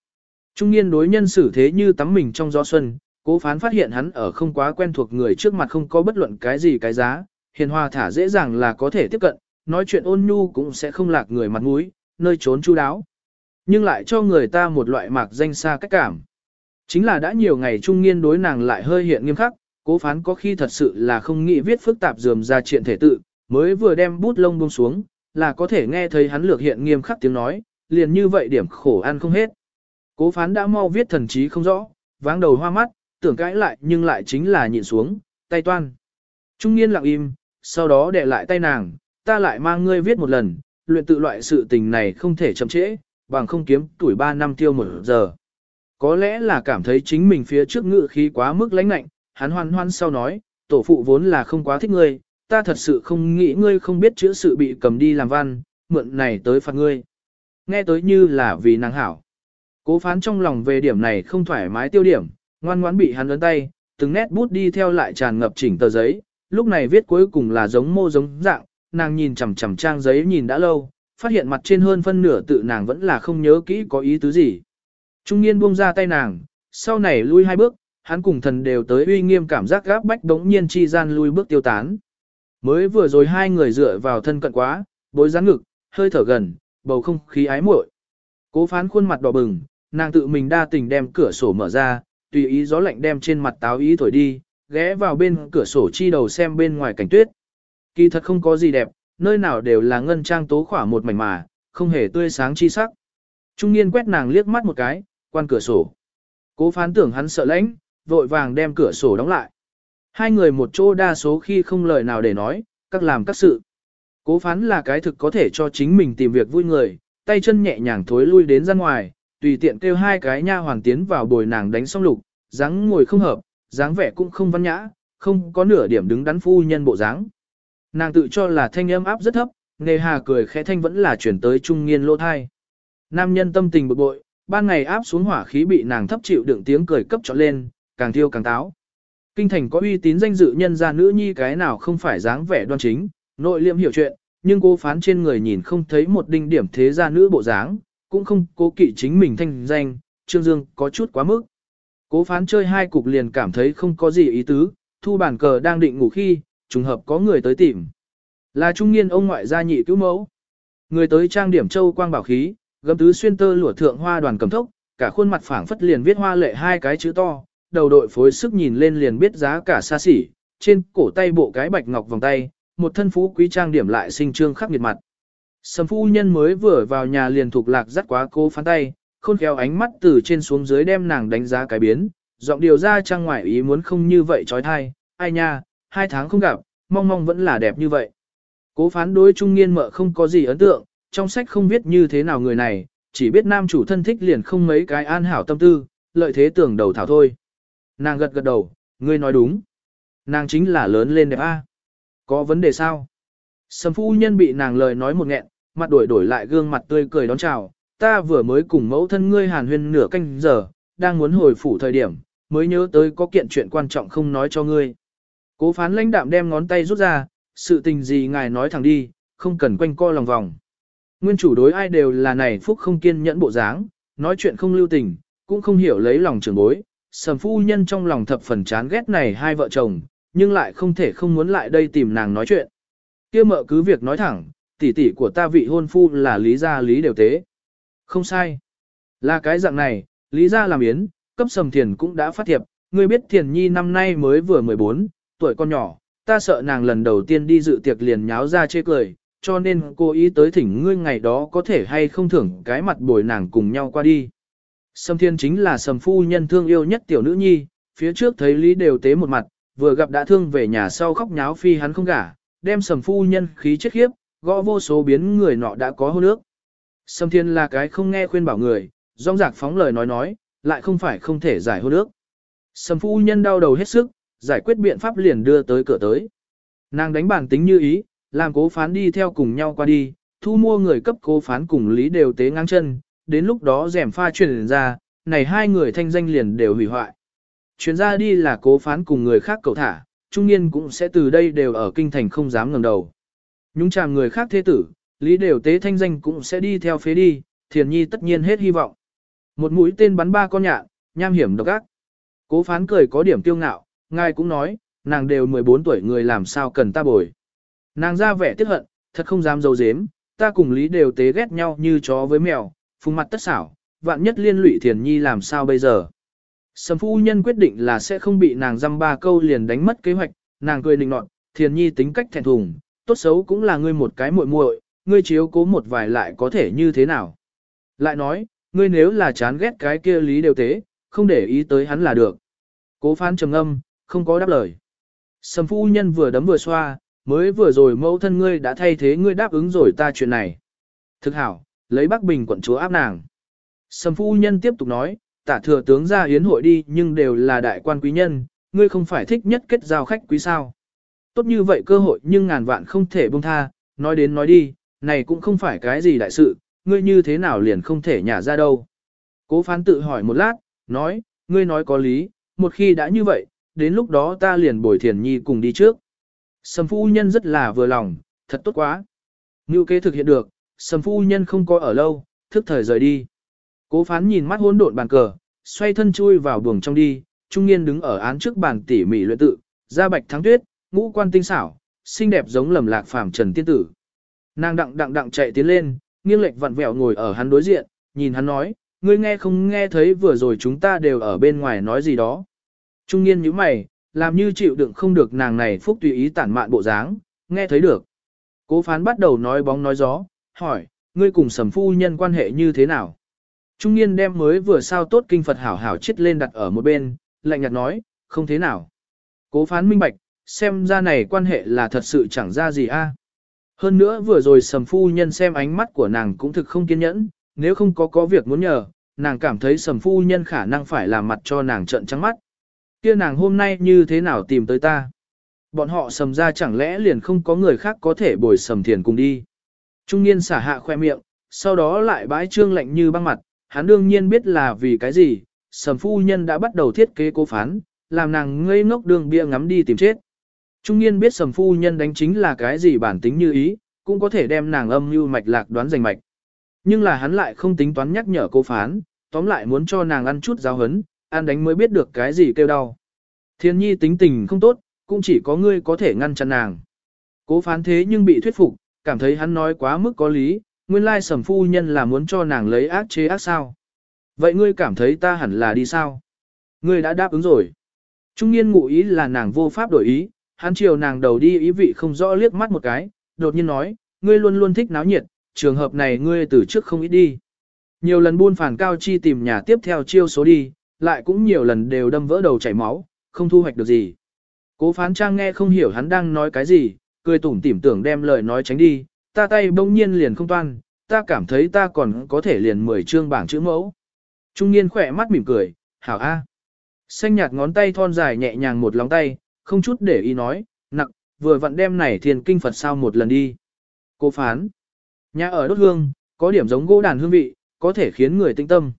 Trung niên đối nhân xử thế như tắm mình trong gió xuân, cố phán phát hiện hắn ở không quá quen thuộc người trước mặt không có bất luận cái gì cái giá, hiền hòa thả dễ dàng là có thể tiếp cận, nói chuyện ôn nhu cũng sẽ không lạc người mặt mũi, nơi trốn chu đáo. Nhưng lại cho người ta một loại mạc danh xa cách cảm. Chính là đã nhiều ngày trung niên đối nàng lại hơi hiện nghiêm khắc, cố phán có khi thật sự là không nghĩ viết phức tạp dườm ra chuyện thể tự, mới vừa đem bút lông buông xuống, là có thể nghe thấy hắn lược hiện nghiêm khắc tiếng nói, liền như vậy điểm khổ ăn không hết. Cố phán đã mau viết thần trí không rõ, váng đầu hoa mắt, tưởng cãi lại nhưng lại chính là nhịn xuống, tay toan. Trung niên lặng im, sau đó để lại tay nàng, ta lại mang ngươi viết một lần, luyện tự loại sự tình này không thể chậm trễ, bằng không kiếm tuổi 3 năm tiêu một giờ. Có lẽ là cảm thấy chính mình phía trước ngự khí quá mức lãnh lạnh, hắn hoan hoan sau nói, tổ phụ vốn là không quá thích ngươi, ta thật sự không nghĩ ngươi không biết chữa sự bị cầm đi làm văn, mượn này tới phạt ngươi. Nghe tới như là vì nàng hảo. Cố phán trong lòng về điểm này không thoải mái tiêu điểm, ngoan ngoãn bị hắn ấn tay, từng nét bút đi theo lại tràn ngập chỉnh tờ giấy, lúc này viết cuối cùng là giống mô giống dạng, nàng nhìn chằm chằm trang giấy nhìn đã lâu, phát hiện mặt trên hơn phân nửa tự nàng vẫn là không nhớ kỹ có ý tứ gì. Trung niên buông ra tay nàng, sau này lui hai bước, hắn cùng thần đều tới uy nghiêm cảm giác gáp bách đống nhiên chi gian lui bước tiêu tán. Mới vừa rồi hai người dựa vào thân cận quá, bối rắn ngực, hơi thở gần, bầu không khí ái muội. Cố phán khuôn mặt đỏ bừng, nàng tự mình đa tình đem cửa sổ mở ra, tùy ý gió lạnh đem trên mặt táo ý thổi đi, ghé vào bên cửa sổ chi đầu xem bên ngoài cảnh tuyết. Kỳ thật không có gì đẹp, nơi nào đều là ngân trang tố khỏa một mảnh mà, không hề tươi sáng chi sắc. Trung niên quét nàng liếc mắt một cái, quan cửa sổ. Cố phán tưởng hắn sợ lãnh, vội vàng đem cửa sổ đóng lại. Hai người một chỗ đa số khi không lời nào để nói, các làm các sự. Cố phán là cái thực có thể cho chính mình tìm việc vui người, tay chân nhẹ nhàng thối lui đến ra ngoài, tùy tiện kêu hai cái nha hoàng tiến vào bồi nàng đánh xong lục, dáng ngồi không hợp, dáng vẻ cũng không văn nhã, không có nửa điểm đứng đắn phu nhân bộ dáng. Nàng tự cho là thanh âm áp rất thấp, nề hà cười khẽ thanh vẫn là chuyển tới trung niên lô thai. Nam nhân tâm tình bực bội, ban ngày áp xuống hỏa khí bị nàng thấp chịu đựng tiếng cười cấp trọn lên, càng thiêu càng táo. Kinh thành có uy tín danh dự nhân gia nữ nhi cái nào không phải dáng vẻ đoan chính, nội liêm hiểu chuyện, nhưng cô phán trên người nhìn không thấy một đinh điểm thế gia nữ bộ dáng, cũng không cố kỵ chính mình thanh danh, Trương Dương có chút quá mức. Cố phán chơi hai cục liền cảm thấy không có gì ý tứ, thu bản cờ đang định ngủ khi, trùng hợp có người tới tìm. Là trung niên ông ngoại gia nhị cứu mẫu. Người tới trang điểm châu quang bảo khí, gấm tứ xuyên tơ lụa thượng hoa đoàn cầm thốc, cả khuôn mặt phảng phất liền viết hoa lệ hai cái chữ to, đầu đội phối sức nhìn lên liền biết giá cả xa xỉ, trên cổ tay bộ cái bạch ngọc vòng tay, một thân phú quý trang điểm lại sinh trương khắc nghiệt mặt. Sầm phu nhân mới vừa vào nhà liền thuộc lạc dắt quá cô phán tay, khôn khéo ánh mắt từ trên xuống dưới đem nàng đánh giá cái biến, giọng điều ra trang ngoại ý muốn không như vậy trói thai, ai nha, hai tháng không gặp, mong mong vẫn là đẹp như vậy. Cố phán đối trung nghiên mợ không có gì ấn tượng, trong sách không biết như thế nào người này, chỉ biết nam chủ thân thích liền không mấy cái an hảo tâm tư, lợi thế tưởng đầu thảo thôi. Nàng gật gật đầu, ngươi nói đúng. Nàng chính là lớn lên đẹp a. Có vấn đề sao? Sầm phu nhân bị nàng lời nói một nghẹn, mặt đổi đổi lại gương mặt tươi cười đón chào. Ta vừa mới cùng mẫu thân ngươi hàn huyên nửa canh giờ, đang muốn hồi phủ thời điểm, mới nhớ tới có kiện chuyện quan trọng không nói cho ngươi. Cố phán lãnh đạm đem ngón tay rút ra, sự tình gì ngài nói thẳng đi, không cần quanh co lòng vòng. Nguyên chủ đối ai đều là này phúc không kiên nhẫn bộ dáng, nói chuyện không lưu tình, cũng không hiểu lấy lòng trưởng bối. Sầm phu nhân trong lòng thập phần chán ghét này hai vợ chồng, nhưng lại không thể không muốn lại đây tìm nàng nói chuyện. kia mợ cứ việc nói thẳng, tỷ tỷ của ta vị hôn phu là lý gia lý đều tế. Không sai. Là cái dạng này, lý gia làm yến, cấp sầm thiền cũng đã phát thiệp, ngươi biết thiền nhi năm nay mới vừa 14, tuổi con nhỏ, ta sợ nàng lần đầu tiên đi dự tiệc liền nháo ra chê cười, cho nên cô ý tới thỉnh ngươi ngày đó có thể hay không thưởng cái mặt bồi nàng cùng nhau qua đi. Sầm thiên chính là sầm phu nhân thương yêu nhất tiểu nữ nhi, phía trước thấy lý đều tế một mặt, vừa gặp đã thương về nhà sau khóc nháo phi hắn không gả, đem sầm phu nhân khí chết khiếp, gõ vô số biến người nọ đã có hôn nước. sâm thiên là cái không nghe khuyên bảo người, rong rạc phóng lời nói nói, lại không phải không thể giải hôn nước. sâm phu nhân đau đầu hết sức, giải quyết biện pháp liền đưa tới cửa tới. Nàng đánh bản tính như ý, làm cố phán đi theo cùng nhau qua đi, thu mua người cấp cố phán cùng lý đều tế ngang chân, đến lúc đó rèm pha truyền ra, này hai người thanh danh liền đều hủy hoại. Chuyến ra đi là cố phán cùng người khác cầu thả, trung niên cũng sẽ từ đây đều ở kinh thành không dám ngẩng đầu. Nhúng chàm người khác thế tử, lý đều tế thanh danh cũng sẽ đi theo phế đi, thiền nhi tất nhiên hết hy vọng. Một mũi tên bắn ba con nhạn, nham hiểm độc ác. Cố phán cười có điểm tiêu ngạo, ngài cũng nói, nàng đều 14 tuổi người làm sao cần ta bồi. Nàng ra vẻ tiếc hận, thật không dám dấu dếm, ta cùng lý đều tế ghét nhau như chó với mèo, phùng mặt tất xảo, vạn nhất liên lụy thiền nhi làm sao bây giờ. Sầm phu nhân quyết định là sẽ không bị nàng dăm ba câu liền đánh mất kế hoạch, nàng cười nịnh nọt, thiền nhi tính cách thẹn thùng, tốt xấu cũng là ngươi một cái muội muội, ngươi chiếu cố một vài lại có thể như thế nào. Lại nói, ngươi nếu là chán ghét cái kia lý đều tế, không để ý tới hắn là được. Cố phán trầm âm, không có đáp lời. Sầm phu nhân vừa đấm vừa xoa, mới vừa rồi mẫu thân ngươi đã thay thế ngươi đáp ứng rồi ta chuyện này. Thực hảo, lấy Bắc Bình quận chúa áp nàng. Sầm phu nhân tiếp tục nói, tả thừa tướng ra yến hội đi nhưng đều là đại quan quý nhân, ngươi không phải thích nhất kết giao khách quý sao. Tốt như vậy cơ hội nhưng ngàn vạn không thể buông tha, nói đến nói đi, này cũng không phải cái gì đại sự, ngươi như thế nào liền không thể nhả ra đâu. Cố phán tự hỏi một lát, nói, ngươi nói có lý, một khi đã như vậy, đến lúc đó ta liền bồi thiền nhi cùng đi trước. Sầm phu nhân rất là vừa lòng, thật tốt quá. Như kế thực hiện được, sầm phu nhân không có ở lâu, thức thời rời đi. Cố phán nhìn mắt hỗn độn bàn cờ, xoay thân chui vào buồng trong đi, trung niên đứng ở án trước bàn tỉ mỉ luyện tự, ra bạch thắng tuyết, ngũ quan tinh xảo, xinh đẹp giống lầm lạc phàm trần tiên tử. Nàng đặng đặng đặng chạy tiến lên, nghiêng lệch vặn vẹo ngồi ở hắn đối diện, nhìn hắn nói, ngươi nghe không nghe thấy vừa rồi chúng ta đều ở bên ngoài nói gì đó. Trung niên nhíu mày, làm như chịu đựng không được nàng này phúc tùy ý tản mạn bộ dáng, nghe thấy được. Cố phán bắt đầu nói bóng nói gió, hỏi, ngươi cùng sầm phu nhân quan hệ như thế nào? Trung niên đem mới vừa sao tốt kinh Phật hảo hảo chết lên đặt ở một bên, lạnh nhạt nói, không thế nào. Cố phán minh bạch, xem ra này quan hệ là thật sự chẳng ra gì a. Hơn nữa vừa rồi sầm phu nhân xem ánh mắt của nàng cũng thực không kiên nhẫn, nếu không có có việc muốn nhờ, nàng cảm thấy sầm phu nhân khả năng phải làm mặt cho nàng trợn trắng mắt. kia nàng hôm nay như thế nào tìm tới ta? Bọn họ sầm ra chẳng lẽ liền không có người khác có thể bồi sầm thiền cùng đi. Trung niên xả hạ khoe miệng, sau đó lại bãi trương lạnh như băng mặt, hắn đương nhiên biết là vì cái gì, sầm phu nhân đã bắt đầu thiết kế cố phán, làm nàng ngây ngốc đường bia ngắm đi tìm chết. Trung niên biết sầm phu nhân đánh chính là cái gì bản tính như ý, cũng có thể đem nàng âm như mạch lạc đoán giành mạch. Nhưng là hắn lại không tính toán nhắc nhở cô phán, tóm lại muốn cho nàng ăn chút giáo hấn, ăn đánh mới biết được cái gì kêu đau. Thiên nhi tính tình không tốt, cũng chỉ có ngươi có thể ngăn chặn nàng. Cố phán thế nhưng bị thuyết phục, cảm thấy hắn nói quá mức có lý, nguyên lai sầm phu nhân là muốn cho nàng lấy ác chế ác sao. Vậy ngươi cảm thấy ta hẳn là đi sao? Ngươi đã đáp ứng rồi. Trung niên ngụ ý là nàng vô pháp đổi ý, hắn chiều nàng đầu đi ý vị không rõ liếc mắt một cái, đột nhiên nói, ngươi luôn luôn thích náo nhiệt, trường hợp này ngươi từ trước không ít đi. Nhiều lần buôn phản cao chi tìm nhà tiếp theo chiêu số đi, lại cũng nhiều lần đều đâm vỡ đầu chảy máu, không thu hoạch được gì. Cố phán trang nghe không hiểu hắn đang nói cái gì, cười tủm tỉm tưởng đem lời nói tránh đi, ta tay bỗng nhiên liền không toan, ta cảm thấy ta còn có thể liền 10 chương bảng chữ mẫu. Trung niên khỏe mắt mỉm cười, hảo a. Xanh nhạt ngón tay thon dài nhẹ nhàng một lóng tay, không chút để ý nói, nặng, vừa vặn đem này thiền kinh Phật sao một lần đi. Cô phán, nhà ở đốt hương, có điểm giống gỗ đàn hương vị, có thể khiến người tinh tâm.